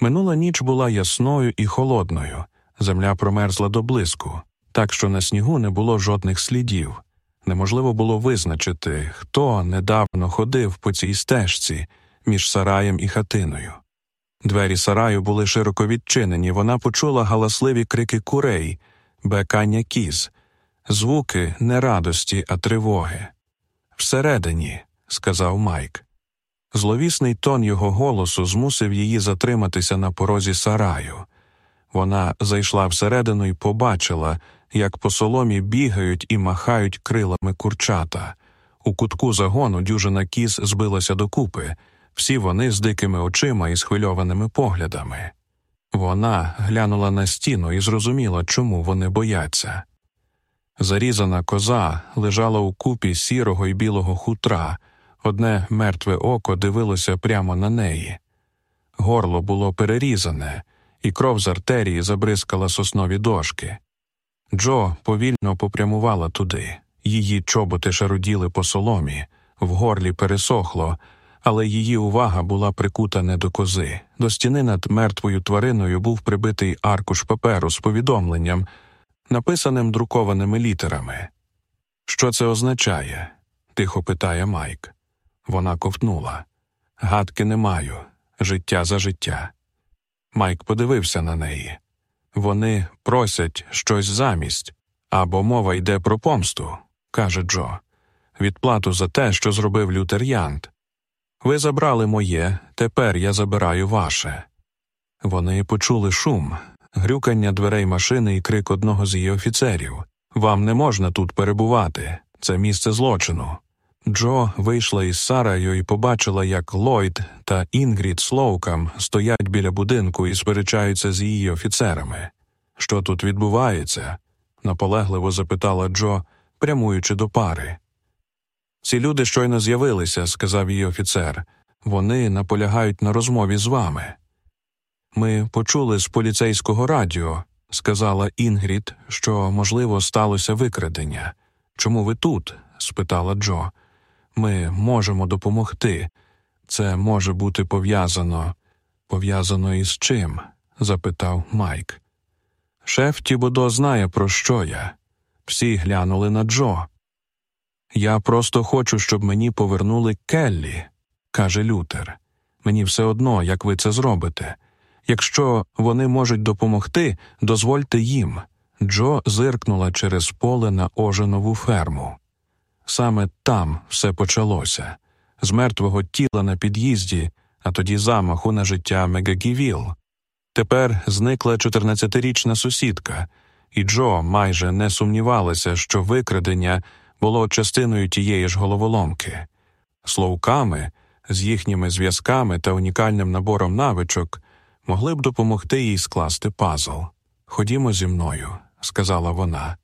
Минула ніч була ясною і холодною, земля промерзла до блиску, так що на снігу не було жодних слідів. Неможливо було визначити, хто недавно ходив по цій стежці між сараєм і хатиною. Двері сараю були широко відчинені, вона почула галасливі крики курей, бекання кіз, звуки не радості, а тривоги. Всередині, сказав Майк. Зловісний тон його голосу змусив її затриматися на порозі сараю. Вона зайшла всередину і побачила, як по соломі бігають і махають крилами курчата. У кутку загону дюжина кіз збилася докупи, всі вони з дикими очима і схвильованими поглядами. Вона глянула на стіну і зрозуміла, чому вони бояться. Зарізана коза лежала у купі сірого і білого хутра, одне мертве око дивилося прямо на неї. Горло було перерізане, і кров з артерії забризкала соснові дошки. Джо повільно попрямувала туди. Її чоботи шаруділи по соломі, в горлі пересохло, але її увага була прикута не до кози. До стіни над мертвою твариною був прибитий аркуш паперу з повідомленням, написаним друкованими літерами. Що це означає? тихо питає Майк. Вона ковтнула. Гадки не маю. життя за життя. Майк подивився на неї. Вони просять щось замість, або мова йде про помсту, каже Джо, відплату за те, що зробив Лютер Янт. Ви забрали моє, тепер я забираю ваше. Вони почули шум, грюкання дверей машини і крик одного з її офіцерів Вам не можна тут перебувати, це місце злочину. Джо вийшла із сараю і побачила, як Ллойд та Інгрід Слоукам стоять біля будинку і сперечаються з її офіцерами. Що тут відбувається? наполегливо запитала Джо, прямуючи до пари. Ці люди щойно з'явилися, сказав її офіцер. Вони наполягають на розмові з вами. Ми почули з поліцейського радіо, сказала Інгрід, що, можливо, сталося викрадення. Чому ви тут? спитала Джо. Ми можемо допомогти. Це може бути пов'язано. Пов'язано із чим? запитав Майк. Шеф Тібодо знає, про що я. Всі глянули на Джо. Я просто хочу, щоб мені повернули Келлі, каже Лютер. Мені все одно, як ви це зробите. Якщо вони можуть допомогти, дозвольте їм. Джо зиркнула через поле на оженову ферму. Саме там все почалося з мертвого тіла на під'їзді, а тоді замаху на життя Мегагівіл. Тепер зникла 14-річна сусідка, і Джо майже не сумнівалася, що викрадення було частиною тієї ж головоломки. Словками, з їхніми зв'язками та унікальним набором навичок могли б допомогти їй скласти пазл. Ходімо зі мною, сказала вона.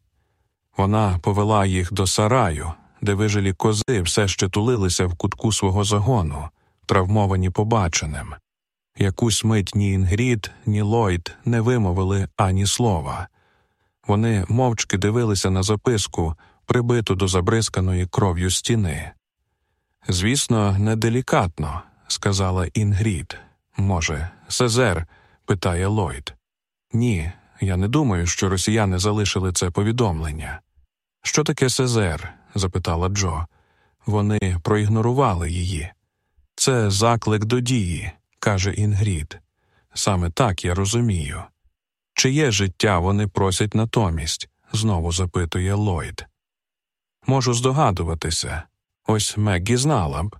Вона повела їх до сараю, де вижилі кози все ще тулилися в кутку свого загону, травмовані побаченим. Якусь мить ні Інгрід, ні Ллойд не вимовили ані слова. Вони мовчки дивилися на записку, прибиту до забризканої кров'ю стіни. Звісно, неделікатно, сказала Інгрід. Може, Сезер? питає Ллойд. Ні, я не думаю, що росіяни залишили це повідомлення. Що таке Сезер? запитала Джо. Вони проігнорували її. Це заклик до дії, каже Інгрід. Саме так я розумію. Чиє життя вони просять натомість? знову запитує Ллойд. Можу здогадуватися. Ось Меггі знала б.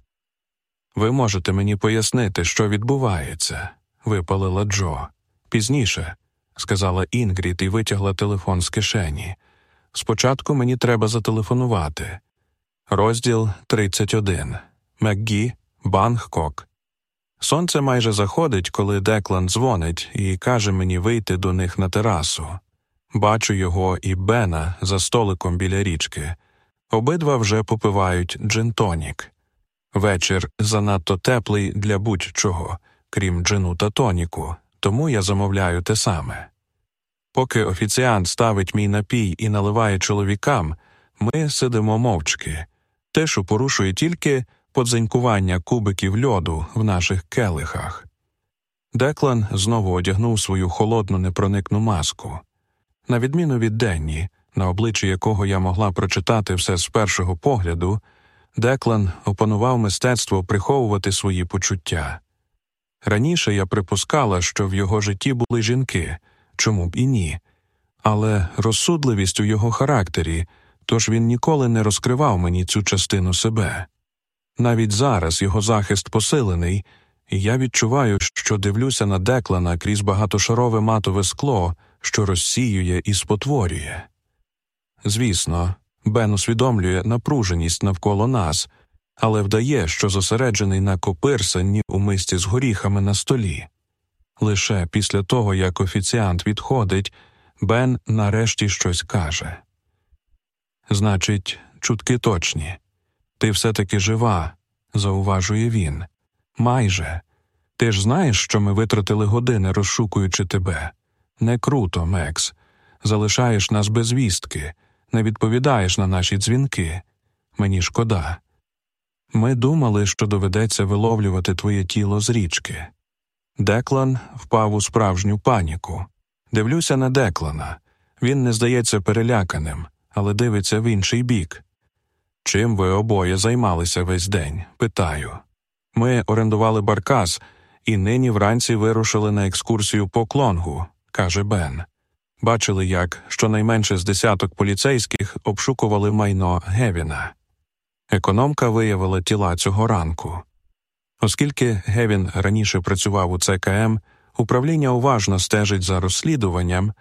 Ви можете мені пояснити, що відбувається, випалила Джо. Пізніше, сказала Інгрід і витягла телефон з кишені. Спочатку мені треба зателефонувати. Розділ 31. Макгі, Бангкок. Сонце майже заходить, коли Деклан дзвонить і каже мені вийти до них на терасу. Бачу його і Бена за столиком біля річки. Обидва вже попивають джин-тонік. Вечір занадто теплий для будь-чого, крім джину та тоніку, тому я замовляю те саме. Поки офіціант ставить мій напій і наливає чоловікам, ми сидимо мовчки. Тешу порушує тільки подзенькування кубиків льоду в наших келихах. Деклан знову одягнув свою холодну непроникну маску. На відміну від Денні, на обличчі якого я могла прочитати все з першого погляду, Деклан опанував мистецтво приховувати свої почуття. Раніше я припускала, що в його житті були жінки чому б і ні, але розсудливість у його характері, тож він ніколи не розкривав мені цю частину себе. Навіть зараз його захист посилений, і я відчуваю, що дивлюся на деклана крізь багатошарове матове скло, що розсіює і спотворює. Звісно, Бен усвідомлює напруженість навколо нас, але вдає, що зосереджений на копирсанні у мисті з горіхами на столі. Лише після того, як офіціант відходить, Бен нарешті щось каже. Значить, чутки точні. Ти все таки жива, зауважує він. Майже. Ти ж знаєш, що ми витратили години, розшукуючи тебе. Не круто, Мекс. Залишаєш нас без вістки, не відповідаєш на наші дзвінки. Мені шкода. Ми думали, що доведеться виловлювати твоє тіло з річки. Деклан впав у справжню паніку. Дивлюся на Деклана. Він не здається переляканим, але дивиться в інший бік. Чим ви обоє займалися весь день? питаю. Ми орендували баркас і нині вранці вирушили на екскурсію по клонгу, каже Бен. Бачили, як щонайменше з десяток поліцейських обшукували майно Гевіна. Економка виявила тіла цього ранку. Оскільки Гевін раніше працював у ЦКМ, управління уважно стежить за розслідуванням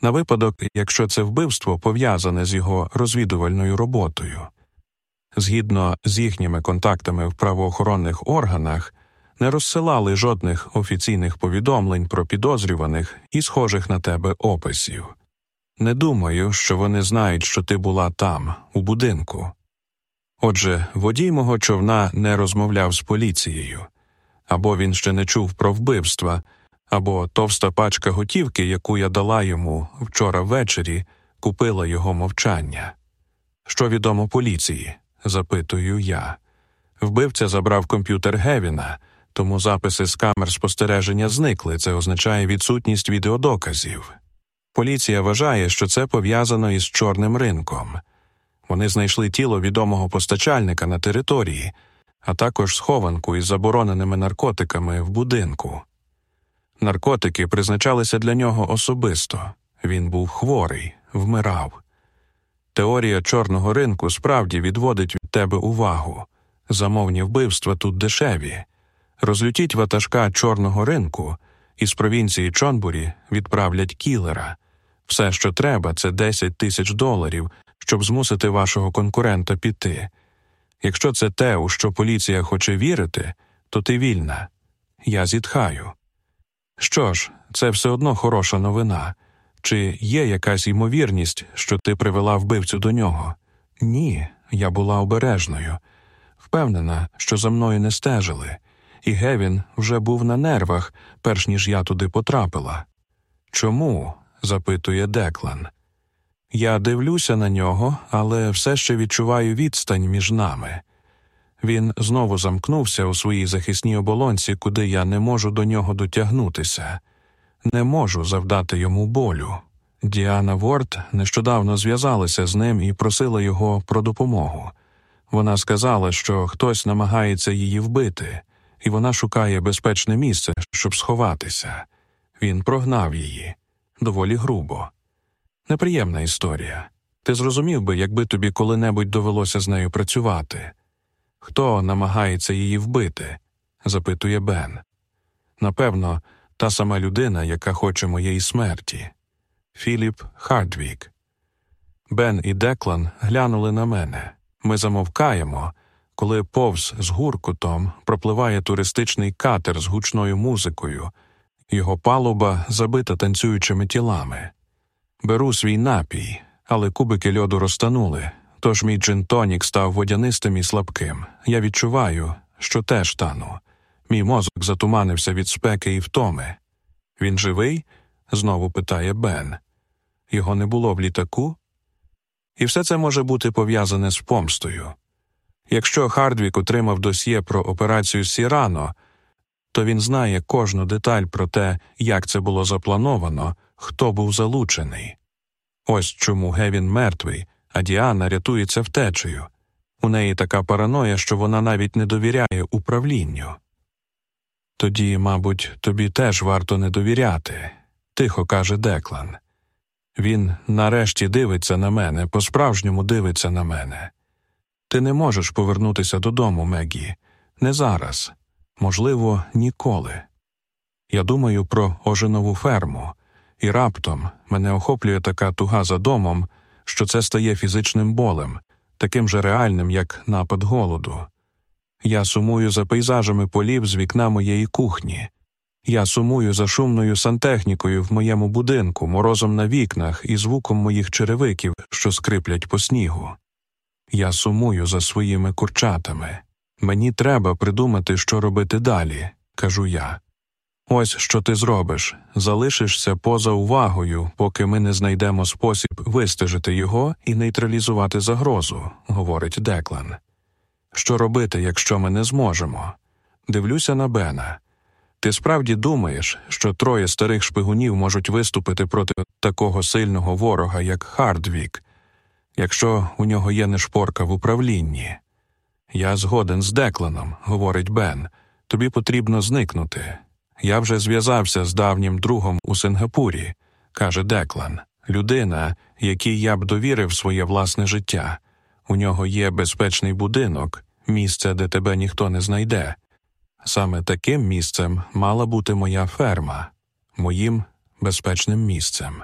на випадок, якщо це вбивство пов'язане з його розвідувальною роботою. Згідно з їхніми контактами в правоохоронних органах, не розсилали жодних офіційних повідомлень про підозрюваних і схожих на тебе описів. Не думаю, що вони знають, що ти була там, у будинку. Отже, водій мого човна не розмовляв з поліцією, або він ще не чув про вбивства, або товста пачка готівки, яку я дала йому вчора ввечері, купила його мовчання. Що відомо поліції? запитую я. Вбивця забрав комп'ютер Гевіна, тому записи з камер спостереження зникли. Це означає відсутність відеодоказів. Поліція вважає, що це пов'язано із чорним ринком. Вони знайшли тіло відомого постачальника на території, а також схованку із забороненими наркотиками в будинку. Наркотики призначалися для нього особисто він був хворий, вмирав. Теорія чорного ринку справді відводить від тебе увагу. Замовні вбивства тут дешеві. Розлютіть ватажка чорного ринку, із провінції Чонбурі відправлять кілера. Все, що треба, це 10 тисяч доларів, щоб змусити вашого конкурента піти. Якщо це те, у що поліція хоче вірити, то ти вільна. Я зітхаю. Що ж, це все одно хороша новина. Чи є якась ймовірність, що ти привела вбивцю до нього? Ні, я була обережною, впевнена, що за мною не стежили, і Гевін вже був на нервах, перш ніж я туди потрапила. Чому? запитує Деклан. Я дивлюся на нього, але все ще відчуваю відстань між нами. Він знову замкнувся у своїй захисній оболонці, куди я не можу до нього дотягнутися, не можу завдати йому болю. Діана Ворд нещодавно зв'язалася з ним і просила його про допомогу. Вона сказала, що хтось намагається її вбити, і вона шукає безпечне місце, щоб сховатися. Він прогнав її доволі грубо. Неприємна історія. Ти зрозумів би, якби тобі коли-небудь довелося з нею працювати. Хто намагається її вбити? запитує Бен. Напевно, та сама людина, яка хоче моєї смерті. Філіп Хардвік. Бен і Деклан глянули на мене. Ми замовкаємо, коли повз з гуркутом пропливає туристичний катер з гучною музикою, його палуба забита танцюючими тілами. Беру свій напій, але кубики льоду розтанули, тож мій джин-тонік став водянистим і слабким. Я відчуваю, що теж тану. Мій мозок затуманився від спеки і втоми. Він живий? знову питає Бен. Його не було в літаку? І все це може бути пов'язане з помстою. Якщо Хардвік отримав досьє про операцію Сірано, то він знає кожну деталь про те, як це було заплановано, хто був залучений. Ось чому Гевін мертвий, а Діана рятується втечею. У неї така параноя, що вона навіть не довіряє управлінню. Тоді, мабуть, тобі теж варто не довіряти, тихо каже Деклан. Він нарешті дивиться на мене, по справжньому дивиться на мене. Ти не можеш повернутися додому, Мегі, не зараз, можливо, ніколи. Я думаю про оженову ферму, і раптом мене охоплює така туга за домом, що це стає фізичним болем, таким же реальним, як напад голоду. Я сумую за пейзажами полів з вікна моєї кухні. Я сумую за шумною сантехнікою в моєму будинку, морозом на вікнах і звуком моїх черевиків, що скриплять по снігу. Я сумую за своїми курчатами. Мені треба придумати, що робити далі, кажу я. Ось що ти зробиш залишишся поза увагою, поки ми не знайдемо спосіб вистежити його і нейтралізувати загрозу, говорить Деклан. Що робити, якщо ми не зможемо? Дивлюся на Бена. Ти справді думаєш, що троє старих шпигунів можуть виступити проти такого сильного ворога, як Хардвік, якщо у нього є нешпорка в управлінні? Я згоден з Декланом, говорить Бен. Тобі потрібно зникнути. Я вже зв'язався з давнім другом у Сингапурі, каже Деклан, людина, якій я б довірив своє власне життя. У нього є безпечний будинок, місце, де тебе ніхто не знайде. Саме таким місцем мала бути моя ферма, моїм безпечним місцем.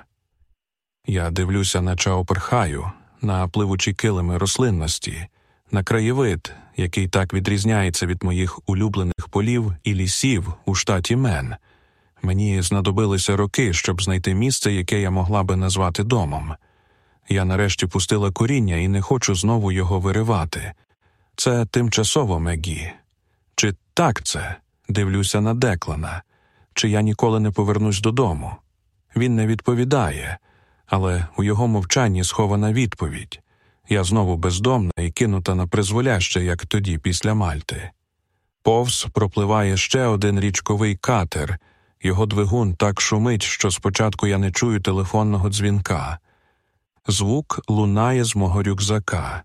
Я дивлюся на Чаоперхаю, на пливучі килими рослинності, на краєвид, який так відрізняється від моїх улюблених полів і лісів у штаті Мен. Мені знадобилися роки, щоб знайти місце, яке я могла би назвати домом. Я нарешті пустила коріння і не хочу знову його виривати. Це тимчасово Мегі. Чи так це? Дивлюся на Деклана, чи я ніколи не повернусь додому. Він не відповідає, але у його мовчанні схована відповідь я знову бездомна і кинута на призволяще, як тоді, після Мальти. Повз пропливає ще один річковий катер, його двигун так шумить, що спочатку я не чую телефонного дзвінка. Звук лунає з мого рюкзака.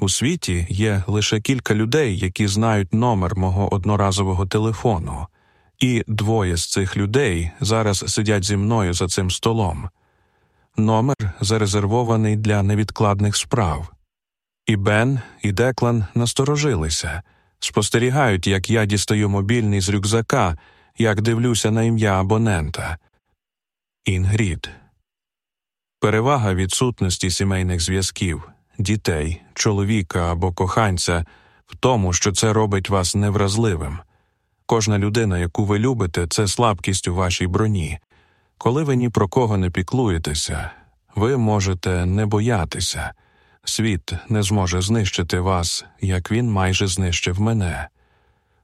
У світі є лише кілька людей, які знають номер мого одноразового телефону, і двоє з цих людей зараз сидять зі мною за цим столом. Номер зарезервований для невідкладних справ. І Бен, і Деклан насторожилися, спостерігають, як я дістаю мобільний з рюкзака, як дивлюся на ім'я абонента. Інгрід. Перевага відсутності сімейних зв'язків, дітей, чоловіка або коханця в тому, що це робить вас невразливим. Кожна людина, яку ви любите, це слабкість у вашій броні. Коли ви ні про кого не піклуєтеся, ви можете не боятися. Світ не зможе знищити вас, як він майже знищив мене.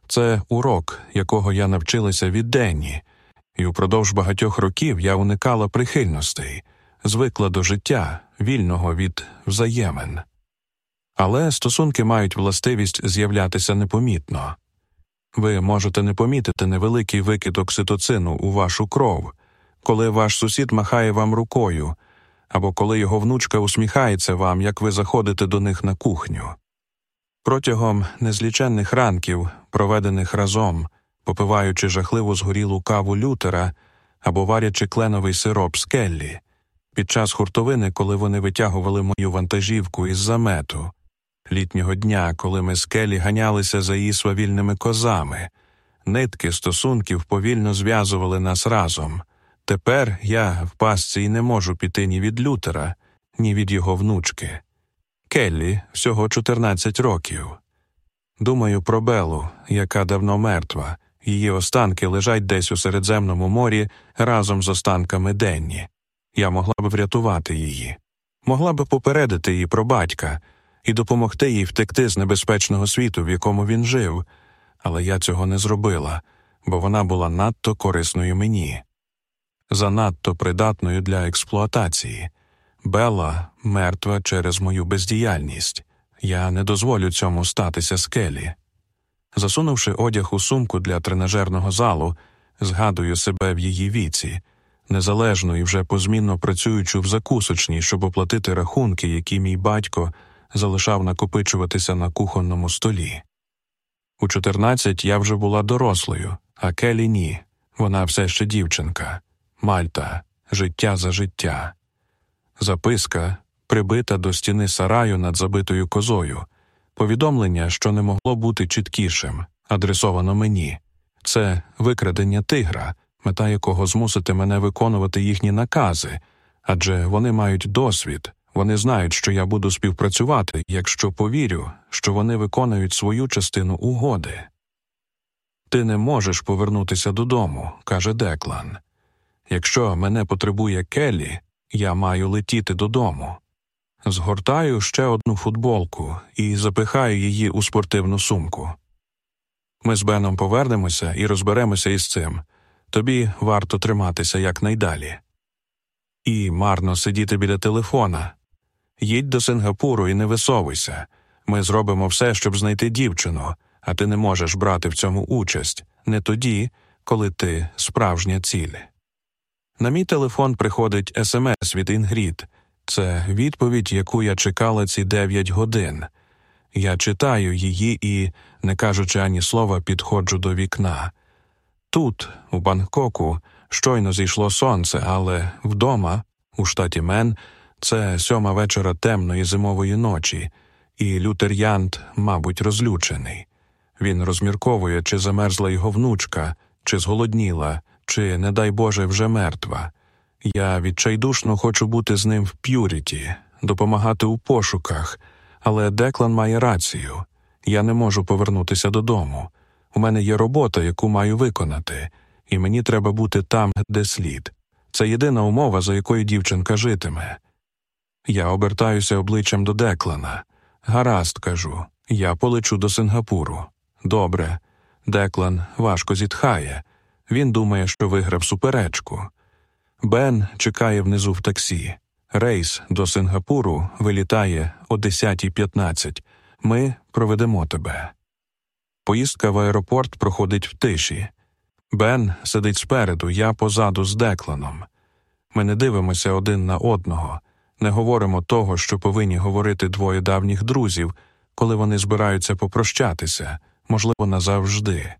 Це урок, якого я навчилася від Денні, і упродовж багатьох років я уникала прихильностей, звикла до життя, вільного від взаємин. Але стосунки мають властивість з'являтися непомітно. Ви можете не помітити невеликий викид окситоцину у вашу кров, коли ваш сусід махає вам рукою, або коли його внучка усміхається вам, як ви заходите до них на кухню. Протягом незліченних ранків, проведених разом, попиваючи жахливу згорілу каву лютера або варячи кленовий сироп з келлі, під час хуртовини, коли вони витягували мою вантажівку із замету, літнього дня, коли ми з келі ганялися за її свавільними козами, нитки стосунків повільно зв'язували нас разом. Тепер я в пастці й не можу піти ні від Лютера, ні від його внучки. Келлі всього 14 років. Думаю про Белу, яка давно мертва, її останки лежать десь у Середземному морі разом з останками Денні. Я могла б врятувати її, могла б попередити її про батька і допомогти їй втекти з небезпечного світу, в якому він жив, але я цього не зробила, бо вона була надто корисною мені занадто придатною для експлуатації. Белла мертва через мою бездіяльність. Я не дозволю цьому статися скелі. Засунувши одяг у сумку для тренажерного залу, згадую себе в її віці, незалежно і вже позмінно працюючи в закусочній, щоб оплатити рахунки, які мій батько залишав накопичуватися на кухонному столі. У 14 я вже була дорослою, а Келі ні. Вона все ще дівчинка. Мальта, життя за життя. Записка, прибита до стіни сараю над забитою козою, повідомлення, що не могло бути чіткішим, адресовано мені. Це викрадення тигра, мета якого змусити мене виконувати їхні накази, адже вони мають досвід, вони знають, що я буду співпрацювати, якщо повірю, що вони виконують свою частину угоди. Ти не можеш повернутися додому, каже Деклан. Якщо мене потребує Келлі, я маю летіти додому. Згортаю ще одну футболку і запихаю її у спортивну сумку. Ми з Беном повернемося і розберемося із цим. Тобі варто триматися якнайдалі. І марно сидіти біля телефона. Їдь до Сингапуру і не висовуйся. Ми зробимо все, щоб знайти дівчину, а ти не можеш брати в цьому участь не тоді, коли ти справжня ціль. На мій телефон приходить смс від Інгрід. Це відповідь, яку я чекала ці дев'ять годин. Я читаю її і, не кажучи ані слова, підходжу до вікна. Тут, у Бангкоку, щойно зійшло сонце, але вдома, у штаті Мен, це сьома вечора темної зимової ночі, і Лютер Янт, мабуть, розлючений. Він розмірковує, чи замерзла його внучка, чи зголодніла, чи, не дай Боже, вже мертва. Я відчайдушно хочу бути з ним в п'юріті, допомагати у пошуках, але Деклан має рацію я не можу повернутися додому. У мене є робота, яку маю виконати, і мені треба бути там, де слід. Це єдина умова, за якою дівчинка житиме. Я обертаюся обличчям до Деклана. Гаразд, кажу, я полечу до Сингапуру. Добре. Деклан важко зітхає. Він думає, що виграв суперечку. Бен чекає внизу в таксі. Рейс до Сингапуру вилітає о 10.15. Ми проведемо тебе. Поїздка в аеропорт проходить в тиші. Бен сидить спереду, я позаду з Декланом. Ми не дивимося один на одного, не говоримо того, що повинні говорити двоє давніх друзів, коли вони збираються попрощатися, можливо, назавжди.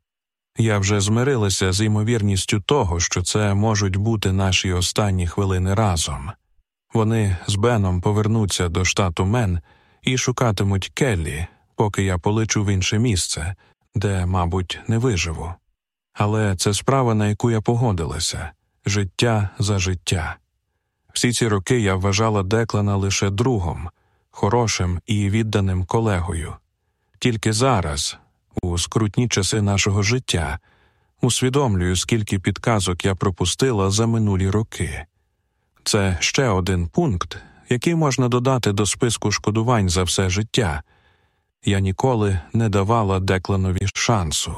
Я вже змирилася з ймовірністю того, що це можуть бути наші останні хвилини разом. Вони з Беном повернуться до штату Мен і шукатимуть Келлі, поки я полечу в інше місце, де, мабуть, не виживу. Але це справа, на яку я погодилася життя за життя. Всі ці роки я вважала Деклана лише другом, хорошим і відданим колегою. Тільки зараз, у скрутні часи нашого життя, усвідомлюю, скільки підказок я пропустила за минулі роки. Це ще один пункт, який можна додати до списку шкодувань за все життя. Я ніколи не давала Декланові шансу.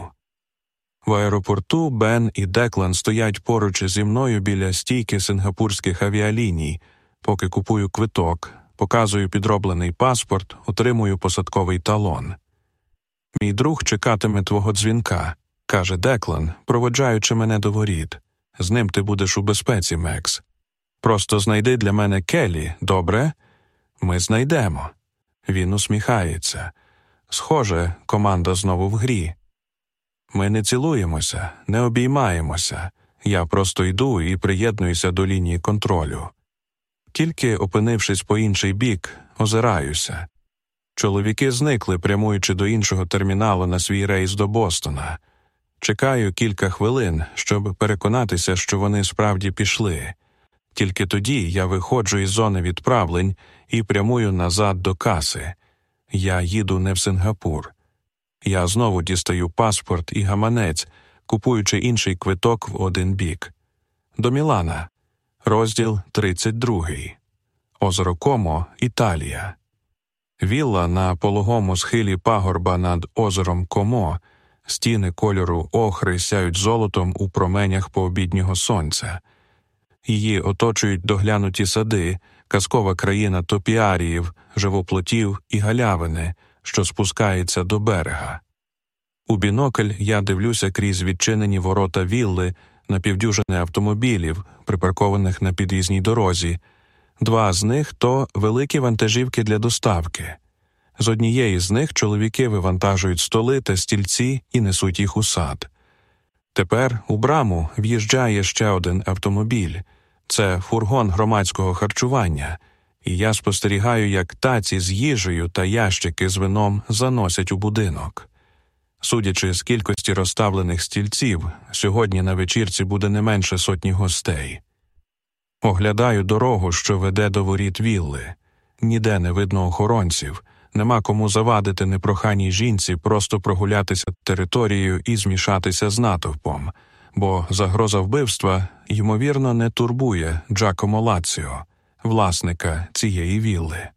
В аеропорту Бен і Деклан стоять поруч зі мною біля стійки сингапурських авіаліній, поки купую квиток, показую підроблений паспорт, отримую посадковий талон. Мій друг чекатиме твого дзвінка, каже Деклан, проводжаючи мене до воріт. З ним ти будеш у безпеці, Мекс. Просто знайди для мене Келі, добре? Ми знайдемо. Він усміхається. Схоже, команда знову в грі. Ми не цілуємося, не обіймаємося. Я просто йду і приєднуюся до лінії контролю. Тільки, опинившись по інший бік, озираюся. Чоловіки зникли, прямуючи до іншого терміналу на свій рейс до Бостона. Чекаю кілька хвилин, щоб переконатися, що вони справді пішли. Тільки тоді я виходжу із зони відправлень і прямую назад до каси. Я їду не в Сингапур. Я знову дістаю паспорт і гаманець, купуючи інший квиток в один бік. До Мілана, розділ 32. Озеро Комо, Італія. Вілла на пологому схилі пагорба над озером Комо, стіни кольору охри сяють золотом у променях пообіднього сонця. Її оточують доглянуті сади, казкова країна топіаріїв, живоплотів і галявини, що спускається до берега. У бінокль я дивлюся крізь відчинені ворота вілли на півдюжини автомобілів, припаркованих на під'їзній дорозі. Два з них то великі вантажівки для доставки. З однієї з них чоловіки вивантажують столи та стільці і несуть їх у сад. Тепер у браму в'їжджає ще один автомобіль це фургон громадського харчування, і я спостерігаю, як таці з їжею та ящики з вином заносять у будинок. Судячи з кількості розставлених стільців, сьогодні на вечірці буде не менше сотні гостей. Оглядаю дорогу, що веде до воріт вілли. Ніде не видно охоронців, нема кому завадити непроханій жінці просто прогулятися територією і змішатися з натовпом, бо загроза вбивства, ймовірно, не турбує Джакомо Лаціо, власника цієї вілли.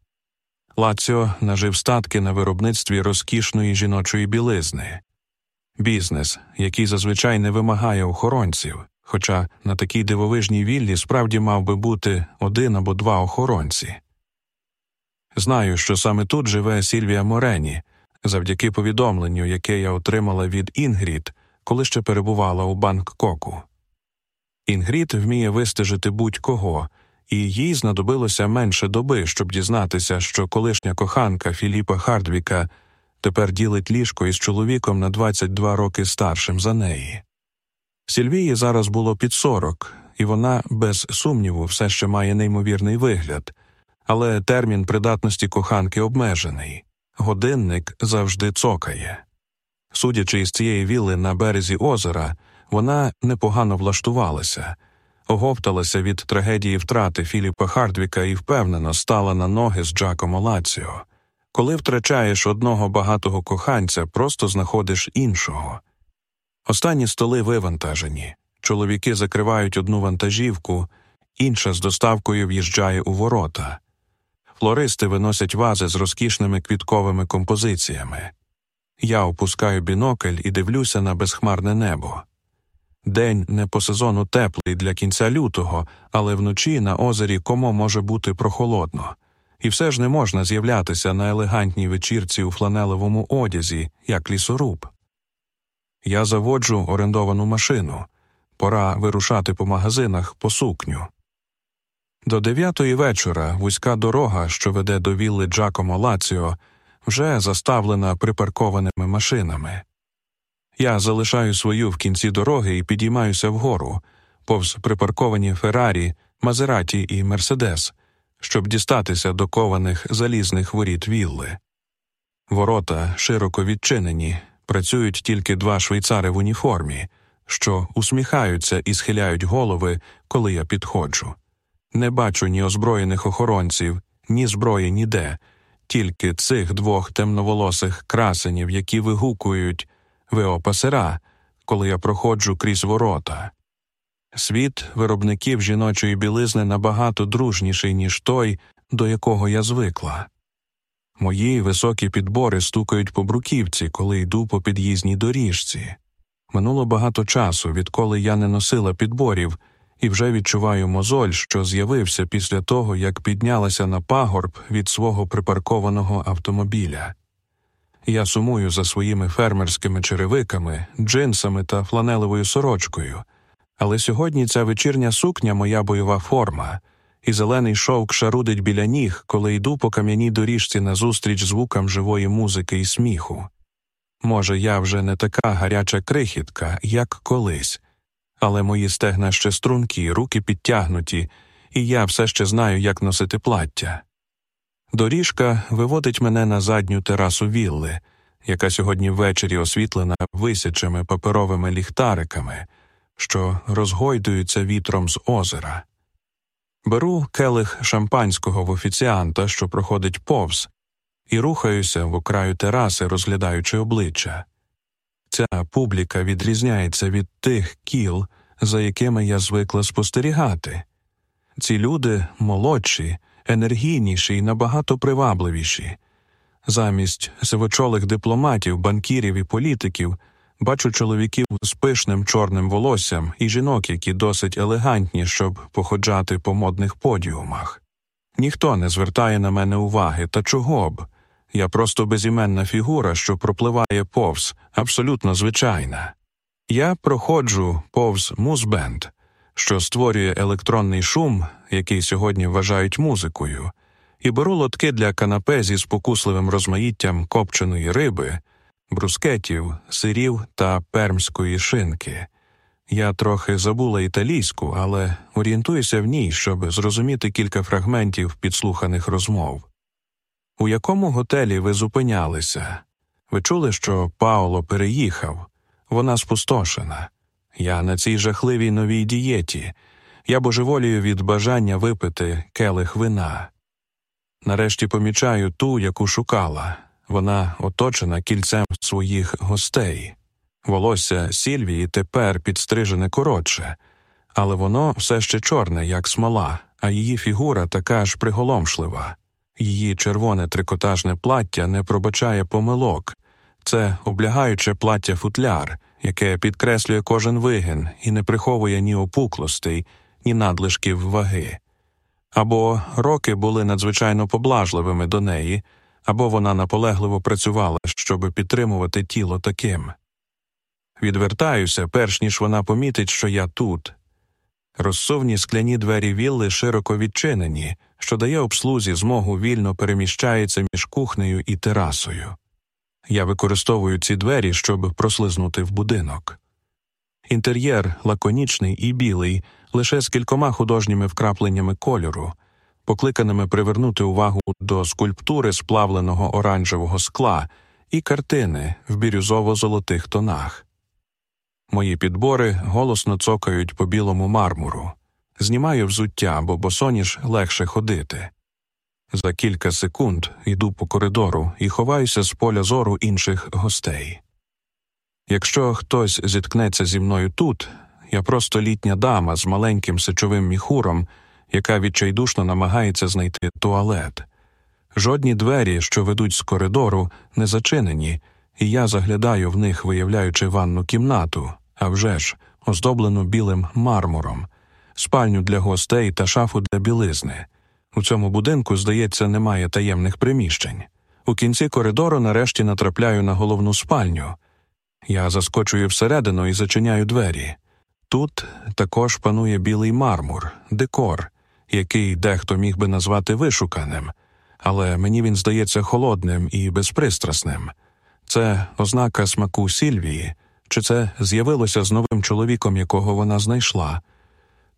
Лаціо нажив статки на виробництві розкішної жіночої білизни, бізнес, який зазвичай не вимагає охоронців, хоча на такій дивовижній віллі справді мав би бути один або два охоронці. Знаю, що саме тут живе Сільвія Морені, завдяки повідомленню, яке я отримала від Інгрід, коли ще перебувала у Бангкоку. Інгрід вміє вистежити будь-кого, і їй знадобилося менше доби, щоб дізнатися, що колишня коханка Філіпа Хардвіка тепер ділить ліжко із чоловіком на 22 роки старшим за неї. Сільвії зараз було під сорок, і вона, без сумніву, все ще має неймовірний вигляд, але термін придатності коханки обмежений годинник завжди цокає. Судячи із цієї вілли на березі озера, вона непогано влаштувалася, оговталася від трагедії втрати Філіпа Хардвіка і впевнено стала на ноги з Джаком Олаціо. Коли втрачаєш одного багатого коханця, просто знаходиш іншого. Останні столи вивантажені. Чоловіки закривають одну вантажівку, інша з доставкою в'їжджає у ворота. Флористи виносять вази з розкішними квітковими композиціями. Я опускаю бінокль і дивлюся на безхмарне небо. День не по сезону теплий для кінця лютого, але вночі на озері кому може бути прохолодно, і все ж не можна з'являтися на елегантній вечірці у фланелевому одязі, як лісоруб. Я заводжу орендовану машину. Пора вирушати по магазинах по сукню. До дев'ятої вечора вузька дорога, що веде до вілли Джакомо Лаціо, вже заставлена припаркованими машинами. Я залишаю свою в кінці дороги і підіймаюся вгору, повз припарковані Феррарі, Мазераті і Мерседес, щоб дістатися до кованих залізних воріт вілли. Ворота широко відчинені, працюють тільки два швейцари в уніформі, що усміхаються і схиляють голови, коли я підходжу. Не бачу ні озброєних охоронців, ні зброї ніде, тільки цих двох темноволосих красенів, які вигукують Веопасера, коли я проходжу крізь ворота. Світ виробників жіночої білизни набагато дружніший, ніж той, до якого я звикла. Мої високі підбори стукають по бруківці, коли йду по під'їзній доріжці. Минуло багато часу, відколи я не носила підборів, і вже відчуваю мозоль, що з'явився після того, як піднялася на пагорб від свого припаркованого автомобіля. Я сумую за своїми фермерськими черевиками, джинсами та фланелевою сорочкою, але сьогодні ця вечірня сукня моя бойова форма, і зелений шовк шарудить біля ніг, коли йду по кам'яній доріжці назустріч звукам живої музики і сміху. Може, я вже не така гаряча крихітка, як колись, але мої стегна ще стрункі, руки підтягнуті, і я все ще знаю, як носити плаття. Доріжка виводить мене на задню терасу вілли, яка сьогодні ввечері освітлена висячими паперовими ліхтариками, що розгойдуються вітром з озера. Беру келих шампанського в офіціанта, що проходить повз, і рухаюся в окраю тераси, розглядаючи обличчя. Ця публіка відрізняється від тих кіл, за якими я звикла спостерігати. Ці люди молодші, енергійніші і набагато привабливіші. Замість сивочолих дипломатів, банкірів і політиків бачу чоловіків з пишним чорним волоссям і жінок, які досить елегантні, щоб походжати по модних подіумах. Ніхто не звертає на мене уваги, та чого б. Я просто безіменна фігура, що пропливає повз, абсолютно звичайна. Я проходжу повз музбенд, що створює електронний шум, який сьогодні вважають музикою, і беру лотки для канапе зі спокусливим розмаїттям копченої риби, брускетів, сирів та пермської шинки. Я трохи забула італійську, але орієнтуюся в ній, щоб зрозуміти кілька фрагментів підслуханих розмов. У якому готелі ви зупинялися? Ви чули, що Пауло переїхав? Вона спустошена. Я на цій жахливій новій дієті. Я божеволію від бажання випити келих вина. Нарешті помічаю ту, яку шукала. Вона оточена кільцем своїх гостей. Волосся Сільвії тепер підстрижене коротше, але воно все ще чорне, як смола, а її фігура така ж приголомшлива. Її червоне трикотажне плаття не пробачає помилок, це облягаюче плаття футляр, яке підкреслює кожен вигин і не приховує ні опуклостей, ні надлишків ваги. Або роки були надзвичайно поблажливими до неї, або вона наполегливо працювала, щоб підтримувати тіло таким. Відвертаюся, перш ніж вона помітить, що я тут. Розсувні скляні двері вілли широко відчинені, що дає обслузі змогу вільно переміщається між кухнею і терасою. Я використовую ці двері, щоб прослизнути в будинок. Інтер'єр лаконічний і білий, лише з кількома художніми вкрапленнями кольору, покликаними привернути увагу до скульптури сплавленого оранжевого скла і картини в бірюзово-золотих тонах. Мої підбори голосно цокають по білому мармуру. Знімаю взуття, бо босоніж легше ходити. За кілька секунд йду по коридору і ховаюся з поля зору інших гостей. Якщо хтось зіткнеться зі мною тут, я просто літня дама з маленьким сечовим міхуром, яка відчайдушно намагається знайти туалет. Жодні двері, що ведуть з коридору, не зачинені, і я заглядаю в них, виявляючи ванну кімнату, а вже ж, оздоблену білим мармуром, спальню для гостей та шафу для білизни. У цьому будинку, здається, немає таємних приміщень. У кінці коридору нарешті натрапляю на головну спальню. Я заскочую всередину і зачиняю двері. Тут також панує білий мармур, декор, який дехто міг би назвати вишуканим, але мені він здається холодним і безпристрасним. Це ознака смаку Сільвії, чи це з'явилося з новим чоловіком, якого вона знайшла.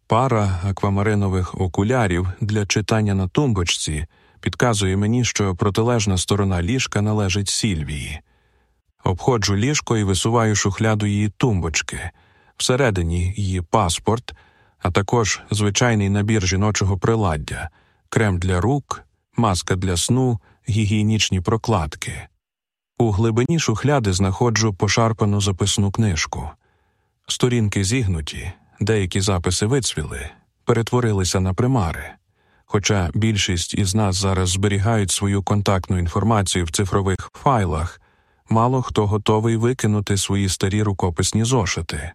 Пара аквамаринових окулярів для читання на тумбочці підказує мені, що протилежна сторона ліжка належить Сільвії. Обходжу ліжко і висуваю шухляду її тумбочки, всередині її паспорт, а також звичайний набір жіночого приладдя, крем для рук, маска для сну, гігієнічні прокладки. У глибині шухляди знаходжу пошарпану записну книжку. Сторінки зігнуті, деякі записи вицвіли, перетворилися на примари. Хоча більшість із нас зараз зберігають свою контактну інформацію в цифрових файлах, мало хто готовий викинути свої старі рукописні зошити.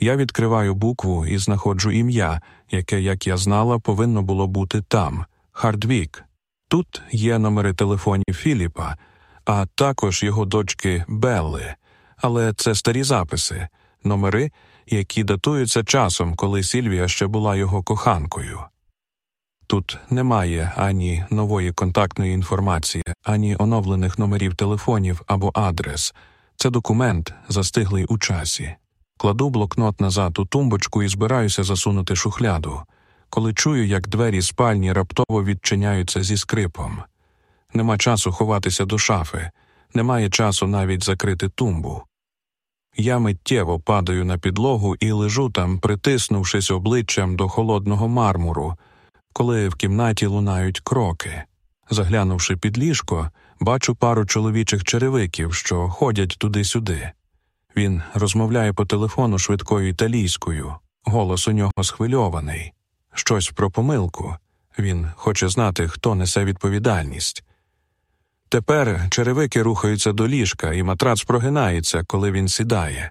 Я відкриваю букву і знаходжу ім'я, яке, як я знала, повинно було бути там Хардвік. Тут є номери телефонів Філіпа, а також його дочки Белли, але це старі записи, номери, які датуються часом, коли Сільвія ще була його коханкою. Тут немає ані нової контактної інформації, ані оновлених номерів телефонів або адрес. Це документ, застиглий у часі. Кладу блокнот назад у тумбочку і збираюся засунути шухляду, коли чую, як двері спальні раптово відчиняються зі скрипом. Нема часу ховатися до шафи, немає часу навіть закрити тумбу. Я миттєво падаю на підлогу і лежу там, притиснувшись обличчям до холодного мармуру, коли в кімнаті лунають кроки. Заглянувши під ліжко, бачу пару чоловічих черевиків, що ходять туди-сюди. Він розмовляє по телефону швидкою італійською, голос у нього схвильований, щось про помилку. Він хоче знати, хто несе відповідальність. Тепер черевики рухаються до ліжка, і матрац прогинається, коли він сідає.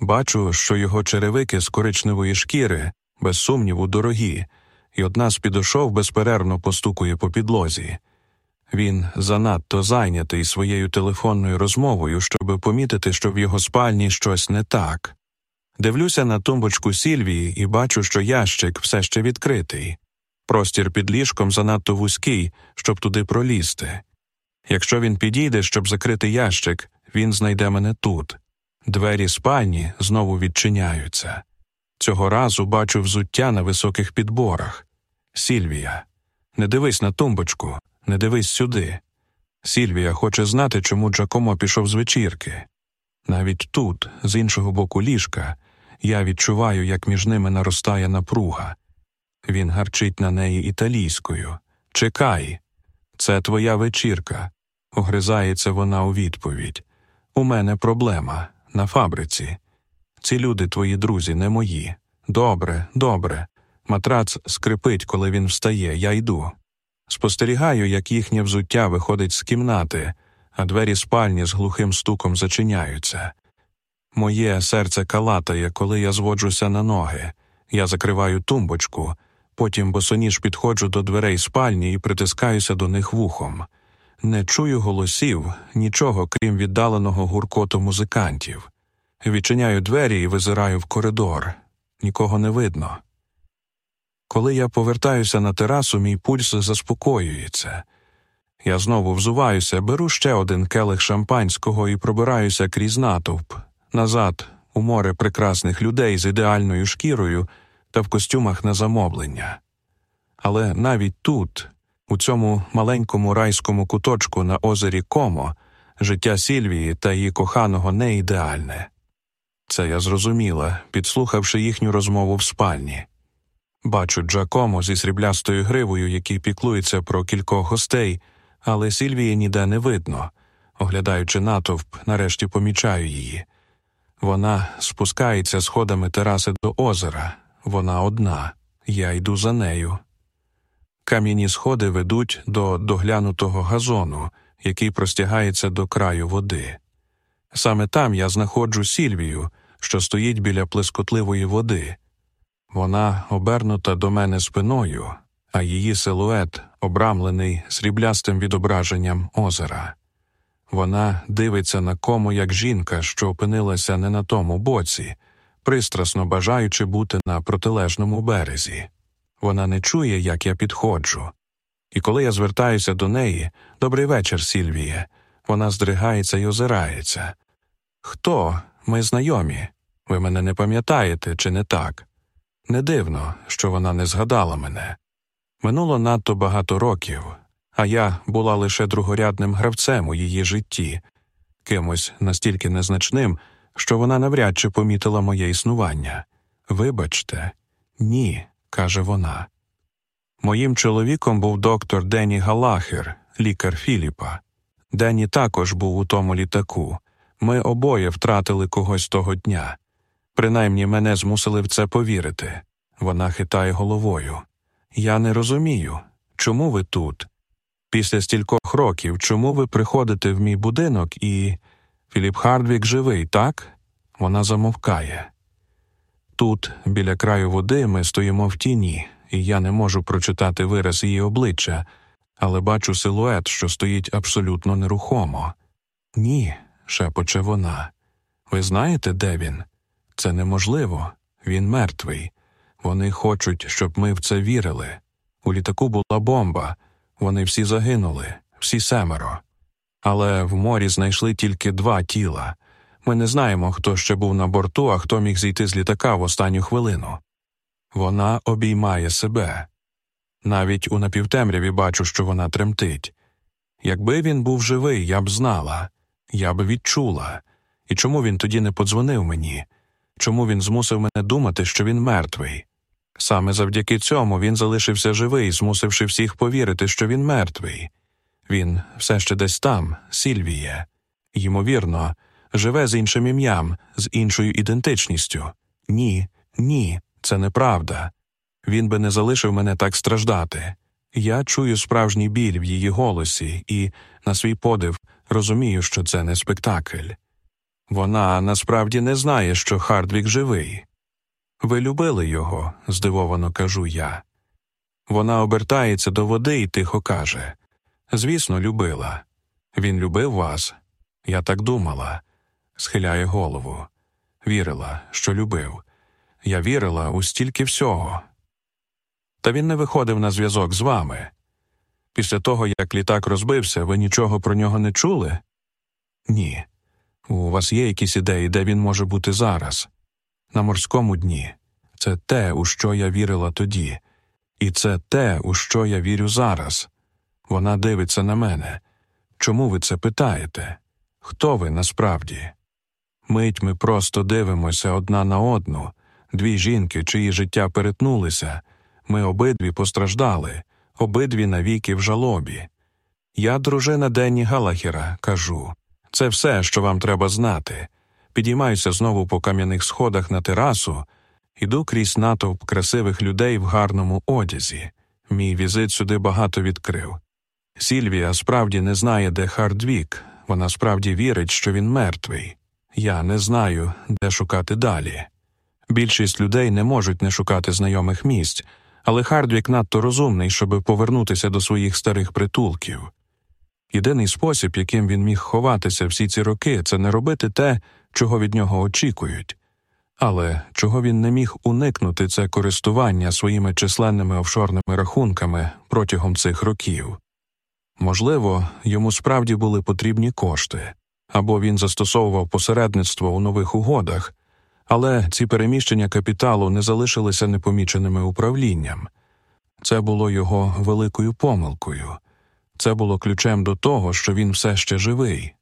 Бачу, що його черевики з коричневої шкіри, без сумніву, дорогі, і одна з підошов безперервно постукує по підлозі. Він занадто зайнятий своєю телефонною розмовою, щоб помітити, що в його спальні щось не так. Дивлюся на тумбочку Сільвії і бачу, що ящик все ще відкритий. Простір під ліжком занадто вузький, щоб туди пролізти. Якщо він підійде, щоб закрити ящик, він знайде мене тут. Двері спальні знову відчиняються. Цього разу бачу взуття на високих підборах. Сільвія, не дивись на тумбочку, не дивись сюди. Сільвія хоче знати, чому Джакомо пішов з вечірки. Навіть тут, з іншого боку ліжка, я відчуваю, як між ними наростає напруга. Він гарчить на неї італійською. Чекай, це твоя вечірка. Огризається вона у відповідь. У мене проблема на фабриці. Ці люди твої друзі, не мої. Добре, добре. Матрац скрипить, коли він встає, я йду. Спостерігаю, як їхнє взуття виходить з кімнати, а двері спальні з глухим стуком зачиняються. Моє серце калатає, коли я зводжуся на ноги. Я закриваю тумбочку, потім босоніж підходжу до дверей спальні і притискаюся до них вухом. Не чую голосів, нічого, крім віддаленого гуркоту музикантів. Відчиняю двері і визираю в коридор. Нікого не видно. Коли я повертаюся на терасу, мій пульс заспокоюється. Я знову взуваюся, беру ще один келих шампанського і пробираюся крізь натовп, назад, у море прекрасних людей з ідеальною шкірою та в костюмах на замовлення. Але навіть тут, у цьому маленькому райському куточку на озері Комо, життя Сільвії та її коханого не ідеальне. Це я зрозуміла, підслухавши їхню розмову в спальні. Бачу Джакомо зі сріблястою гривою, який піклується про кількох гостей, але Сільвії ніде не видно. Оглядаючи натовп, нарешті помічаю її. Вона спускається сходами тераси до озера. Вона одна. Я йду за нею. Кам'яні сходи ведуть до доглянутого газону, який простягається до краю води. Саме там я знаходжу Сільвію, що стоїть біля плескотливої води. Вона обернута до мене спиною, а її силует обрамлений сріблястим відображенням озера. Вона дивиться на кому як жінка, що опинилася не на тому боці, пристрасно бажаючи бути на протилежному березі. Вона не чує, як я підходжу. І коли я звертаюся до неї, добрий вечір, Сільвіє, вона здригається і озирається. Хто? Ми знайомі. Ви мене не пам'ятаєте, чи не так? Не дивно, що вона не згадала мене. Минуло надто багато років, а я була лише другорядним гравцем у її житті, кимось настільки незначним, що вона навряд чи помітила моє існування. Вибачте, ні, каже вона. Моїм чоловіком був доктор Денні Галахер, лікар Філіпа. Денні також був у тому літаку. Ми обоє втратили когось того дня. Принаймні мене змусили в це повірити. Вона хитає головою. Я не розумію, чому ви тут? Після стількох років, чому ви приходите в мій будинок і. Філіп Хардвік живий, так? Вона замовкає. Тут, біля краю води, ми стоїмо в тіні, і я не можу прочитати вираз її обличчя, але бачу силует, що стоїть абсолютно нерухомо. Ні, шепоче вона. Ви знаєте, де він? Це неможливо. Він мертвий. Вони хочуть, щоб ми в це вірили. У літаку була бомба. Вони всі загинули, всі семеро. Але в морі знайшли тільки два тіла. Ми не знаємо, хто ще був на борту, а хто міг зійти з літака в останню хвилину. Вона обіймає себе. Навіть у напівтемряві бачу, що вона тремтить. Якби він був живий, я б знала, я б відчула. І чому він тоді не подзвонив мені? Чому він змусив мене думати, що він мертвий? Саме завдяки цьому він залишився живий, змусивши всіх повірити, що він мертвий. Він все ще десь там, Сільвіє. Ймовірно, живе з іншим ім'ям, з іншою ідентичністю. Ні, ні, це неправда. Він би не залишив мене так страждати. Я чую справжній біль в її голосі і, на свій подив, розумію, що це не спектакль. Вона насправді не знає, що Хардвік живий. Ви любили його, здивовано кажу я. Вона обертається до води і тихо каже Звісно, любила. Він любив вас. Я так думала, схиляє голову. Вірила, що любив. Я вірила у стільки всього. Та він не виходив на зв'язок з вами. Після того, як літак розбився, ви нічого про нього не чули? Ні. У вас є якісь ідеї, де він може бути зараз? На морському дні. Це те, у що я вірила тоді, і це те, у що я вірю зараз. Вона дивиться на мене. Чому ви це питаєте? Хто ви насправді? Мить ми просто дивимося одна на одну, дві жінки, чиї життя перетнулися. Ми обидві постраждали, обидві навіки в жалобі. Я дружина Денні Галахера, кажу. Це все, що вам треба знати. Підіймаюся знову по кам'яних сходах на терасу, іду крізь натовп красивих людей в гарному одязі. Мій візит сюди багато відкрив. Сільвія справді не знає, де Хардвік, вона справді вірить, що він мертвий. Я не знаю, де шукати далі. Більшість людей не можуть не шукати знайомих місць, але Хардвік надто розумний, щоб повернутися до своїх старих притулків. Єдиний спосіб, яким він міг ховатися всі ці роки, це не робити те, чого від нього очікують. Але чого він не міг уникнути це користування своїми численними офшорними рахунками протягом цих років. Можливо, йому справді були потрібні кошти, або він застосовував посередництво у нових угодах, Але ці переміщення капіталу не залишилися непоміченими управлінням. Це було його великою помилкою, це було ключем до того, що він все ще живий,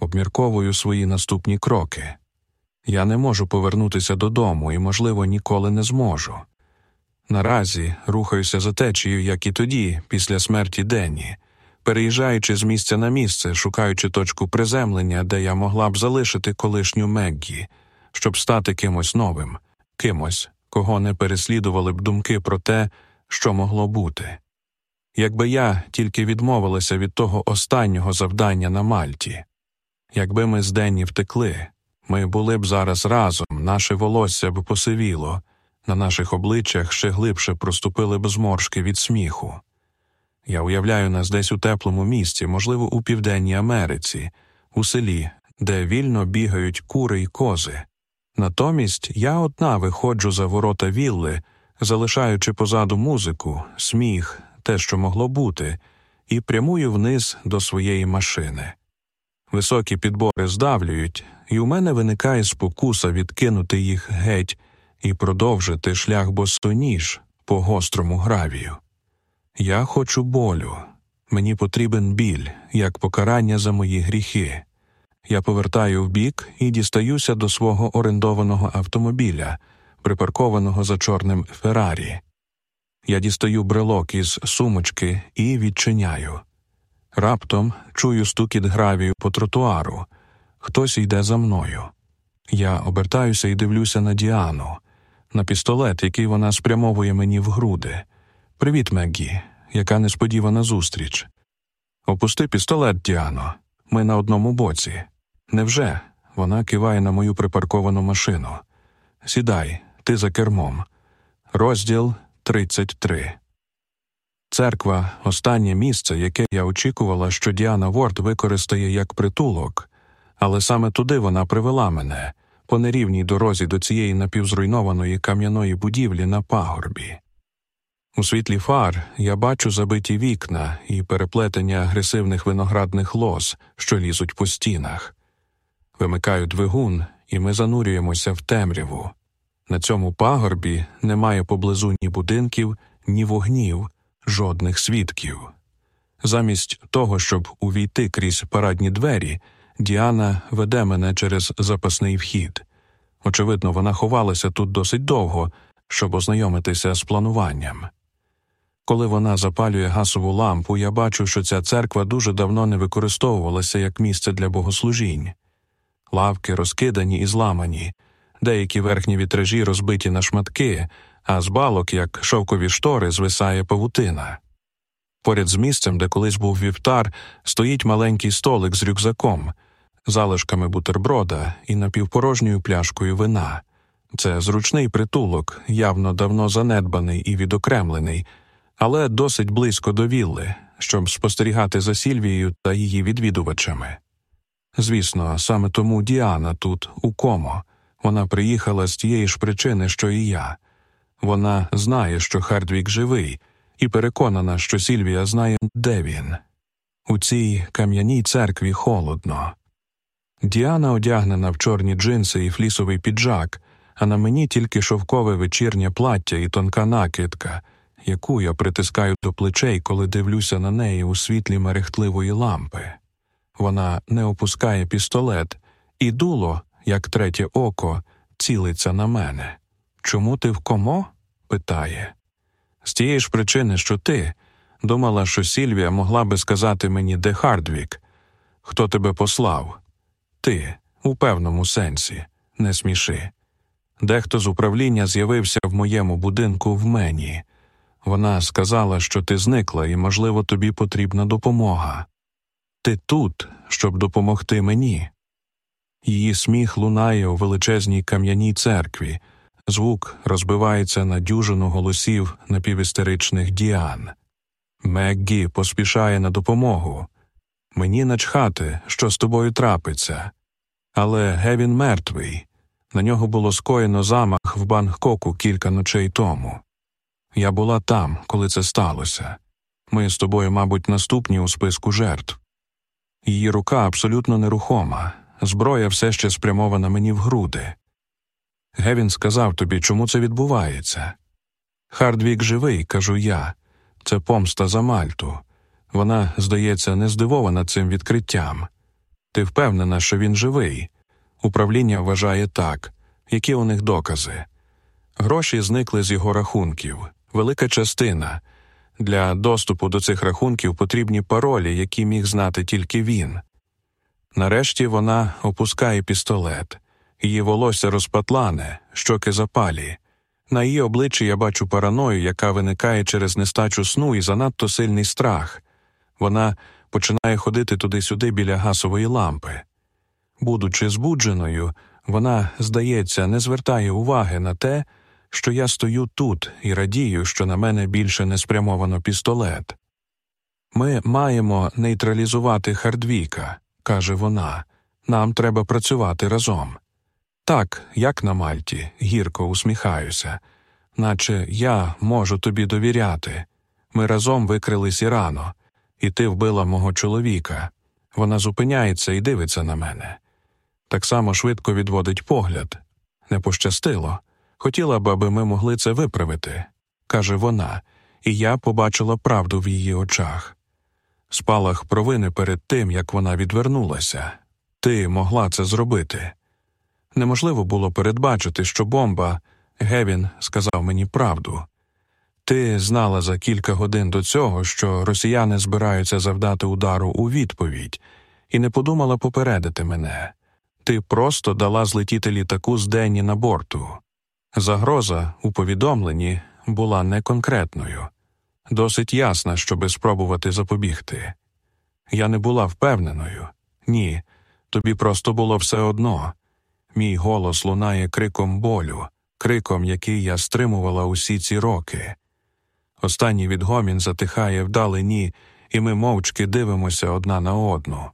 обмірковую свої наступні кроки. Я не можу повернутися додому і, можливо, ніколи не зможу. Наразі рухаюся за течією, як і тоді, після смерті Денні, переїжджаючи з місця на місце, шукаючи точку приземлення, де я могла б залишити колишню Меггі, щоб стати кимось новим, кимось, кого не переслідували б думки про те, що могло бути. Якби я тільки відмовилася від того останнього завдання на Мальті, якби ми з Денні втекли, ми були б зараз разом, наше волосся б посивіло, на наших обличчях ще глибше проступили б зморшки від сміху. Я уявляю нас десь у теплому місці, можливо, у Південній Америці, у селі, де вільно бігають кури й кози. Натомість я одна виходжу за ворота вілли, залишаючи позаду музику, сміх, те, що могло бути, і прямую вниз до своєї машини. Високі підбори здавлюють, і у мене виникає спокуса відкинути їх геть і продовжити шлях босоніж по гострому гравію. Я хочу болю, мені потрібен біль, як покарання за мої гріхи. Я повертаю вбік і дістаюся до свого орендованого автомобіля, припаркованого за чорним Феррарі. Я дістаю брелок із сумочки і відчиняю. Раптом чую стукіт гравію по тротуару. Хтось йде за мною. Я обертаюся і дивлюся на Діану, на пістолет, який вона спрямовує мені в груди. Привіт, Меггі, яка несподівана зустріч. Опусти пістолет, Діано. Ми на одному боці. Невже? Вона киває на мою припарковану машину. Сідай, ти за кермом. Розділ 33 Церква останнє місце, яке я очікувала, що Діана Ворд використає як притулок, але саме туди вона привела мене по нерівній дорозі до цієї напівзруйнованої кам'яної будівлі на пагорбі. У світлі фар я бачу забиті вікна і переплетення агресивних виноградних лоз, що лізуть по стінах. Вимикаю двигун, і ми занурюємося в темряву. На цьому пагорбі немає поблизу ні будинків, ні вогнів, жодних свідків. Замість того, щоб увійти крізь парадні двері, Діана веде мене через запасний вхід. Очевидно, вона ховалася тут досить довго, щоб ознайомитися з плануванням. Коли вона запалює гасову лампу, я бачу, що ця церква дуже давно не використовувалася як місце для богослужінь. Лавки розкидані і зламані, деякі верхні вітражі розбиті на шматки, а з балок, як шовкові штори, звисає павутина. Поряд з місцем, де колись був вівтар, стоїть маленький столик з рюкзаком, залишками бутерброда і напівпорожньою пляшкою вина. Це зручний притулок, явно давно занедбаний і відокремлений, але досить близько до вілли, щоб спостерігати за Сільвією та її відвідувачами. Звісно, саме тому Діана тут, у комо. Вона приїхала з тієї ж причини, що і я. Вона знає, що Хардвік живий, і переконана, що Сільвія знає, де він. У цій кам'яній церкві холодно. Діана одягнена в чорні джинси і флісовий піджак, а на мені тільки шовкове вечірнє плаття і тонка накидка, яку я притискаю до плечей, коли дивлюся на неї у світлі мерехтливої лампи. Вона не опускає пістолет, і дуло, як третє око, цілиться на мене. Чому ти в комо? питає. З тієї ж причини, що ти думала, що Сільвія могла би сказати мені, де Хардвік, хто тебе послав. Ти, у певному сенсі, не сміши. Дехто з управління з'явився в моєму будинку в мені. Вона сказала, що ти зникла і, можливо, тобі потрібна допомога. Ти тут, щоб допомогти мені. Її сміх лунає у величезній кам'яній церкві, звук розбивається на дюжину голосів напівістеричних діан. Меггі поспішає на допомогу. Мені начхати, що з тобою трапиться. Але Гевін мертвий. На нього було скоєно замах в Бангкоку кілька ночей тому. Я була там, коли це сталося. Ми з тобою, мабуть, наступні у списку жертв. Її рука абсолютно нерухома, зброя все ще спрямована мені в груди. Гевін сказав тобі, чому це відбувається. Хардвік живий, кажу я. Це помста за Мальту. Вона, здається, не здивована цим відкриттям. Ти впевнена, що він живий. Управління вважає так. Які у них докази? Гроші зникли з його рахунків. Велика частина. Для доступу до цих рахунків потрібні паролі, які міг знати тільки він. Нарешті вона опускає пістолет, її волосся розпатлане, щоки запалі. На її обличчі я бачу параною, яка виникає через нестачу сну і занадто сильний страх. Вона починає ходити туди-сюди біля гасової лампи. Будучи збудженою, вона, здається, не звертає уваги на те, що я стою тут і радію, що на мене більше не спрямовано пістолет. Ми маємо нейтралізувати Хардвіка, каже вона. Нам треба працювати разом. Так, як на Мальті, гірко усміхаюся, наче я можу тобі довіряти. Ми разом викрились рано, і ти вбила мого чоловіка. Вона зупиняється і дивиться на мене. Так само швидко відводить погляд. Не пощастило. Хотіла б, аби ми могли це виправити, каже вона, і я побачила правду в її очах. Спалах провини перед тим, як вона відвернулася. Ти могла це зробити. Неможливо було передбачити, що бомба, Гевін сказав мені правду. Ти знала за кілька годин до цього, що росіяни збираються завдати удару у відповідь, і не подумала попередити мене. Ти просто дала злетіти літаку з Денні на борту. Загроза у повідомленні була неконкретною, досить ясна, щоби спробувати запобігти. Я не була впевненою. Ні, тобі просто було все одно. Мій голос лунає криком болю, криком, який я стримувала усі ці роки. Останній відгомін затихає вдалині, і ми мовчки дивимося одна на одну.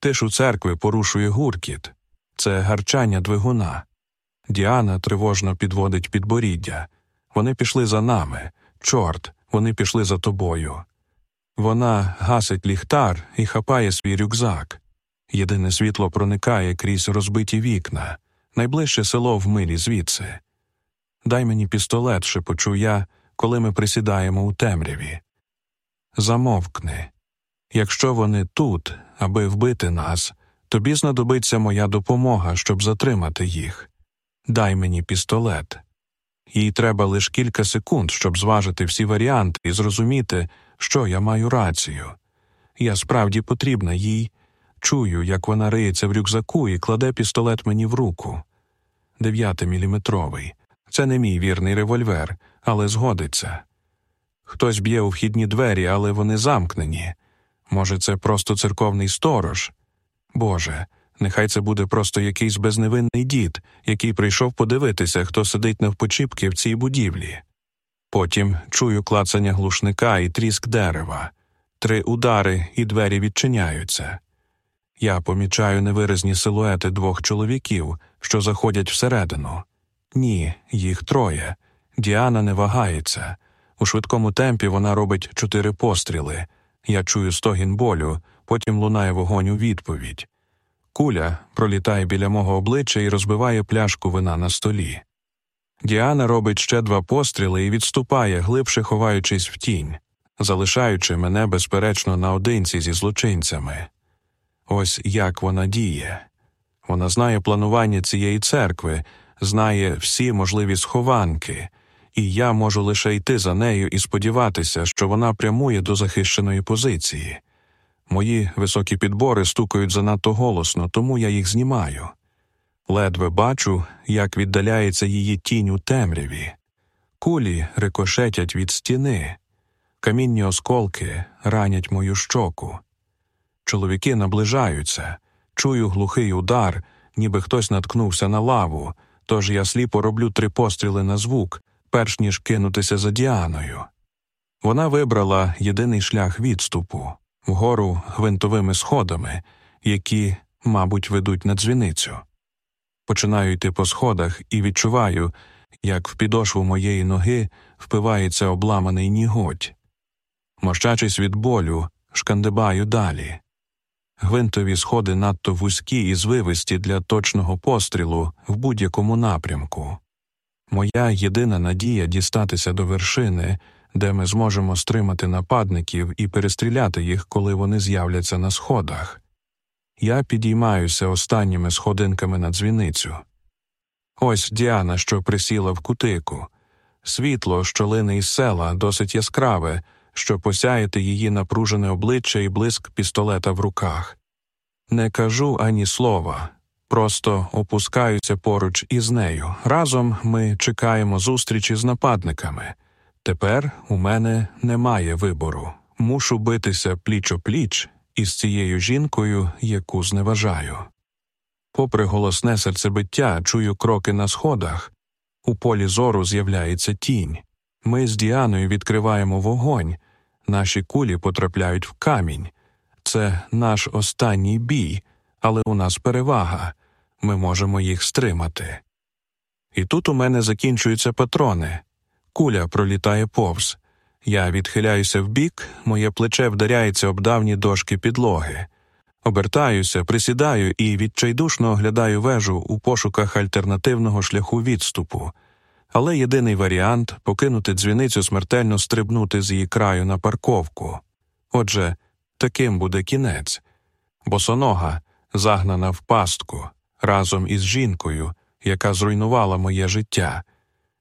Тиш у церкви порушує гуркіт це гарчання двигуна. Діана тривожно підводить підборіддя. Вони пішли за нами. Чорт, вони пішли за тобою. Вона гасить ліхтар і хапає свій рюкзак. Єдине світло проникає крізь розбиті вікна, найближче село в милі звідси. Дай мені пістолет, шепочу я, коли ми присідаємо у темряві. Замовкни. Якщо вони тут, аби вбити нас, тобі знадобиться моя допомога, щоб затримати їх. Дай мені пістолет. Їй треба лише кілька секунд, щоб зважити всі варіанти і зрозуміти, що я маю рацію. Я справді потрібна їй. Чую, як вона риється в рюкзаку і кладе пістолет мені в руку. Дев'ятиміліметровий. Це не мій вірний револьвер, але згодиться. Хтось б'є у вхідні двері, але вони замкнені. Може, це просто церковний сторож? Боже, нехай це буде просто якийсь безневинний дід, який прийшов подивитися, хто сидить навпочіпки в цій будівлі. Потім чую клацання глушника і тріск дерева, три удари, і двері відчиняються. Я помічаю невиразні силуети двох чоловіків, що заходять всередину. Ні, їх троє. Діана не вагається. У швидкому темпі вона робить чотири постріли. Я чую стогін болю, потім лунає вогонь у відповідь. Куля пролітає біля мого обличчя і розбиває пляшку вина на столі. Діана робить ще два постріли і відступає, глибше ховаючись в тінь, залишаючи мене безперечно наодинці зі злочинцями. Ось як вона діє. Вона знає планування цієї церкви, знає всі можливі схованки, і я можу лише йти за нею і сподіватися, що вона прямує до захищеної позиції. Мої високі підбори стукають занадто голосно, тому я їх знімаю. Ледве бачу, як віддаляється її тінь у темряві. Кулі рикошетять від стіни, камінні осколки ранять мою щоку. Чоловіки наближаються, чую глухий удар, ніби хтось наткнувся на лаву, тож я сліпо роблю три постріли на звук, перш ніж кинутися за Діаною. Вона вибрала єдиний шлях відступу вгору гвинтовими сходами, які, мабуть, ведуть на дзвіницю. Починаю йти по сходах і відчуваю, як в підошву моєї ноги впивається обламаний ніготь. Мощачись від болю, шкандибаю далі. гвинтові сходи надто вузькі і звивисті для точного пострілу в будь-якому напрямку. Моя єдина надія дістатися до вершини, де ми зможемо стримати нападників і перестріляти їх, коли вони з'являться на сходах. Я підіймаюся останніми сходинками на дзвіницю. Ось Діана, що присіла в кутику, світло, що лине із села, досить яскраве, що посяяти її напружене обличчя і блиск пістолета в руках. Не кажу ані слова, просто опускаюся поруч із нею. Разом ми чекаємо зустрічі з нападниками. Тепер у мене немає вибору. Мушу битися пліч о пліч із цією жінкою, яку зневажаю. Попри голосне серцебиття, чую кроки на сходах. У полі зору з'являється тінь. Ми з Діаною відкриваємо вогонь, наші кулі потрапляють в камінь. Це наш останній бій, але у нас перевага ми можемо їх стримати. І тут у мене закінчуються патрони. Куля пролітає повз. Я відхиляюся вбік, моє плече вдаряється об давні дошки підлоги. Обертаюся, присідаю і відчайдушно оглядаю вежу у пошуках альтернативного шляху відступу. Але єдиний варіант покинути дзвіницю смертельно стрибнути з її краю на парковку. Отже, таким буде кінець. Босонога, загнана в пастку, разом із жінкою, яка зруйнувала моє життя,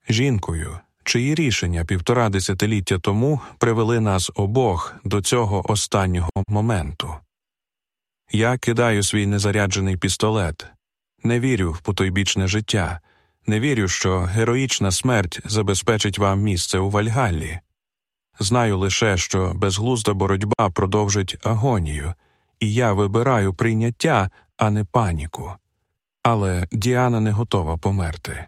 жінкою, чиї рішення півтора десятиліття тому привели нас обох до цього останнього моменту. Я кидаю свій незаряджений пістолет, не вірю в потойбічне життя, не вірю, що героїчна смерть забезпечить вам місце у Вальгаллі. Знаю лише, що безглузда боротьба продовжить агонію, і я вибираю прийняття, а не паніку. Але Діана не готова померти.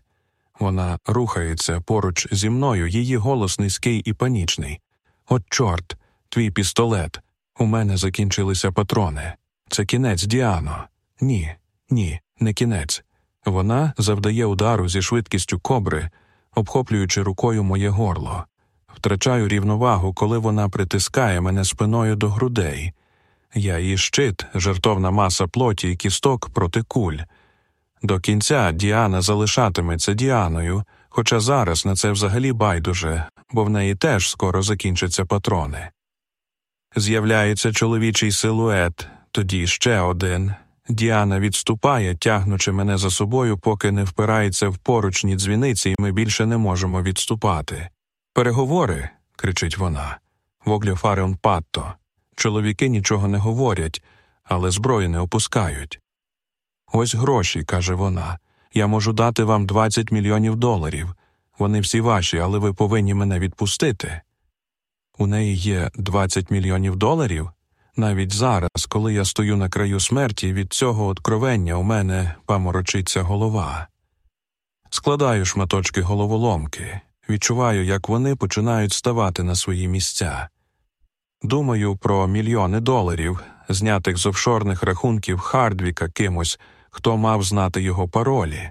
Вона рухається поруч зі мною, її голос низький і панічний. От, чорт, твій пістолет. У мене закінчилися патрони. Це кінець, Діано. Ні, ні, не кінець. Вона завдає удару зі швидкістю кобри, обхоплюючи рукою моє горло. Втрачаю рівновагу, коли вона притискає мене спиною до грудей. Я її щит, жертовна маса плоті і кісток проти куль. До кінця Діана залишатиметься Діаною, хоча зараз на це взагалі байдуже, бо в неї теж скоро закінчаться патрони. З'являється чоловічий силует, тоді ще один. Діана відступає, тягнучи мене за собою, поки не впирається в поручні дзвіниці, і ми більше не можемо відступати. Переговори, кричить вона, вогліфаріон патто. Чоловіки нічого не говорять, але зброї не опускають. Ось гроші, каже вона. Я можу дати вам 20 мільйонів доларів. Вони всі ваші, але ви повинні мене відпустити. У неї є 20 мільйонів доларів? Навіть зараз, коли я стою на краю смерті, від цього откровення у мене паморочиться голова. Складаю шматочки головоломки, відчуваю, як вони починають ставати на свої місця. Думаю про мільйони доларів, знятих з офшорних рахунків Хардвіка кимось, хто мав знати його паролі.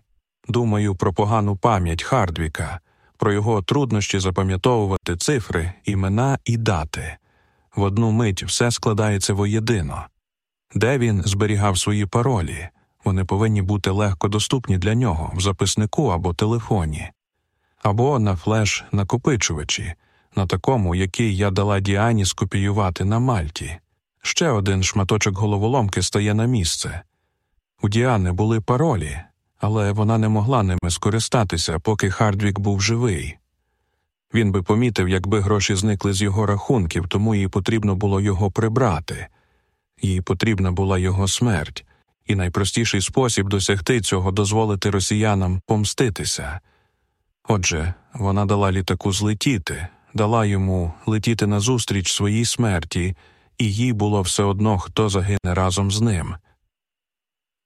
Думаю про погану пам'ять Хардвіка, про його труднощі запам'ятовувати цифри, імена і дати. В одну мить все складається воєдино. Де він зберігав свої паролі, вони повинні бути легко доступні для нього в записнику або телефоні, або на флеш накопичувачі, на такому, який я дала Діані скопіювати на Мальті. Ще один шматочок головоломки стає на місце. У Діани були паролі, але вона не могла ними скористатися, поки Хардвік був живий. Він би помітив, якби гроші зникли з його рахунків, тому їй потрібно було його прибрати, їй потрібна була його смерть, і найпростіший спосіб досягти цього дозволити росіянам помститися. Отже, вона дала літаку злетіти, дала йому летіти назустріч своїй смерті, і їй було все одно, хто загине разом з ним.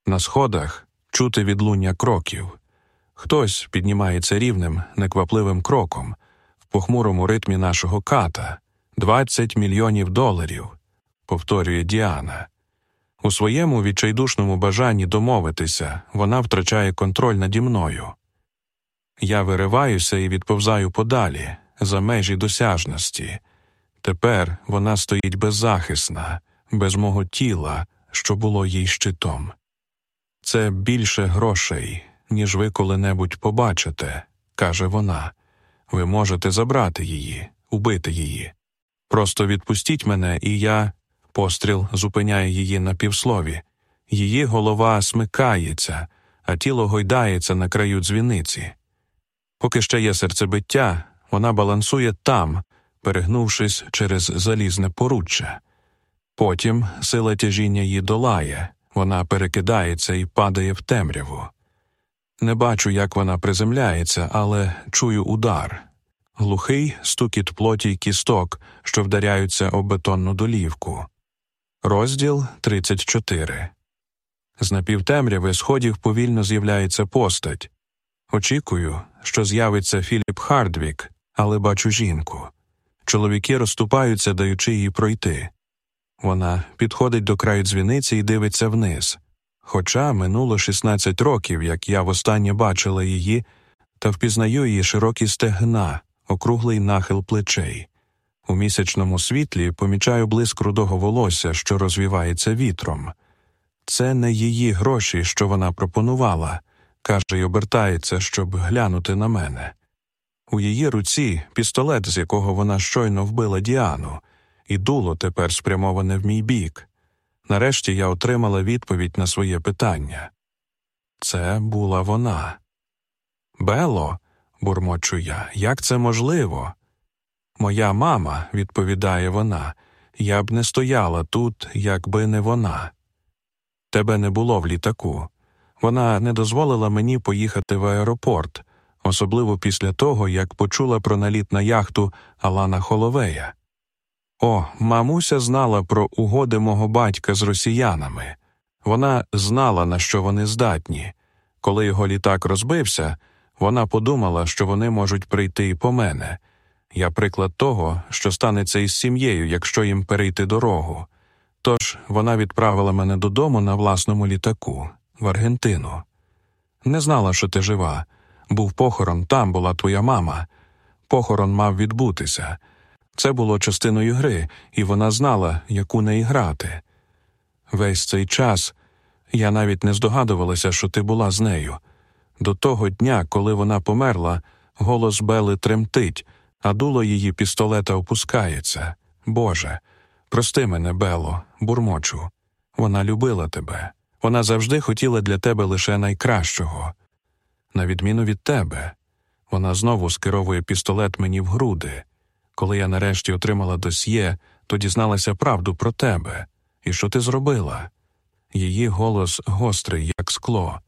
На сходах чути відлуння кроків. Хтось піднімається рівним, неквапливим кроком в похмурому ритмі нашого ката 20 мільйонів доларів, повторює Діана. У своєму відчайдушному бажанні домовитися вона втрачає контроль наді мною. Я вириваюся і відповзаю подалі, за межі досяжності. Тепер вона стоїть беззахисна, без мого тіла, що було їй щитом. Це більше грошей, ніж ви коли-небудь побачите, каже вона. Ви можете забрати її, убити її. Просто відпустіть мене, і я. Постріл зупиняє її на півслові. Її голова смикається, а тіло гойдається на краю дзвіниці. Поки ще є серцебиття, вона балансує там, перегнувшись через залізне поруччя. Потім сила тяжіння її долає, вона перекидається і падає в темряву. Не бачу, як вона приземляється, але чую удар. Глухий стукіт плоті й кісток, що вдаряються об бетонну долівку. Розділ 34 З напівтемряви сходів повільно з'являється постать. Очікую, що з'явиться Філіп Хардвік, але бачу жінку. Чоловіки розступаються, даючи їй пройти. Вона підходить до краю дзвіниці і дивиться вниз. Хоча минуло 16 років, як я востаннє бачила її, та впізнаю її широкі стегна, округлий нахил плечей. У місячному світлі помічаю блиск рудого волосся, що розвівається вітром. Це не її гроші, що вона пропонувала, каже й обертається, щоб глянути на мене. У її руці пістолет, з якого вона щойно вбила Діану, і дуло тепер спрямоване в мій бік. Нарешті я отримала відповідь на своє питання. Це була вона. Бело, бурмочу я, як це можливо? Моя мама, відповідає вона, я б не стояла тут, якби не вона. Тебе не було в літаку. Вона не дозволила мені поїхати в аеропорт, особливо після того, як почула про наліт на яхту Алана Холовея. О, мамуся знала про угоди мого батька з росіянами. Вона знала, на що вони здатні. Коли його літак розбився, вона подумала, що вони можуть прийти і по мене. Я приклад того, що станеться із сім'єю, якщо їм перейти дорогу. Тож вона відправила мене додому на власному літаку, в Аргентину. Не знала, що ти жива. Був похорон, там була твоя мама. Похорон мав відбутися. Це було частиною гри, і вона знала, яку неї грати. Весь цей час я навіть не здогадувалася, що ти була з нею. До того дня, коли вона померла, голос Бели тремтить, а дуло її пістолета опускається. Боже, прости мене, Бело, бурмочу. Вона любила тебе. Вона завжди хотіла для тебе лише найкращого. На відміну від тебе, вона знову скеровує пістолет мені в груди. Коли я нарешті отримала досьє, то дізналася правду про тебе і що ти зробила. Її голос гострий, як скло.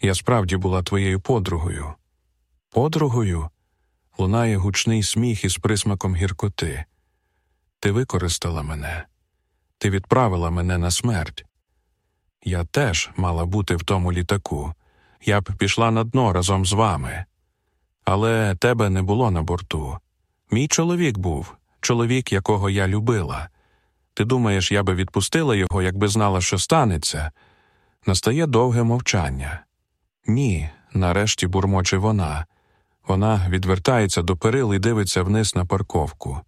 Я справді була твоєю подругою. Подругою? Лунає гучний сміх із присмаком гіркоти. Ти використала мене, ти відправила мене на смерть. Я теж мала бути в тому літаку. Я б пішла на дно разом з вами. Але тебе не було на борту. Мій чоловік був, чоловік, якого я любила. Ти думаєш, я би відпустила його, якби знала, що станеться? Настає довге мовчання. Ні, нарешті бурмоче вона. Вона відвертається до перил і дивиться вниз на парковку.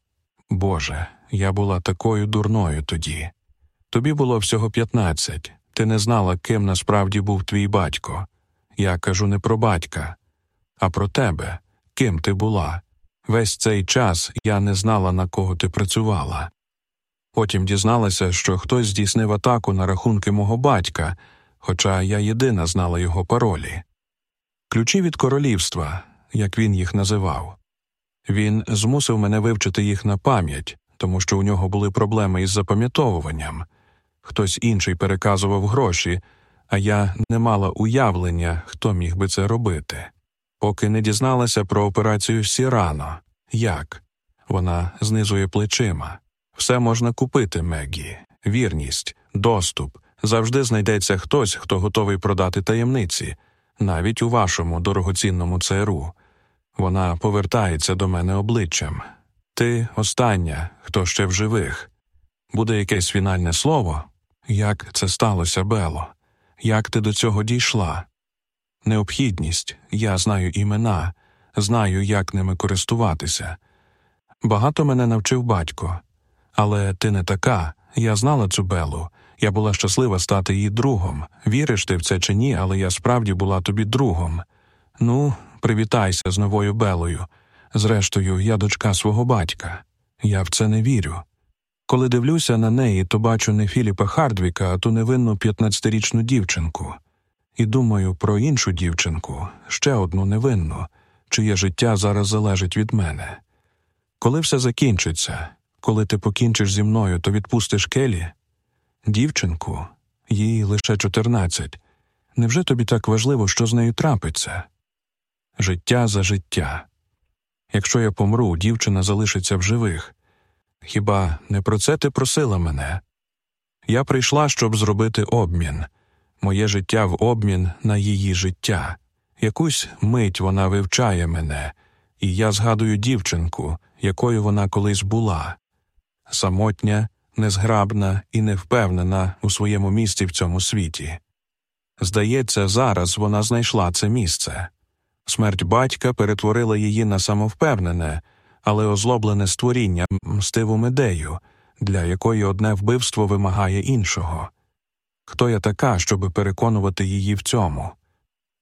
Боже, я була такою дурною тоді. Тобі було всього п'ятнадцять. Ти не знала, ким насправді був твій батько. Я кажу не про батька, а про тебе, ким ти була. Весь цей час я не знала, на кого ти працювала. Потім дізналася, що хтось здійснив атаку на рахунки мого батька, хоча я єдина знала його паролі. Ключі від королівства, як він їх називав. Він змусив мене вивчити їх на пам'ять, тому що у нього були проблеми із запам'ятовуванням. Хтось інший переказував гроші, а я не мала уявлення, хто міг би це робити поки не дізналася про операцію Сірано. Як? Вона знизує плечима. Все можна купити, Мегі. Вірність, доступ. Завжди знайдеться хтось, хто готовий продати таємниці, навіть у вашому дорогоцінному ЦРУ. Вона повертається до мене обличчям. Ти остання, хто ще в живих. Буде якесь фінальне слово? Як це сталося, Бело? Як ти до цього дійшла? Необхідність, я знаю імена, знаю, як ними користуватися. Багато мене навчив батько, але ти не така, Я знала цю Белу. Я була щаслива стати її другом. Віриш ти в це чи ні, але я справді була тобі другом. Ну, привітайся з новою Белою. Зрештою, я дочка свого батька. Я в це не вірю. Коли дивлюся на неї, то бачу не Філіпа Хардвіка, а ту невинну 15-річну дівчинку. І думаю про іншу дівчинку, ще одну невинну, чиє життя зараз залежить від мене. Коли все закінчиться, коли ти покінчиш зі мною, то відпустиш Келі? Дівчинку, їй лише 14. Невже тобі так важливо, що з нею трапиться? Життя за життя. Якщо я помру, дівчина залишиться в живих. Хіба не про це ти просила мене? Я прийшла, щоб зробити обмін, моє життя в обмін на її життя. Якусь мить вона вивчає мене, і я згадую дівчинку, якою вона колись була самотня, незграбна і невпевнена у своєму місці в цьому світі. Здається, зараз вона знайшла це місце. Смерть батька перетворила її на самовпевнене, але озлоблене створіння мстиву медею, для якої одне вбивство вимагає іншого. Хто я така, щоб переконувати її в цьому?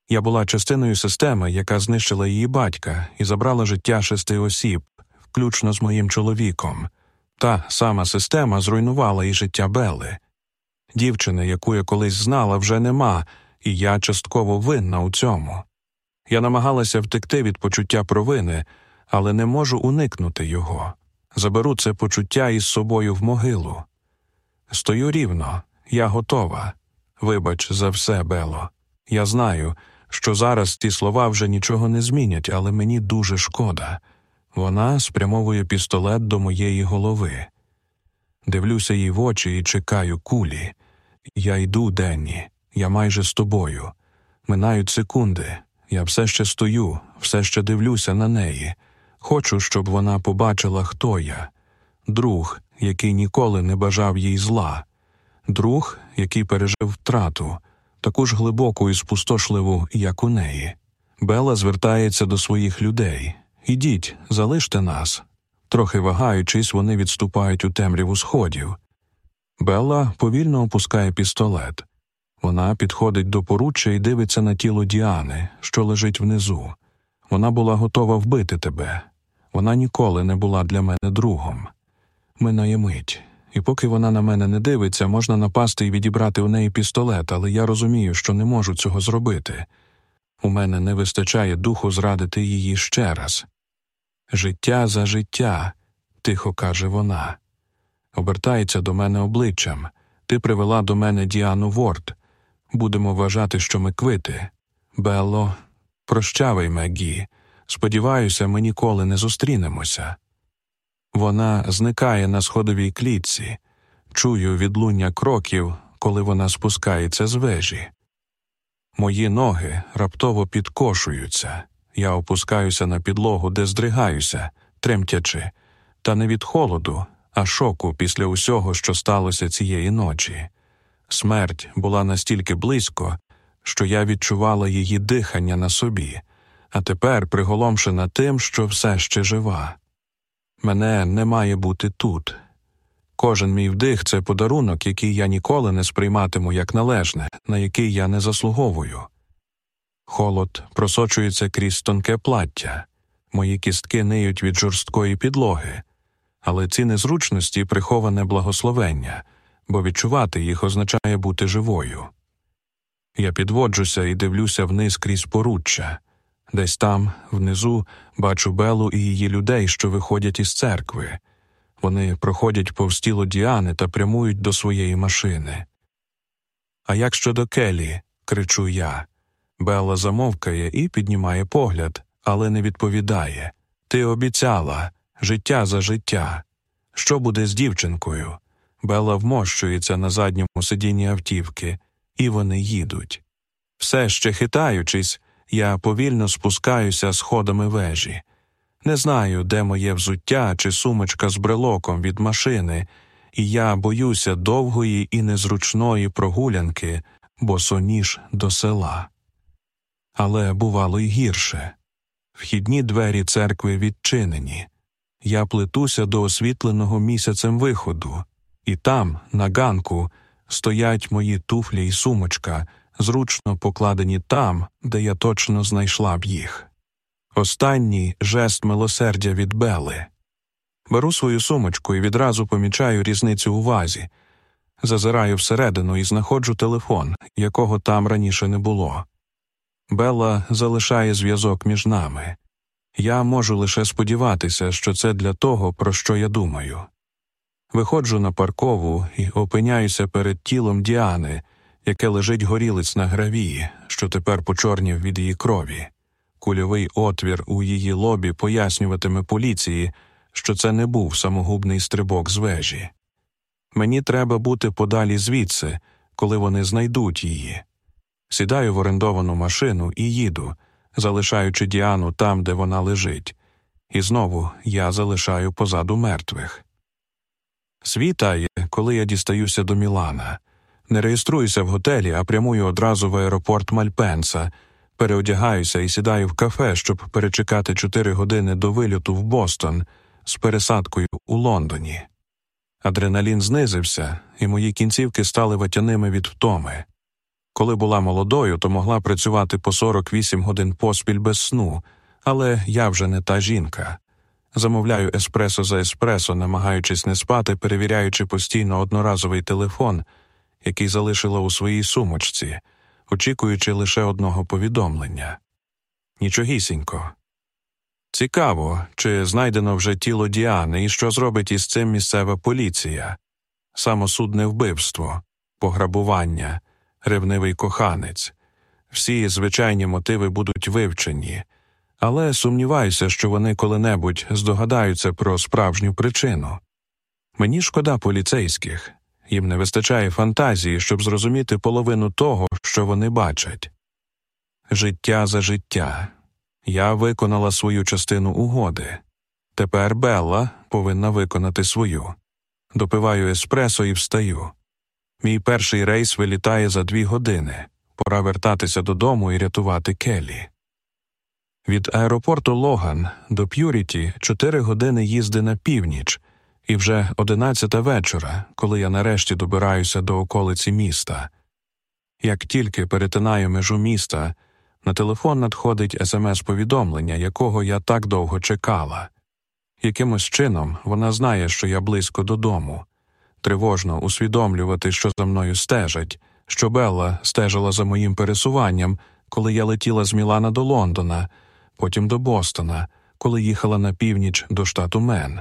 Я була частиною системи, яка знищила її батька і забрала життя шести осіб, включно з моїм чоловіком. Та сама система зруйнувала і життя Бели. Дівчини, яку я колись знала, вже нема, і я частково винна у цьому. Я намагалася втекти від почуття провини, але не можу уникнути його. Заберу це почуття із собою в могилу. Стою рівно, я готова. Вибач за все, Бело. Я знаю, що зараз ті слова вже нічого не змінять, але мені дуже шкода. Вона спрямовує пістолет до моєї голови. Дивлюся їй в очі і чекаю кулі. Я йду, Денні, я майже з тобою. Минають секунди. Я все ще стою, все ще дивлюся на неї. Хочу, щоб вона побачила, хто я, друг, який ніколи не бажав їй зла, друг, який пережив втрату, таку ж глибоку і спустошливу, як у неї. Бела звертається до своїх людей. Ідіть, залиште нас. Трохи вагаючись, вони відступають у темряву сходів. Белла повільно опускає пістолет. Вона підходить до поруччя і дивиться на тіло Діани, що лежить внизу. Вона була готова вбити тебе. Вона ніколи не була для мене другом. Минає мить, і поки вона на мене не дивиться, можна напасти і відібрати у неї пістолет, але я розумію, що не можу цього зробити. У мене не вистачає духу зрадити її ще раз. Життя за життя, тихо каже вона. Обертається до мене обличчям. Ти привела до мене Діану Ворд. Будемо вважати, що ми квити. Белло, прощавай, Мегі. Сподіваюся, ми ніколи не зустрінемося. Вона зникає на сходовій клітці, чую відлуння кроків, коли вона спускається з вежі. Мої ноги раптово підкошуються. Я опускаюся на підлогу, де здригаюся, тремтячи, та не від холоду, а шоку після усього, що сталося цієї ночі. Смерть була настільки близько, що я відчувала її дихання на собі, а тепер приголомшена тим, що все ще жива. Мене не має бути тут. Кожен мій вдих це подарунок, який я ніколи не сприйматиму як належне, на який я не заслуговую. Холод просочується крізь тонке плаття, мої кістки ниють від жорсткої підлоги, але ці незручності приховане благословення, бо відчувати їх означає бути живою. Я підводжуся і дивлюся вниз крізь поруччя. Десь там, внизу, бачу Белу і її людей, що виходять із церкви. Вони проходять повз тіло Діани та прямують до своєї машини. А як щодо Келі? кричу я. Белла замовкає і піднімає погляд, але не відповідає. Ти обіцяла життя за життя. Що буде з дівчинкою? Белла вмощується на задньому сидінні автівки, і вони їдуть. Все ще хитаючись, я повільно спускаюся сходами вежі. Не знаю, де моє взуття чи сумочка з брелоком від машини, і я боюся довгої і незручної прогулянки, босоніж до села. Але бувало й гірше. Вхідні двері церкви відчинені. Я плетуся до освітленого місяцем виходу. І там, на ганку, стоять мої туфлі і сумочка, зручно покладені там, де я точно знайшла б їх. Останній жест милосердя від Бели. Беру свою сумочку і відразу помічаю різницю у вазі. Зазираю всередину і знаходжу телефон, якого там раніше не було. Белла залишає зв'язок між нами. Я можу лише сподіватися, що це для того, про що я думаю. Виходжу на паркову і опиняюся перед тілом Діани, яке лежить горілиць на гравії, що тепер почорнів від її крові. Кульовий отвір у її лобі пояснюватиме поліції, що це не був самогубний стрибок з вежі. Мені треба бути подалі звідси, коли вони знайдуть її. Сідаю в орендовану машину і їду, залишаючи Діану там, де вона лежить, і знову я залишаю позаду мертвих. Світає, коли я дістаюся до Мілана. Не реєструюся в готелі, а прямую одразу в аеропорт Мальпенса, переодягаюся і сідаю в кафе, щоб перечекати чотири години до вильоту в Бостон з пересадкою у Лондоні. Адреналін знизився, і мої кінцівки стали ватяними від втоми. Коли була молодою, то могла працювати по 48 годин поспіль без сну, але я вже не та жінка. Замовляю еспресо за еспресо, намагаючись не спати, перевіряючи постійно одноразовий телефон, який залишила у своїй сумочці, очікуючи лише одного повідомлення. Нічогісінько. Цікаво, чи знайдено вже тіло Діани і що зробить із цим місцева поліція, самосудне вбивство, пограбування, ревнивий коханець. Всі звичайні мотиви будуть вивчені, але сумніваюся, що вони коли-небудь здогадаються про справжню причину. Мені шкода поліцейських, їм не вистачає фантазії, щоб зрозуміти половину того, що вони бачать. Життя за життя. Я виконала свою частину угоди. Тепер Белла повинна виконати свою. Допиваю еспресо і встаю. Мій перший рейс вилітає за дві години. Пора вертатися додому і рятувати Келі. Від аеропорту Логан до П'юріті чотири години їзди на північ, і вже одинадцята вечора, коли я нарешті добираюся до околиці міста. Як тільки перетинаю межу міста, на телефон надходить смс-повідомлення, якого я так довго чекала. Якимось чином вона знає, що я близько додому, тривожно усвідомлювати, що за мною стежать, що Белла стежила за моїм пересуванням, коли я летіла з Мілана до Лондона, потім до Бостона, коли їхала на північ до штату Мен.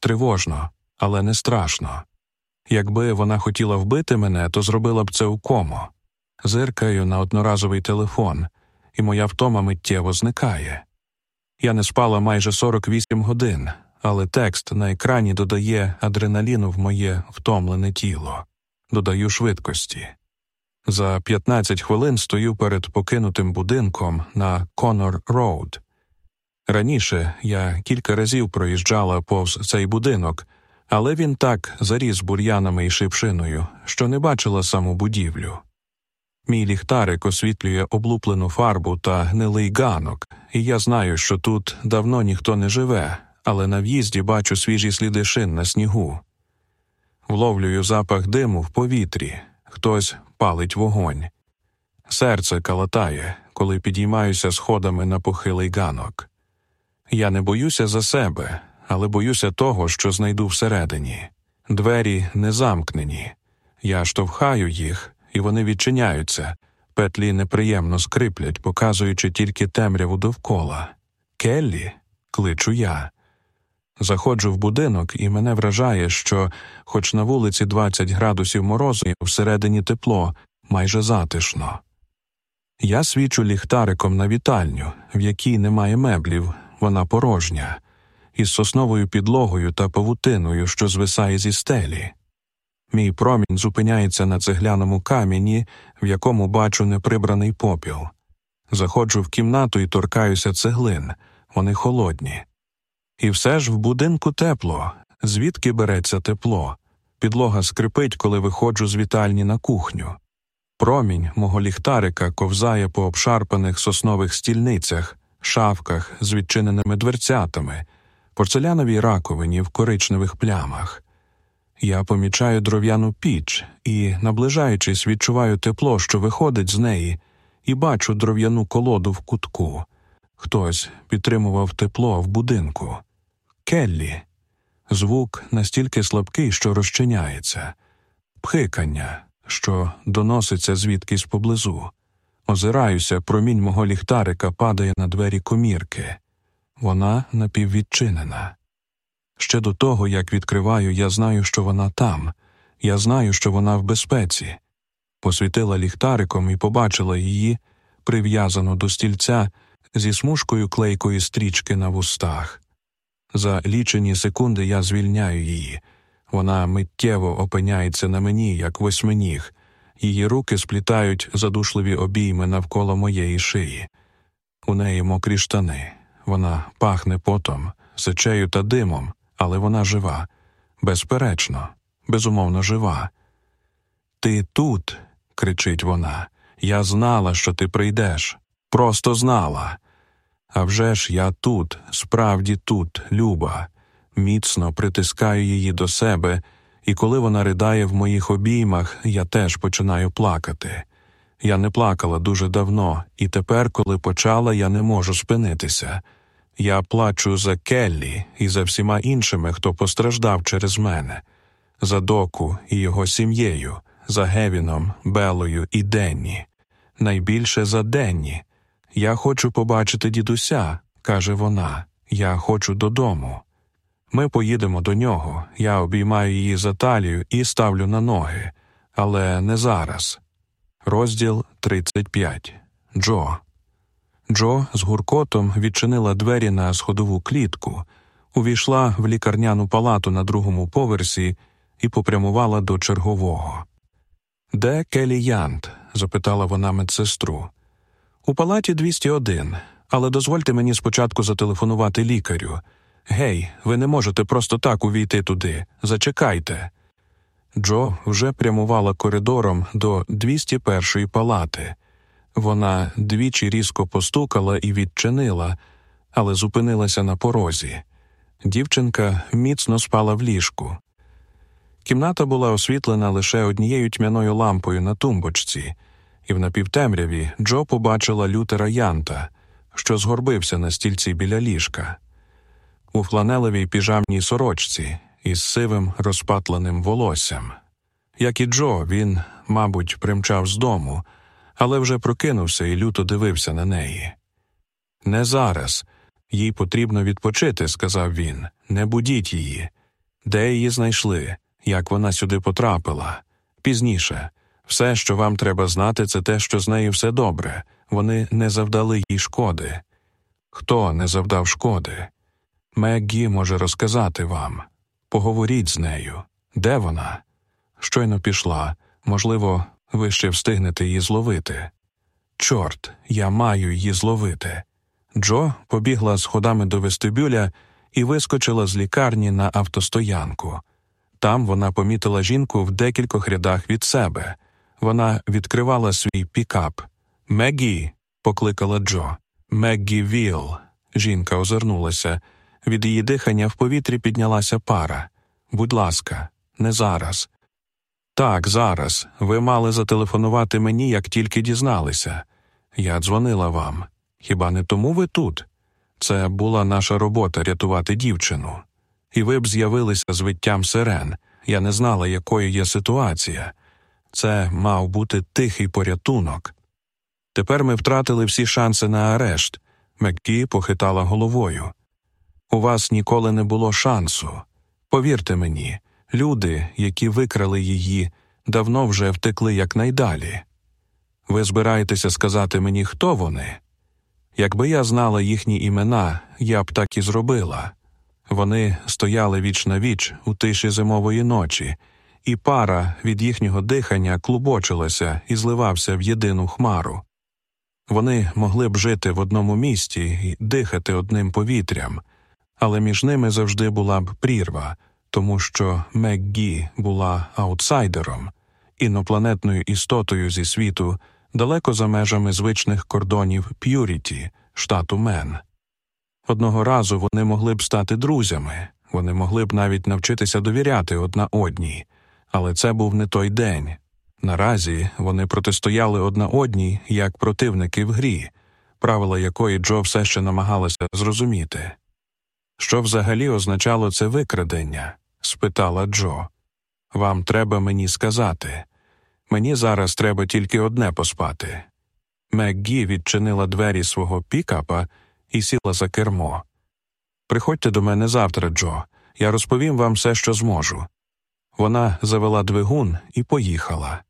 Тривожно, але не страшно. Якби вона хотіла вбити мене, то зробила б це у Комо. Зиркаю на одноразовий телефон і моя втома миттєво зникає. Я не спала майже 48 годин, але текст на екрані додає адреналіну в моє втомлене тіло, додаю швидкості. За 15 хвилин стою перед покинутим будинком на Конор Роуд. Раніше я кілька разів проїжджала повз цей будинок, але він так заріс бур'янами і шипшиною, що не бачила саму будівлю. Мій ліхтарик освітлює облуплену фарбу та гнилий ганок, і я знаю, що тут давно ніхто не живе, але на в'їзді бачу свіжі сліди шин на снігу. Вловлюю запах диму в повітрі, хтось палить вогонь. Серце калатає, коли підіймаюся сходами на похилий ганок. Я не боюся за себе, але боюся того, що знайду всередині. Двері не замкнені. Я штовхаю їх і вони відчиняються, петлі неприємно скриплять, показуючи тільки темряву довкола. Келлі, кличу я. Заходжу в будинок, і мене вражає, що, хоч на вулиці 20 градусів морозу, всередині тепло, майже затишно. Я свічу ліхтариком на вітальню, в якій немає меблів, вона порожня, із сосновою підлогою та павутиною, що звисає зі стелі. Мій промінь зупиняється на цегляному камені, в якому бачу неприбраний попіл. Заходжу в кімнату і торкаюся цеглин, вони холодні. І все ж в будинку тепло, звідки береться тепло. Підлога скрипить, коли виходжу з вітальні на кухню. Промінь мого ліхтарика ковзає по обшарпаних соснових стільницях, шафках з відчиненими дверцятами, порцеляновій раковині в коричневих плямах. Я помічаю дров'яну піч і, наближаючись, відчуваю тепло, що виходить з неї, і бачу дров'яну колоду в кутку. Хтось підтримував тепло в будинку. Келлі. Звук настільки слабкий, що розчиняється, пхикання, що доноситься звідкись поблизу. Озираюся, промінь мого ліхтарика падає на двері комірки. Вона напіввідчинена. Ще до того, як відкриваю, я знаю, що вона там, я знаю, що вона в безпеці. Посвітила ліхтариком і побачила її, прив'язану до стільця зі смужкою клейкої стрічки на вустах. За лічені секунди я звільняю її. Вона миттєво опиняється на мені, як восьминіг. Її руки сплітають задушливі обійми навколо моєї шиї. У неї мокрі штани. Вона пахне потом, сечею та димом, але вона жива. Безперечно, безумовно, жива. Ти тут, кричить вона. Я знала, що ти прийдеш. Просто знала. А вже ж я тут, справді тут, Люба, міцно притискаю її до себе, і коли вона ридає в моїх обіймах, я теж починаю плакати. Я не плакала дуже давно, і тепер, коли почала, я не можу спинитися. Я плачу за Келлі і за всіма іншими, хто постраждав через мене, за доку і його сім'єю, за Гевіном, Белою і Денні. Найбільше за Денні. Я хочу побачити дідуся, каже вона. Я хочу додому. Ми поїдемо до нього. Я обіймаю її за талію і ставлю на ноги, але не зараз. Розділ 35. Джо. Джо з гуркотом відчинила двері на сходову клітку, увійшла в лікарняну палату на другому поверсі і попрямувала до чергового. Де Келі Янт? запитала вона медсестру. У палаті 201, але дозвольте мені спочатку зателефонувати лікарю. Гей, ви не можете просто так увійти туди. Зачекайте. Джо вже прямувала коридором до 201-ї палати. Вона двічі різко постукала і відчинила, але зупинилася на порозі. Дівчинка міцно спала в ліжку. Кімната була освітлена лише однією тьмяною лампою на тумбочці, і в напівтемряві Джо побачила лютера Янта, що згорбився на стільці біля ліжка. У фланелевій піжамній сорочці із сивим розпатленим волоссям. Як і Джо, він, мабуть, примчав з дому але вже прокинувся і люто дивився на неї. Не зараз. Їй потрібно відпочити, сказав він. Не будіть її. Де її знайшли, як вона сюди потрапила? Пізніше. Все, що вам треба знати, це те, що з нею все добре. Вони не завдали їй шкоди. Хто не завдав шкоди? Меггі може розказати вам. Поговоріть з нею. Де вона? Щойно пішла. Можливо, ви ще встигнете її зловити. Чорт, я маю її зловити. Джо побігла сходами до вестибюля і вискочила з лікарні на автостоянку. Там вона помітила жінку в декількох рядах від себе. Вона відкривала свій пікап. Мегі. покликала Джо. Меггі Віл. Жінка озирнулася. Від її дихання в повітрі піднялася пара. Будь ласка, не зараз. Так, зараз. Ви мали зателефонувати мені, як тільки дізналися. Я дзвонила вам. Хіба не тому ви тут? Це була наша робота рятувати дівчину. І ви б з'явилися з виттям сирен. Я не знала, якою є ситуація. Це мав бути тихий порятунок. Тепер ми втратили всі шанси на арешт. Меккі похитала головою. У вас ніколи не було шансу. Повірте мені, Люди, які викрали її, давно вже втекли якнайдалі. Ви збираєтеся сказати мені, хто вони? Якби я знала їхні імена, я б так і зробила. Вони стояли віч на віч у тиші зимової ночі, і пара від їхнього дихання клубочилася і зливався в єдину хмару. Вони могли б жити в одному місті і дихати одним повітрям, але між ними завжди була б прірва тому що Меггі була аутсайдером, інопланетною істотою зі світу, далеко за межами звичних кордонів П'юріті, штату Мен. Одного разу вони могли б стати друзями, Вони могли б навіть навчитися довіряти одна одній, але це був не той день. Наразі вони протистояли одна одній як противники в грі, правила якої Джо все ще намагалася зрозуміти. Що взагалі означало це викрадення? спитала Джо. Вам треба мені сказати. Мені зараз треба тільки одне поспати. Меггі відчинила двері свого пікапа і сіла за кермо. Приходьте до мене завтра, Джо. Я розповім вам все, що зможу. Вона завела двигун і поїхала.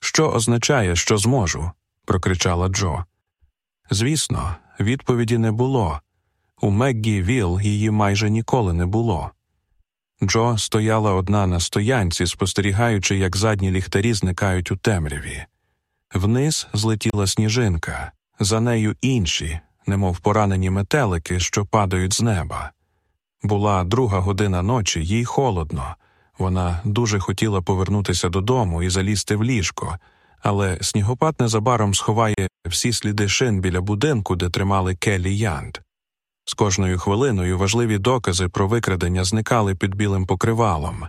Що означає, що зможу? прокричала Джо. Звісно, відповіді не було. У Меггі Віл її майже ніколи не було. Джо стояла одна на стоянці, спостерігаючи, як задні ліхтарі зникають у темряві. Вниз злетіла сніжинка, за нею інші, немов поранені метелики, що падають з неба. Була друга година ночі, їй холодно. Вона дуже хотіла повернутися додому і залізти в ліжко, але снігопад незабаром сховає всі сліди шин біля будинку, де тримали Келлі Янд. З кожною хвилиною важливі докази про викрадення зникали під білим покривалом.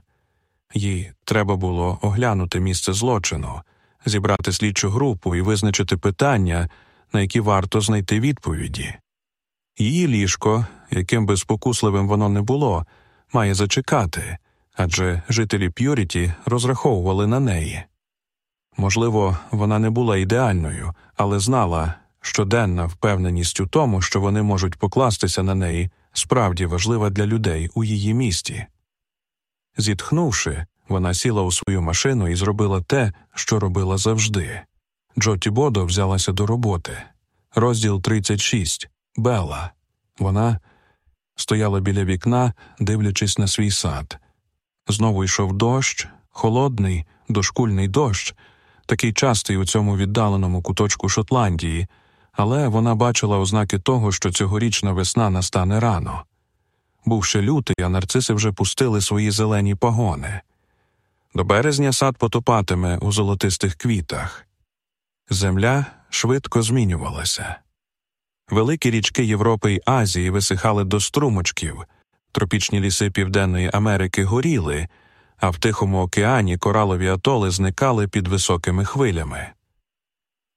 Їй треба було оглянути місце злочину, зібрати слідчу групу і визначити питання, на які варто знайти відповіді. Її ліжко, яким би спокусливим воно не було, має зачекати адже жителі П'юріті розраховували на неї. Можливо, вона не була ідеальною, але знала, щоденна впевненість у тому, що вони можуть покластися на неї, справді важлива для людей у її місті. Зітхнувши, вона сіла у свою машину і зробила те, що робила завжди. Джоті Бодо взялася до роботи. Розділ 36. Белла. Вона стояла біля вікна, дивлячись на свій сад. Знову йшов дощ, холодний, дошкульний дощ, такий частий у цьому віддаленому куточку Шотландії, але вона бачила ознаки того, що цьогорічна весна настане рано. Був ще лютий, а нарциси вже пустили свої зелені погони. До березня сад потопатиме у золотистих квітах. Земля швидко змінювалася. Великі річки Європи й Азії висихали до струмочків, тропічні ліси Південної Америки горіли, а в Тихому океані коралові атоли зникали під високими хвилями.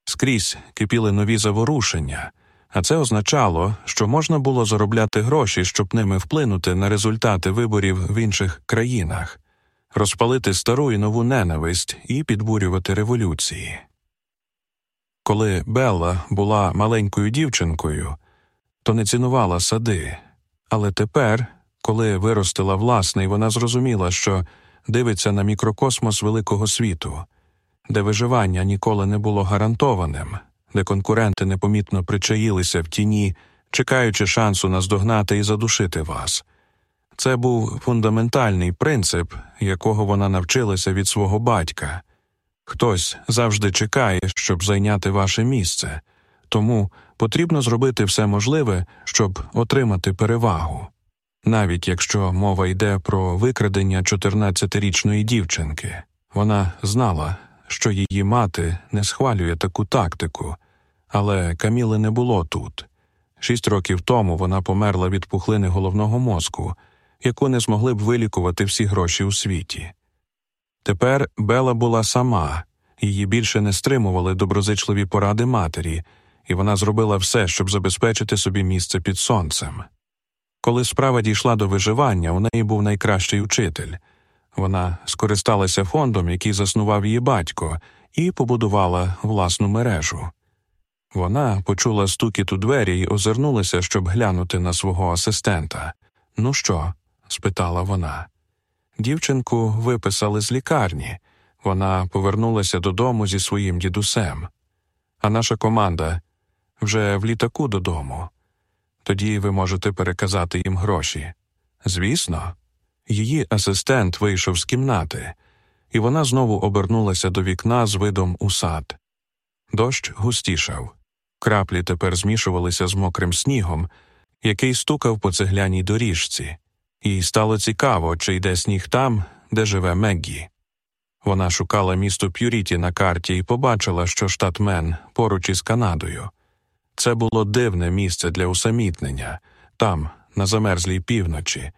Скрізь кипіли нові заворушення, а це означало, що можна було заробляти гроші, щоб ними вплинути на результати виборів в інших країнах, розпалити стару і нову ненависть і підбурювати революції. Коли Белла була маленькою дівчинкою, то не цінувала сади, але тепер, коли виростила власний, вона зрозуміла, що дивиться на мікрокосмос великого світу, де виживання ніколи не було гарантованим, де конкуренти непомітно причаїлися в тіні, чекаючи шансу наздогнати і задушити вас. Це був фундаментальний принцип, якого вона навчилася від свого батька. Хтось завжди чекає, щоб зайняти ваше місце, тому потрібно зробити все можливе, щоб отримати перевагу, навіть якщо мова йде про викрадення 14-річної дівчинки. Вона знала, що її мати не схвалює таку тактику, але Каміли не було тут. Шість років тому вона померла від пухлини головного мозку, яку не змогли б вилікувати всі гроші у світі. Тепер Бела була сама, її більше не стримували доброзичливі поради матері, і вона зробила все, щоб забезпечити собі місце під сонцем. Коли справа дійшла до виживання, у неї був найкращий учитель. Вона скористалася фондом, який заснував її батько, і побудувала власну мережу. Вона почула стукіт у двері і озирнулася, щоб глянути на свого асистента. Ну що? спитала вона. Дівчинку виписали з лікарні. Вона повернулася додому зі своїм дідусем. А наша команда вже в літаку додому. Тоді ви можете переказати їм гроші. Звісно, її асистент вийшов з кімнати, і вона знову обернулася до вікна з видом у сад. Дощ густішав. Краплі тепер змішувалися з мокрим снігом, який стукав по цегляній доріжці, їй стало цікаво, чи йде сніг там, де живе Меггі. Вона шукала місто П'юріті на карті і побачила, що штат Мен поруч із Канадою. Це було дивне місце для усамітнення, там, на замерзлій півночі.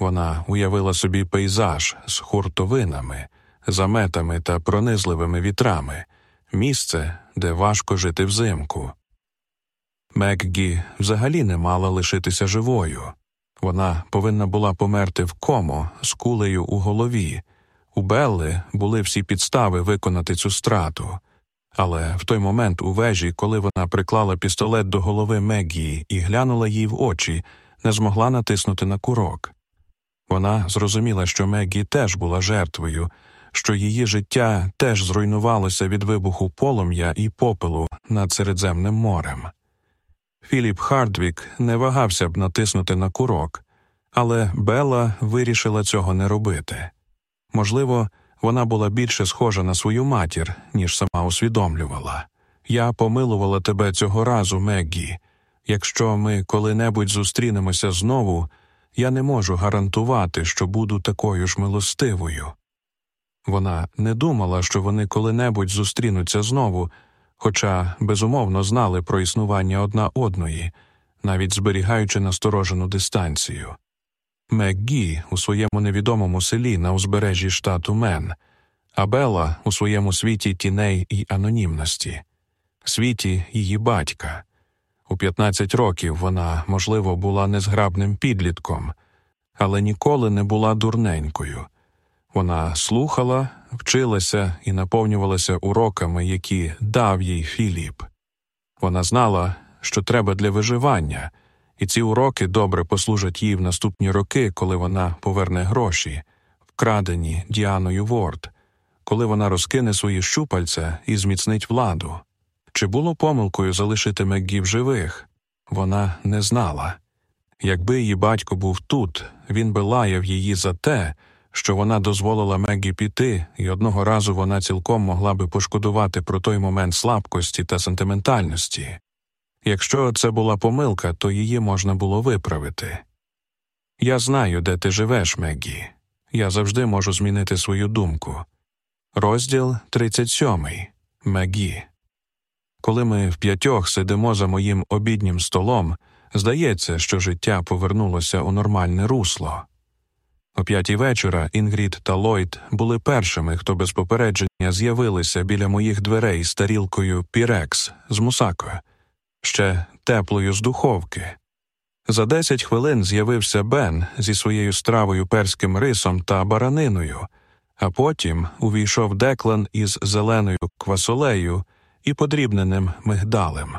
Вона уявила собі пейзаж з хуртовинами, заметами та пронизливими вітрами, місце, де важко жити взимку. Мекгі взагалі не мала лишитися живою. Вона повинна була померти в комо з кулею у голові. У Белли були всі підстави виконати цю страту. Але в той момент у вежі, коли вона приклала пістолет до голови Мегії і глянула їй в очі, не змогла натиснути на курок. Вона зрозуміла, що Мегі теж була жертвою, що її життя теж зруйнувалося від вибуху полум'я і попелу над Середземним морем. Філіп Хардвік не вагався б натиснути на курок, але Белла вирішила цього не робити. Можливо, вона була більше схожа на свою матір, ніж сама усвідомлювала. Я помилувала тебе цього разу, Меггі. Якщо ми коли-небудь зустрінемося знову, я не можу гарантувати, що буду такою ж милостивою. Вона не думала, що вони коли-небудь зустрінуться знову, хоча безумовно знали про існування одна одної, навіть зберігаючи насторожену дистанцію. Меггі у своєму невідомому селі на узбережжі штату Мен, а Белла у своєму світі тіней і анонімності, світі її батька. У 15 років вона, можливо, була незграбним підлітком, але ніколи не була дурненькою. Вона слухала, вчилася і наповнювалася уроками, які дав їй Філіп. Вона знала, що треба для виживання, і ці уроки добре послужать їй в наступні роки, коли вона поверне гроші, вкрадені Діаною Ворд, коли вона розкине свої щупальця і зміцнить владу. Чи було помилкою залишити Меггі в живих? Вона не знала. Якби її батько був тут, він би лаяв її за те, що вона дозволила Меггі піти, і одного разу вона цілком могла би пошкодувати про той момент слабкості та сентиментальності. Якщо це була помилка, то її можна було виправити. Я знаю, де ти живеш, Меггі. Я завжди можу змінити свою думку. Розділ 37. Мегі. Коли ми в п'ятьох сидимо за моїм обіднім столом, здається, що життя повернулося у нормальне русло. О п'ятій вечора Інгрід та Ллойд були першими, хто без попередження з'явилися біля моїх дверей з тарілкою Пірекс з мусакою, ще теплою з духовки. За десять хвилин з'явився Бен зі своєю стравою перським рисом та бараниною, а потім увійшов деклан із зеленою квасолею і подрібненим мигдалем.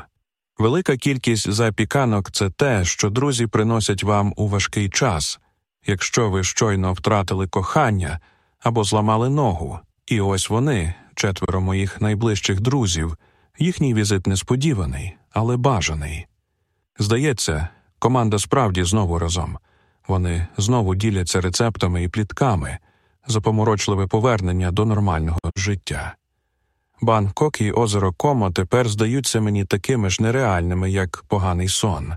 Велика кількість запіканок це те, що друзі приносять вам у важкий час, якщо ви щойно втратили кохання або зламали ногу, і ось вони, четверо моїх найближчих друзів, їхній візит несподіваний, але бажаний. Здається, команда справді знову разом. Вони знову діляться рецептами і плітками за поморочливе повернення до нормального життя. Бангкок і озеро Комо тепер здаються мені такими ж нереальними, як поганий сон.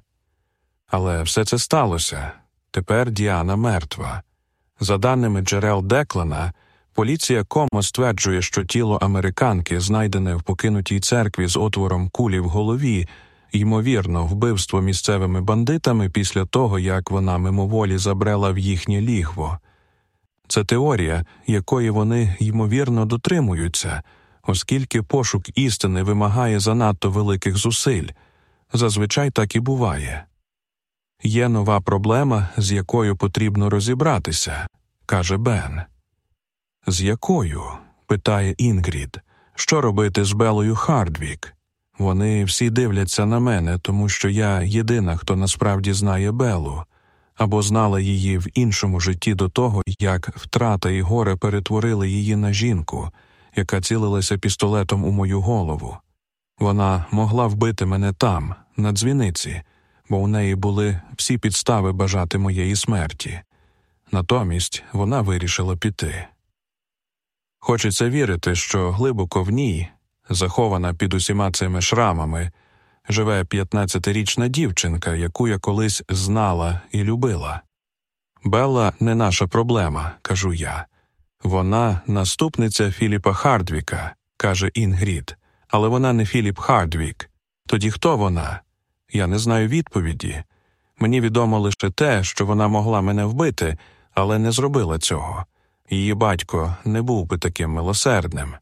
Але все це сталося тепер Діана мертва. За даними джерел Деклана, поліція Комо стверджує, що тіло американки, знайдене в покинутій церкві з отвором кулі в голові, ймовірно, вбивство місцевими бандитами після того, як вона мимоволі забрела в їхнє лігво. Це теорія, якої вони ймовірно дотримуються оскільки пошук істини вимагає занадто великих зусиль. Зазвичай так і буває. Є нова проблема, з якою потрібно розібратися, каже Бен. З якою? питає Інгрід. Що робити з Белою Хардвік? Вони всі дивляться на мене, тому що я єдина, хто насправді знає Белу, або знала її в іншому житті до того, як втрата і горе перетворили її на жінку, яка цілилася пістолетом у мою голову. Вона могла вбити мене там, на дзвіниці, бо у неї були всі підстави бажати моєї смерті. Натомість вона вирішила піти. Хочеться вірити, що глибоко в ній, захована під усіма цими шрамами, живе 15-річна дівчинка, яку я колись знала і любила. Белла не наша проблема, кажу я. Вона наступниця Філіпа Хардвіка, каже Інгрід, але вона не Філіп Хардвік. Тоді хто вона? Я не знаю відповіді. Мені відомо лише те, що вона могла мене вбити, але не зробила цього. Її батько не був би таким милосердним.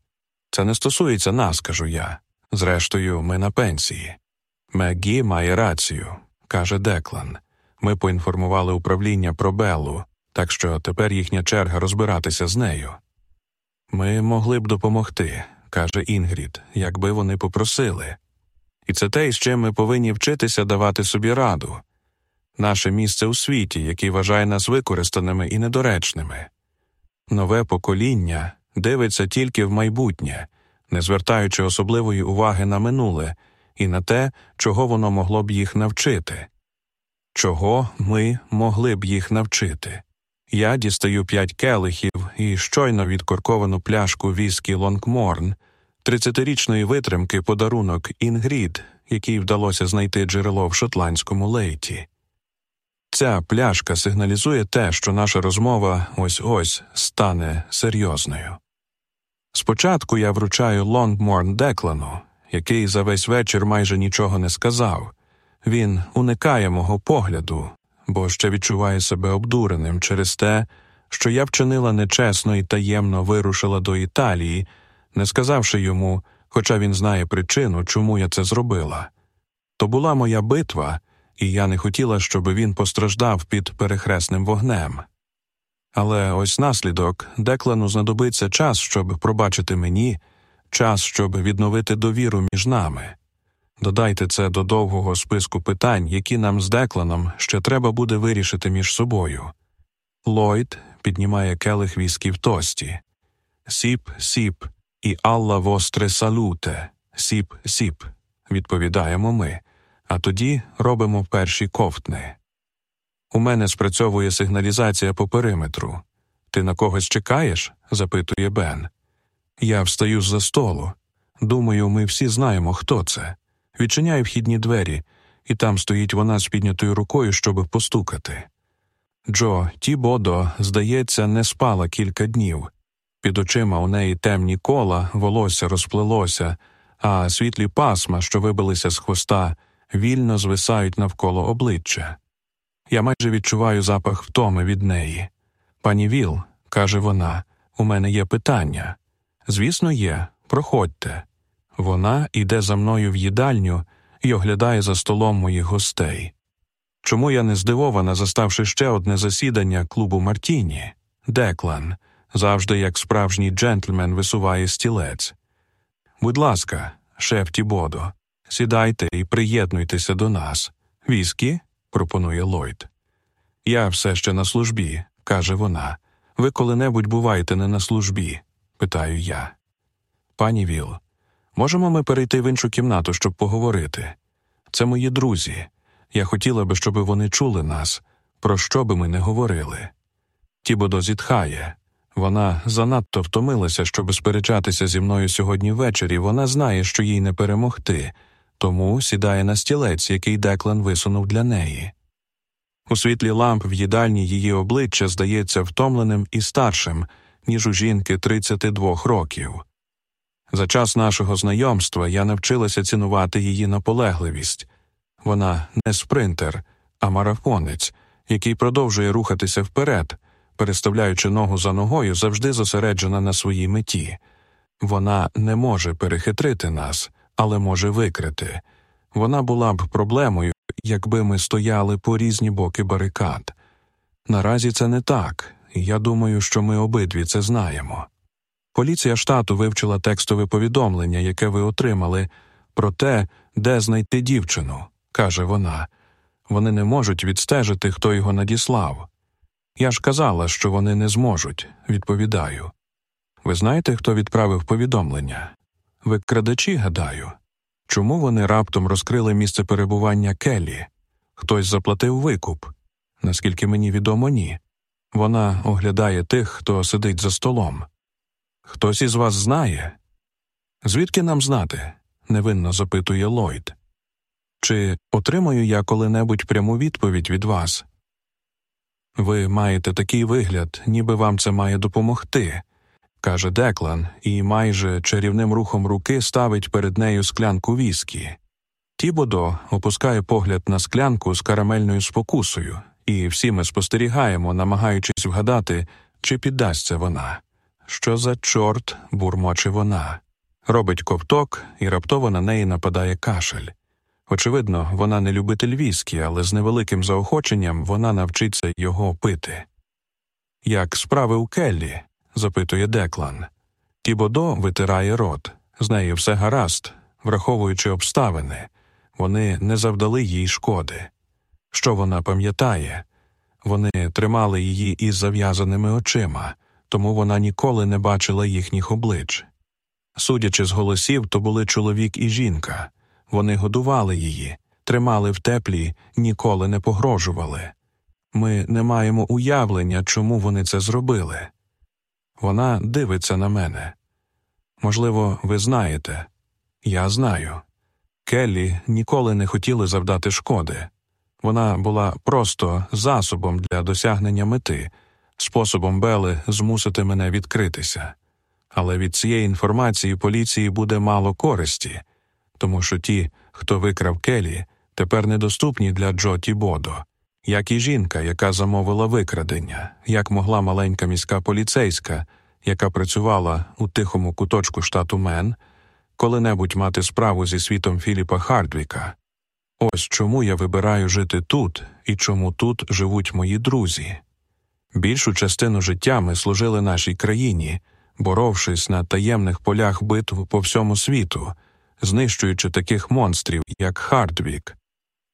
Це не стосується нас, кажу я. Зрештою, ми на пенсії. Мегі має рацію, каже Деклан. Ми поінформували управління про Беллу, так що тепер їхня черга розбиратися з нею. Ми могли б допомогти, каже Інгрід, якби вони попросили. І це те, з чим ми повинні вчитися давати собі раду наше місце у світі, який вважає нас використаними і недоречними. Нове покоління дивиться тільки в майбутнє, не звертаючи особливої уваги на минуле і на те, чого воно могло б їх навчити. Чого ми могли б їх навчити? Я дістаю п'ять келихів і щойно відкорковану пляшку віскі Лонгморн, тридцятирічної витримки подарунок Інгрід, який вдалося знайти джерело в шотландському Лейті. Ця пляшка сигналізує те, що наша розмова ось ось стане серйозною. Спочатку я вручаю Лонгморн Деклану, який за весь вечір майже нічого не сказав. Він уникає мого погляду, бо ще відчуває себе обдуреним через те, що я вчинила нечесно і таємно вирушила до Італії, не сказавши йому, хоча він знає причину, чому я це зробила. То була моя битва, і я не хотіла, щоб він постраждав під перехресним вогнем. Але ось наслідок Деклану знадобиться час, щоб пробачити мені, час, щоб відновити довіру між нами. Додайте це до довгого списку питань, які нам з Декланом ще треба буде вирішити між собою. Ллойд піднімає келих віскі в тості. Cin, cin, e alla vostra salute. Cin, cin, відповідаємо ми, а тоді робимо перші ковтки. У мене спрацьовує сигналізація по периметру. Ти на когось чекаєш? запитує Бен. Я встаю з за столу. Думаю, ми всі знаємо, хто це. Відчиняю вхідні двері, і там стоїть вона з піднятою рукою, щоб постукати. Джо Тібодо, здається, не спала кілька днів. Під очима у неї темні кола, волосся розплелося, а світлі пасма, що вибилися з хвоста, вільно звисають навколо обличчя. Я майже відчуваю запах втоми від неї. Пані Віл, каже вона, у мене є питання. Звісно, є, проходьте. Вона йде за мною в їдальню і оглядає за столом моїх гостей. Чому я не здивована, заставши ще одне засідання клубу Мартіні? Деклан, завжди як справжній джентльмен висуває стілець. Будь ласка, шеф Тібодо, сідайте і приєднуйтеся до нас. Віскі? пропонує Ллойд. Я все ще на службі, каже вона. Ви коли-небудь буваєте не на службі? питаю я. Пані Віл, можемо ми перейти в іншу кімнату, щоб поговорити? Це мої друзі. Я хотіла би, щоб вони чули нас, про що би ми не говорили. Тібодо зітхає. Вона занадто втомилася, щоб сперечатися зі мною сьогодні ввечері. Вона знає, що їй не перемогти, тому сідає на стілець, який Деклан висунув для неї. У світлі ламп в їдальні її обличчя здається втомленим і старшим, ніж у жінки 32 років. За час нашого знайомства я навчилася цінувати її наполегливість. Вона не спринтер, а марафонець, який продовжує рухатися вперед, переставляючи ногу за ногою, завжди зосереджена на своїй меті. Вона не може перехитрити нас, але може викрити. Вона була б проблемою, якби ми стояли по різні боки барикад. Наразі це не так, і я думаю, що ми обидві це знаємо. Поліція штату вивчила текстове повідомлення, яке ви отримали, про те, де знайти дівчину, каже вона. Вони не можуть відстежити, хто його надіслав. Я ж казала, що вони не зможуть, відповідаю. Ви знаєте, хто відправив повідомлення? Ви крадачі, гадаю. Чому вони раптом розкрили місце перебування Келлі? Хтось заплатив викуп? Наскільки мені відомо, ні. Вона оглядає тих, хто сидить за столом. Хтось із вас знає? Звідки нам знати? невинно запитує Ллойд. Чи отримаю я коли-небудь пряму відповідь від вас? Ви маєте такий вигляд, ніби вам це має допомогти, каже Деклан, і майже чарівним рухом руки ставить перед нею склянку віскі. Тібодо опускає погляд на склянку з карамельною спокусою, і всі ми спостерігаємо, намагаючись вгадати, чи піддасться вона. Що за чорт бурмоче вона? Робить ковток, і раптово на неї нападає кашель. Очевидно, вона не любитель віскі, але з невеликим заохоченням вона навчиться його пити. Як справи у Келлі? запитує Деклан. Тібодо витирає рот. З нею все гаразд, враховуючи обставини, вони не завдали їй шкоди. Що вона пам'ятає? Вони тримали її із зав'язаними очима, тому вона ніколи не бачила їхніх облич. Судячи з голосів, то були чоловік і жінка. Вони годували її, тримали в теплі, ніколи не погрожували. Ми не маємо уявлення, чому вони це зробили. Вона дивиться на мене. Можливо, ви знаєте. Я знаю. Келлі ніколи не хотіли завдати шкоди. Вона була просто засобом для досягнення мети, способом Бели змусити мене відкритися. Але від цієї інформації поліції буде мало користі, тому що ті, хто викрав Келлі, тепер недоступні для Джо Тібодо, як і жінка, яка замовила викрадення, як могла маленька міська поліцейська, яка працювала у тихому куточку штату Мен, коли-небудь мати справу зі світом Філіпа Хардвіка. Ось чому я вибираю жити тут і чому тут живуть мої друзі. Більшу частину життя ми служили нашій країні, боровшись на таємних полях битв по всьому світу, знищуючи таких монстрів, як Хардвік.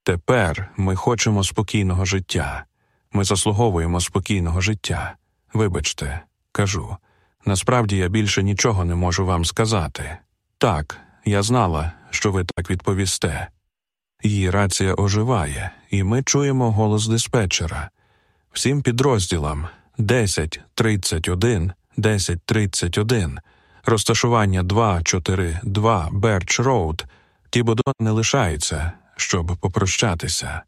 Тепер ми хочемо спокійного життя. Ми заслуговуємо спокійного життя. Вибачте, кажу. Насправді я більше нічого не можу вам сказати. Так, я знала, що ви так відповісте. Її рація оживає, і ми чуємо голос диспетчера. Всім підрозділам 1031, 1031, розташування 242 Берч Роуд, Тібодо не лишається, щоб попрощатися.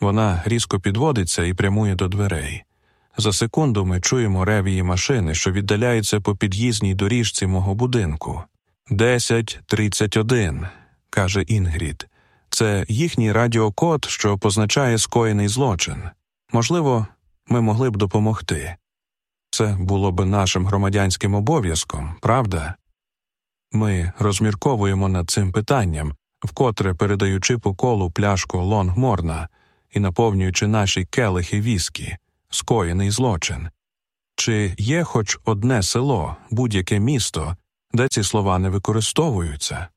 Вона різко підводиться і прямує до дверей. За секунду ми чуємо рев її машини, що віддаляються по під'їзній доріжці мого будинку. Десять тридцять один, каже Інгрід. Це їхній радіокод, що позначає скоєний злочин. Можливо, ми могли б допомогти. Це було б нашим громадянським обов'язком, правда? Ми розмірковуємо над цим питанням, вкотре передаючи по колу пляшку Лонгморна і наповнюючи наші келихи віскі, скоєний злочин. Чи є хоч одне село, будь-яке місто, де ці слова не використовуються?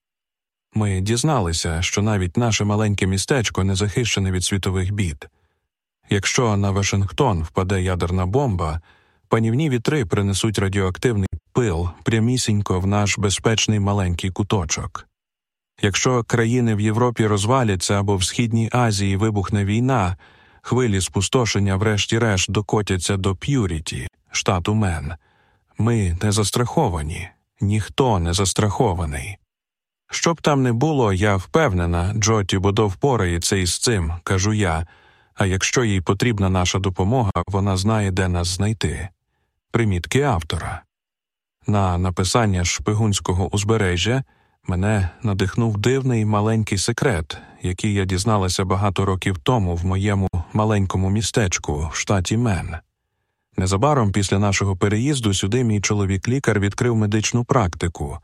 Ми дізналися, що навіть наше маленьке містечко не захищене від світових бід. Якщо на Вашингтон впаде ядерна бомба, панівні вітри принесуть радіоактивний пил прямісінько в наш безпечний маленький куточок. Якщо країни в Європі розваляться або в Східній Азії вибухне війна, хвилі спустошення, врешті-решт, докотяться до П'юріті, штату Мен. Ми не застраховані, ніхто не застрахований. Що б там не було, я впевнена, Джоті Бодо впорається із цим, кажу я, а якщо їй потрібна наша допомога, вона знає, де нас знайти. Примітки автора. На написання шпигунського узбережжя мене надихнув дивний маленький секрет, який я дізналася багато років тому в моєму маленькому містечку в штаті Мен. Незабаром після нашого переїзду сюди мій чоловік лікар відкрив медичну практику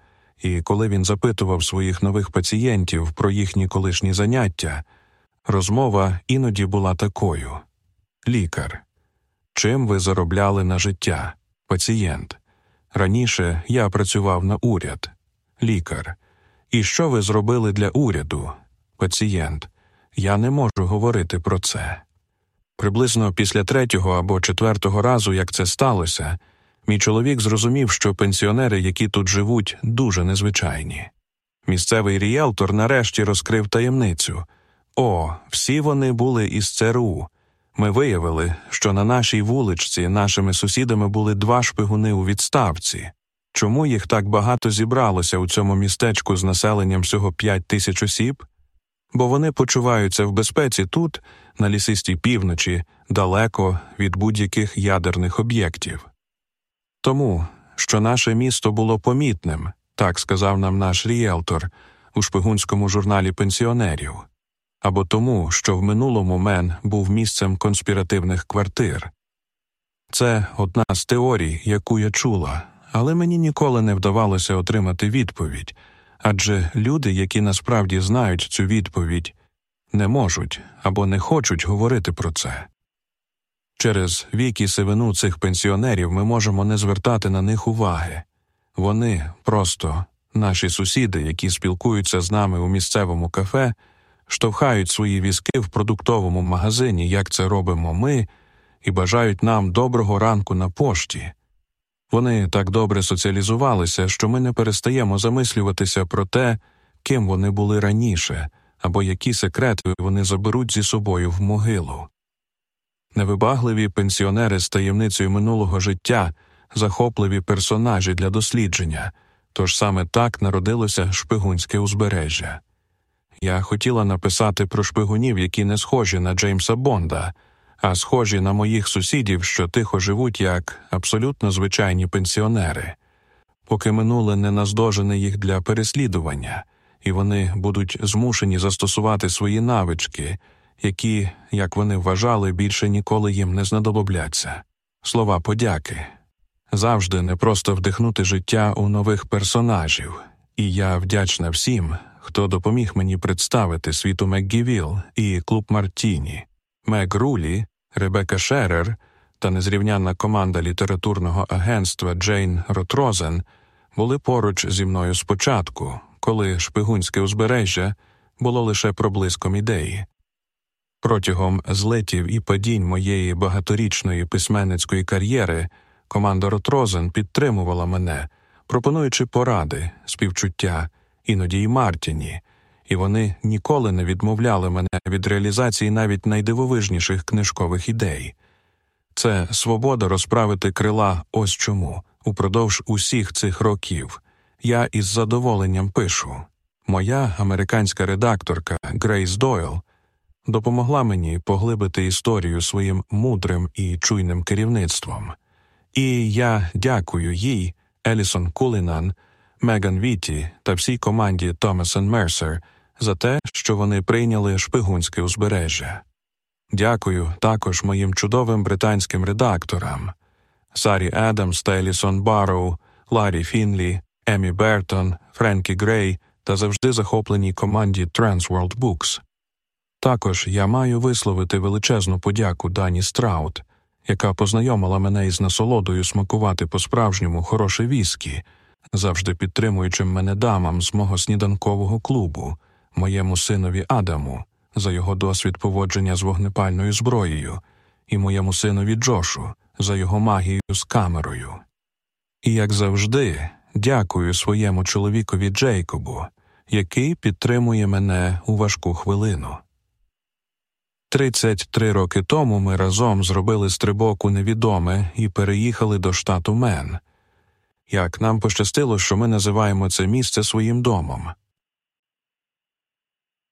і коли він запитував своїх нових пацієнтів про їхні колишні заняття, розмова іноді була такою: Лікар. Чим ви заробляли на життя? Пацієнт. Раніше я працював на уряд. Лікар. І що ви зробили для уряду? Пацієнт. Я не можу говорити про це. Приблизно після третього або четвертого разу, як це сталося, Мій чоловік зрозумів, що пенсіонери, які тут живуть, дуже незвичайні. Місцевий ріелтор нарешті розкрив таємницю о, всі вони були із ЦРУ. Ми виявили, що на нашій вуличці нашими сусідами були два шпигуни у відставці. Чому їх так багато зібралося у цьому містечку з населенням всього п'ять тисяч осіб? Бо вони почуваються в безпеці тут, на лісистій півночі, далеко від будь-яких ядерних об'єктів. Тому, що наше місто було помітним, так сказав нам наш ріелтор у шпигунському журналі пенсіонерів. Або тому, що в минулому Мен був місцем конспіративних квартир. Це одна з теорій, яку я чула, але мені ніколи не вдавалося отримати відповідь адже люди, які насправді знають цю відповідь, не можуть або не хочуть говорити про це. Через вік і сивину цих пенсіонерів ми можемо не звертати на них уваги вони просто наші сусіди, які спілкуються з нами у місцевому кафе, штовхають свої візки в продуктовому магазині, як це робимо ми, і бажають нам доброго ранку на пошті. Вони так добре соціалізувалися, що ми не перестаємо замислюватися про те, ким вони були раніше, або які секрети вони заберуть зі собою в могилу. Невибагливі пенсіонери з таємницею минулого життя, захопливі персонажі для дослідження, тож саме так народилося шпигунське узбережжя. Я хотіла написати про шпигунів, які не схожі на Джеймса Бонда, а схожі на моїх сусідів, що тихо живуть як абсолютно звичайні пенсіонери, поки минуле не наздожене їх для переслідування, і вони будуть змушені застосувати свої навички, які, як вони вважали, більше ніколи їм не знадобляться. Слова подяки. Завжди не просто вдихнути життя у нових персонажів, і я вдячна всім, хто допоміг мені представити світу МекГівіл і клуб Мартіні, Мег Рулі, Ребека Шерер та незрівнянна команда літературного агентства Джейн Ротрозен були поруч зі мною спочатку, коли шпигунське узбережжя було лише проблиском ідеї. Протягом злетів і падінь моєї багаторічної письменницької кар'єри команда Ротрозен підтримувала мене, пропонуючи поради, співчуття, іноді й Мартіні, і вони ніколи не відмовляли мене від реалізації навіть найдивовижніших книжкових ідей. Це свобода розправити крила ось чому упродовж усіх цих років. Я із задоволенням пишу. Моя американська редакторка Грейс Дойл допомогла мені поглибити історію своїм мудрим і чуйним керівництвом. І я дякую їй, Елісон Кулінан, Меган Віті та всій команді Thomas and Mercer за те, що вони прийняли шпигунське узбережжя. Дякую також моїм чудовим британським редакторам Сарі Адамс та Елісон Барроу, Ларі Фінлі, Емі Бертон, Френкі Грей та завжди захопленій команді Transworld Books. Також я маю висловити величезну подяку Дані Страут, яка познайомила мене із насолодою смакувати по-справжньому хороше віскі, завжди підтримуючим мене дамам з мого сніданкового клубу, моєму синові Адаму, за його досвід поводження з вогнепальною зброєю, і моєму синові Джошу за його магію з камерою. І, як завжди, дякую своєму чоловікові Джейкобу, який підтримує мене у важку хвилину. 33 роки тому ми разом зробили стрибок у невідоме і переїхали до штату Мен. Як нам пощастило, що ми називаємо це місце своїм домом.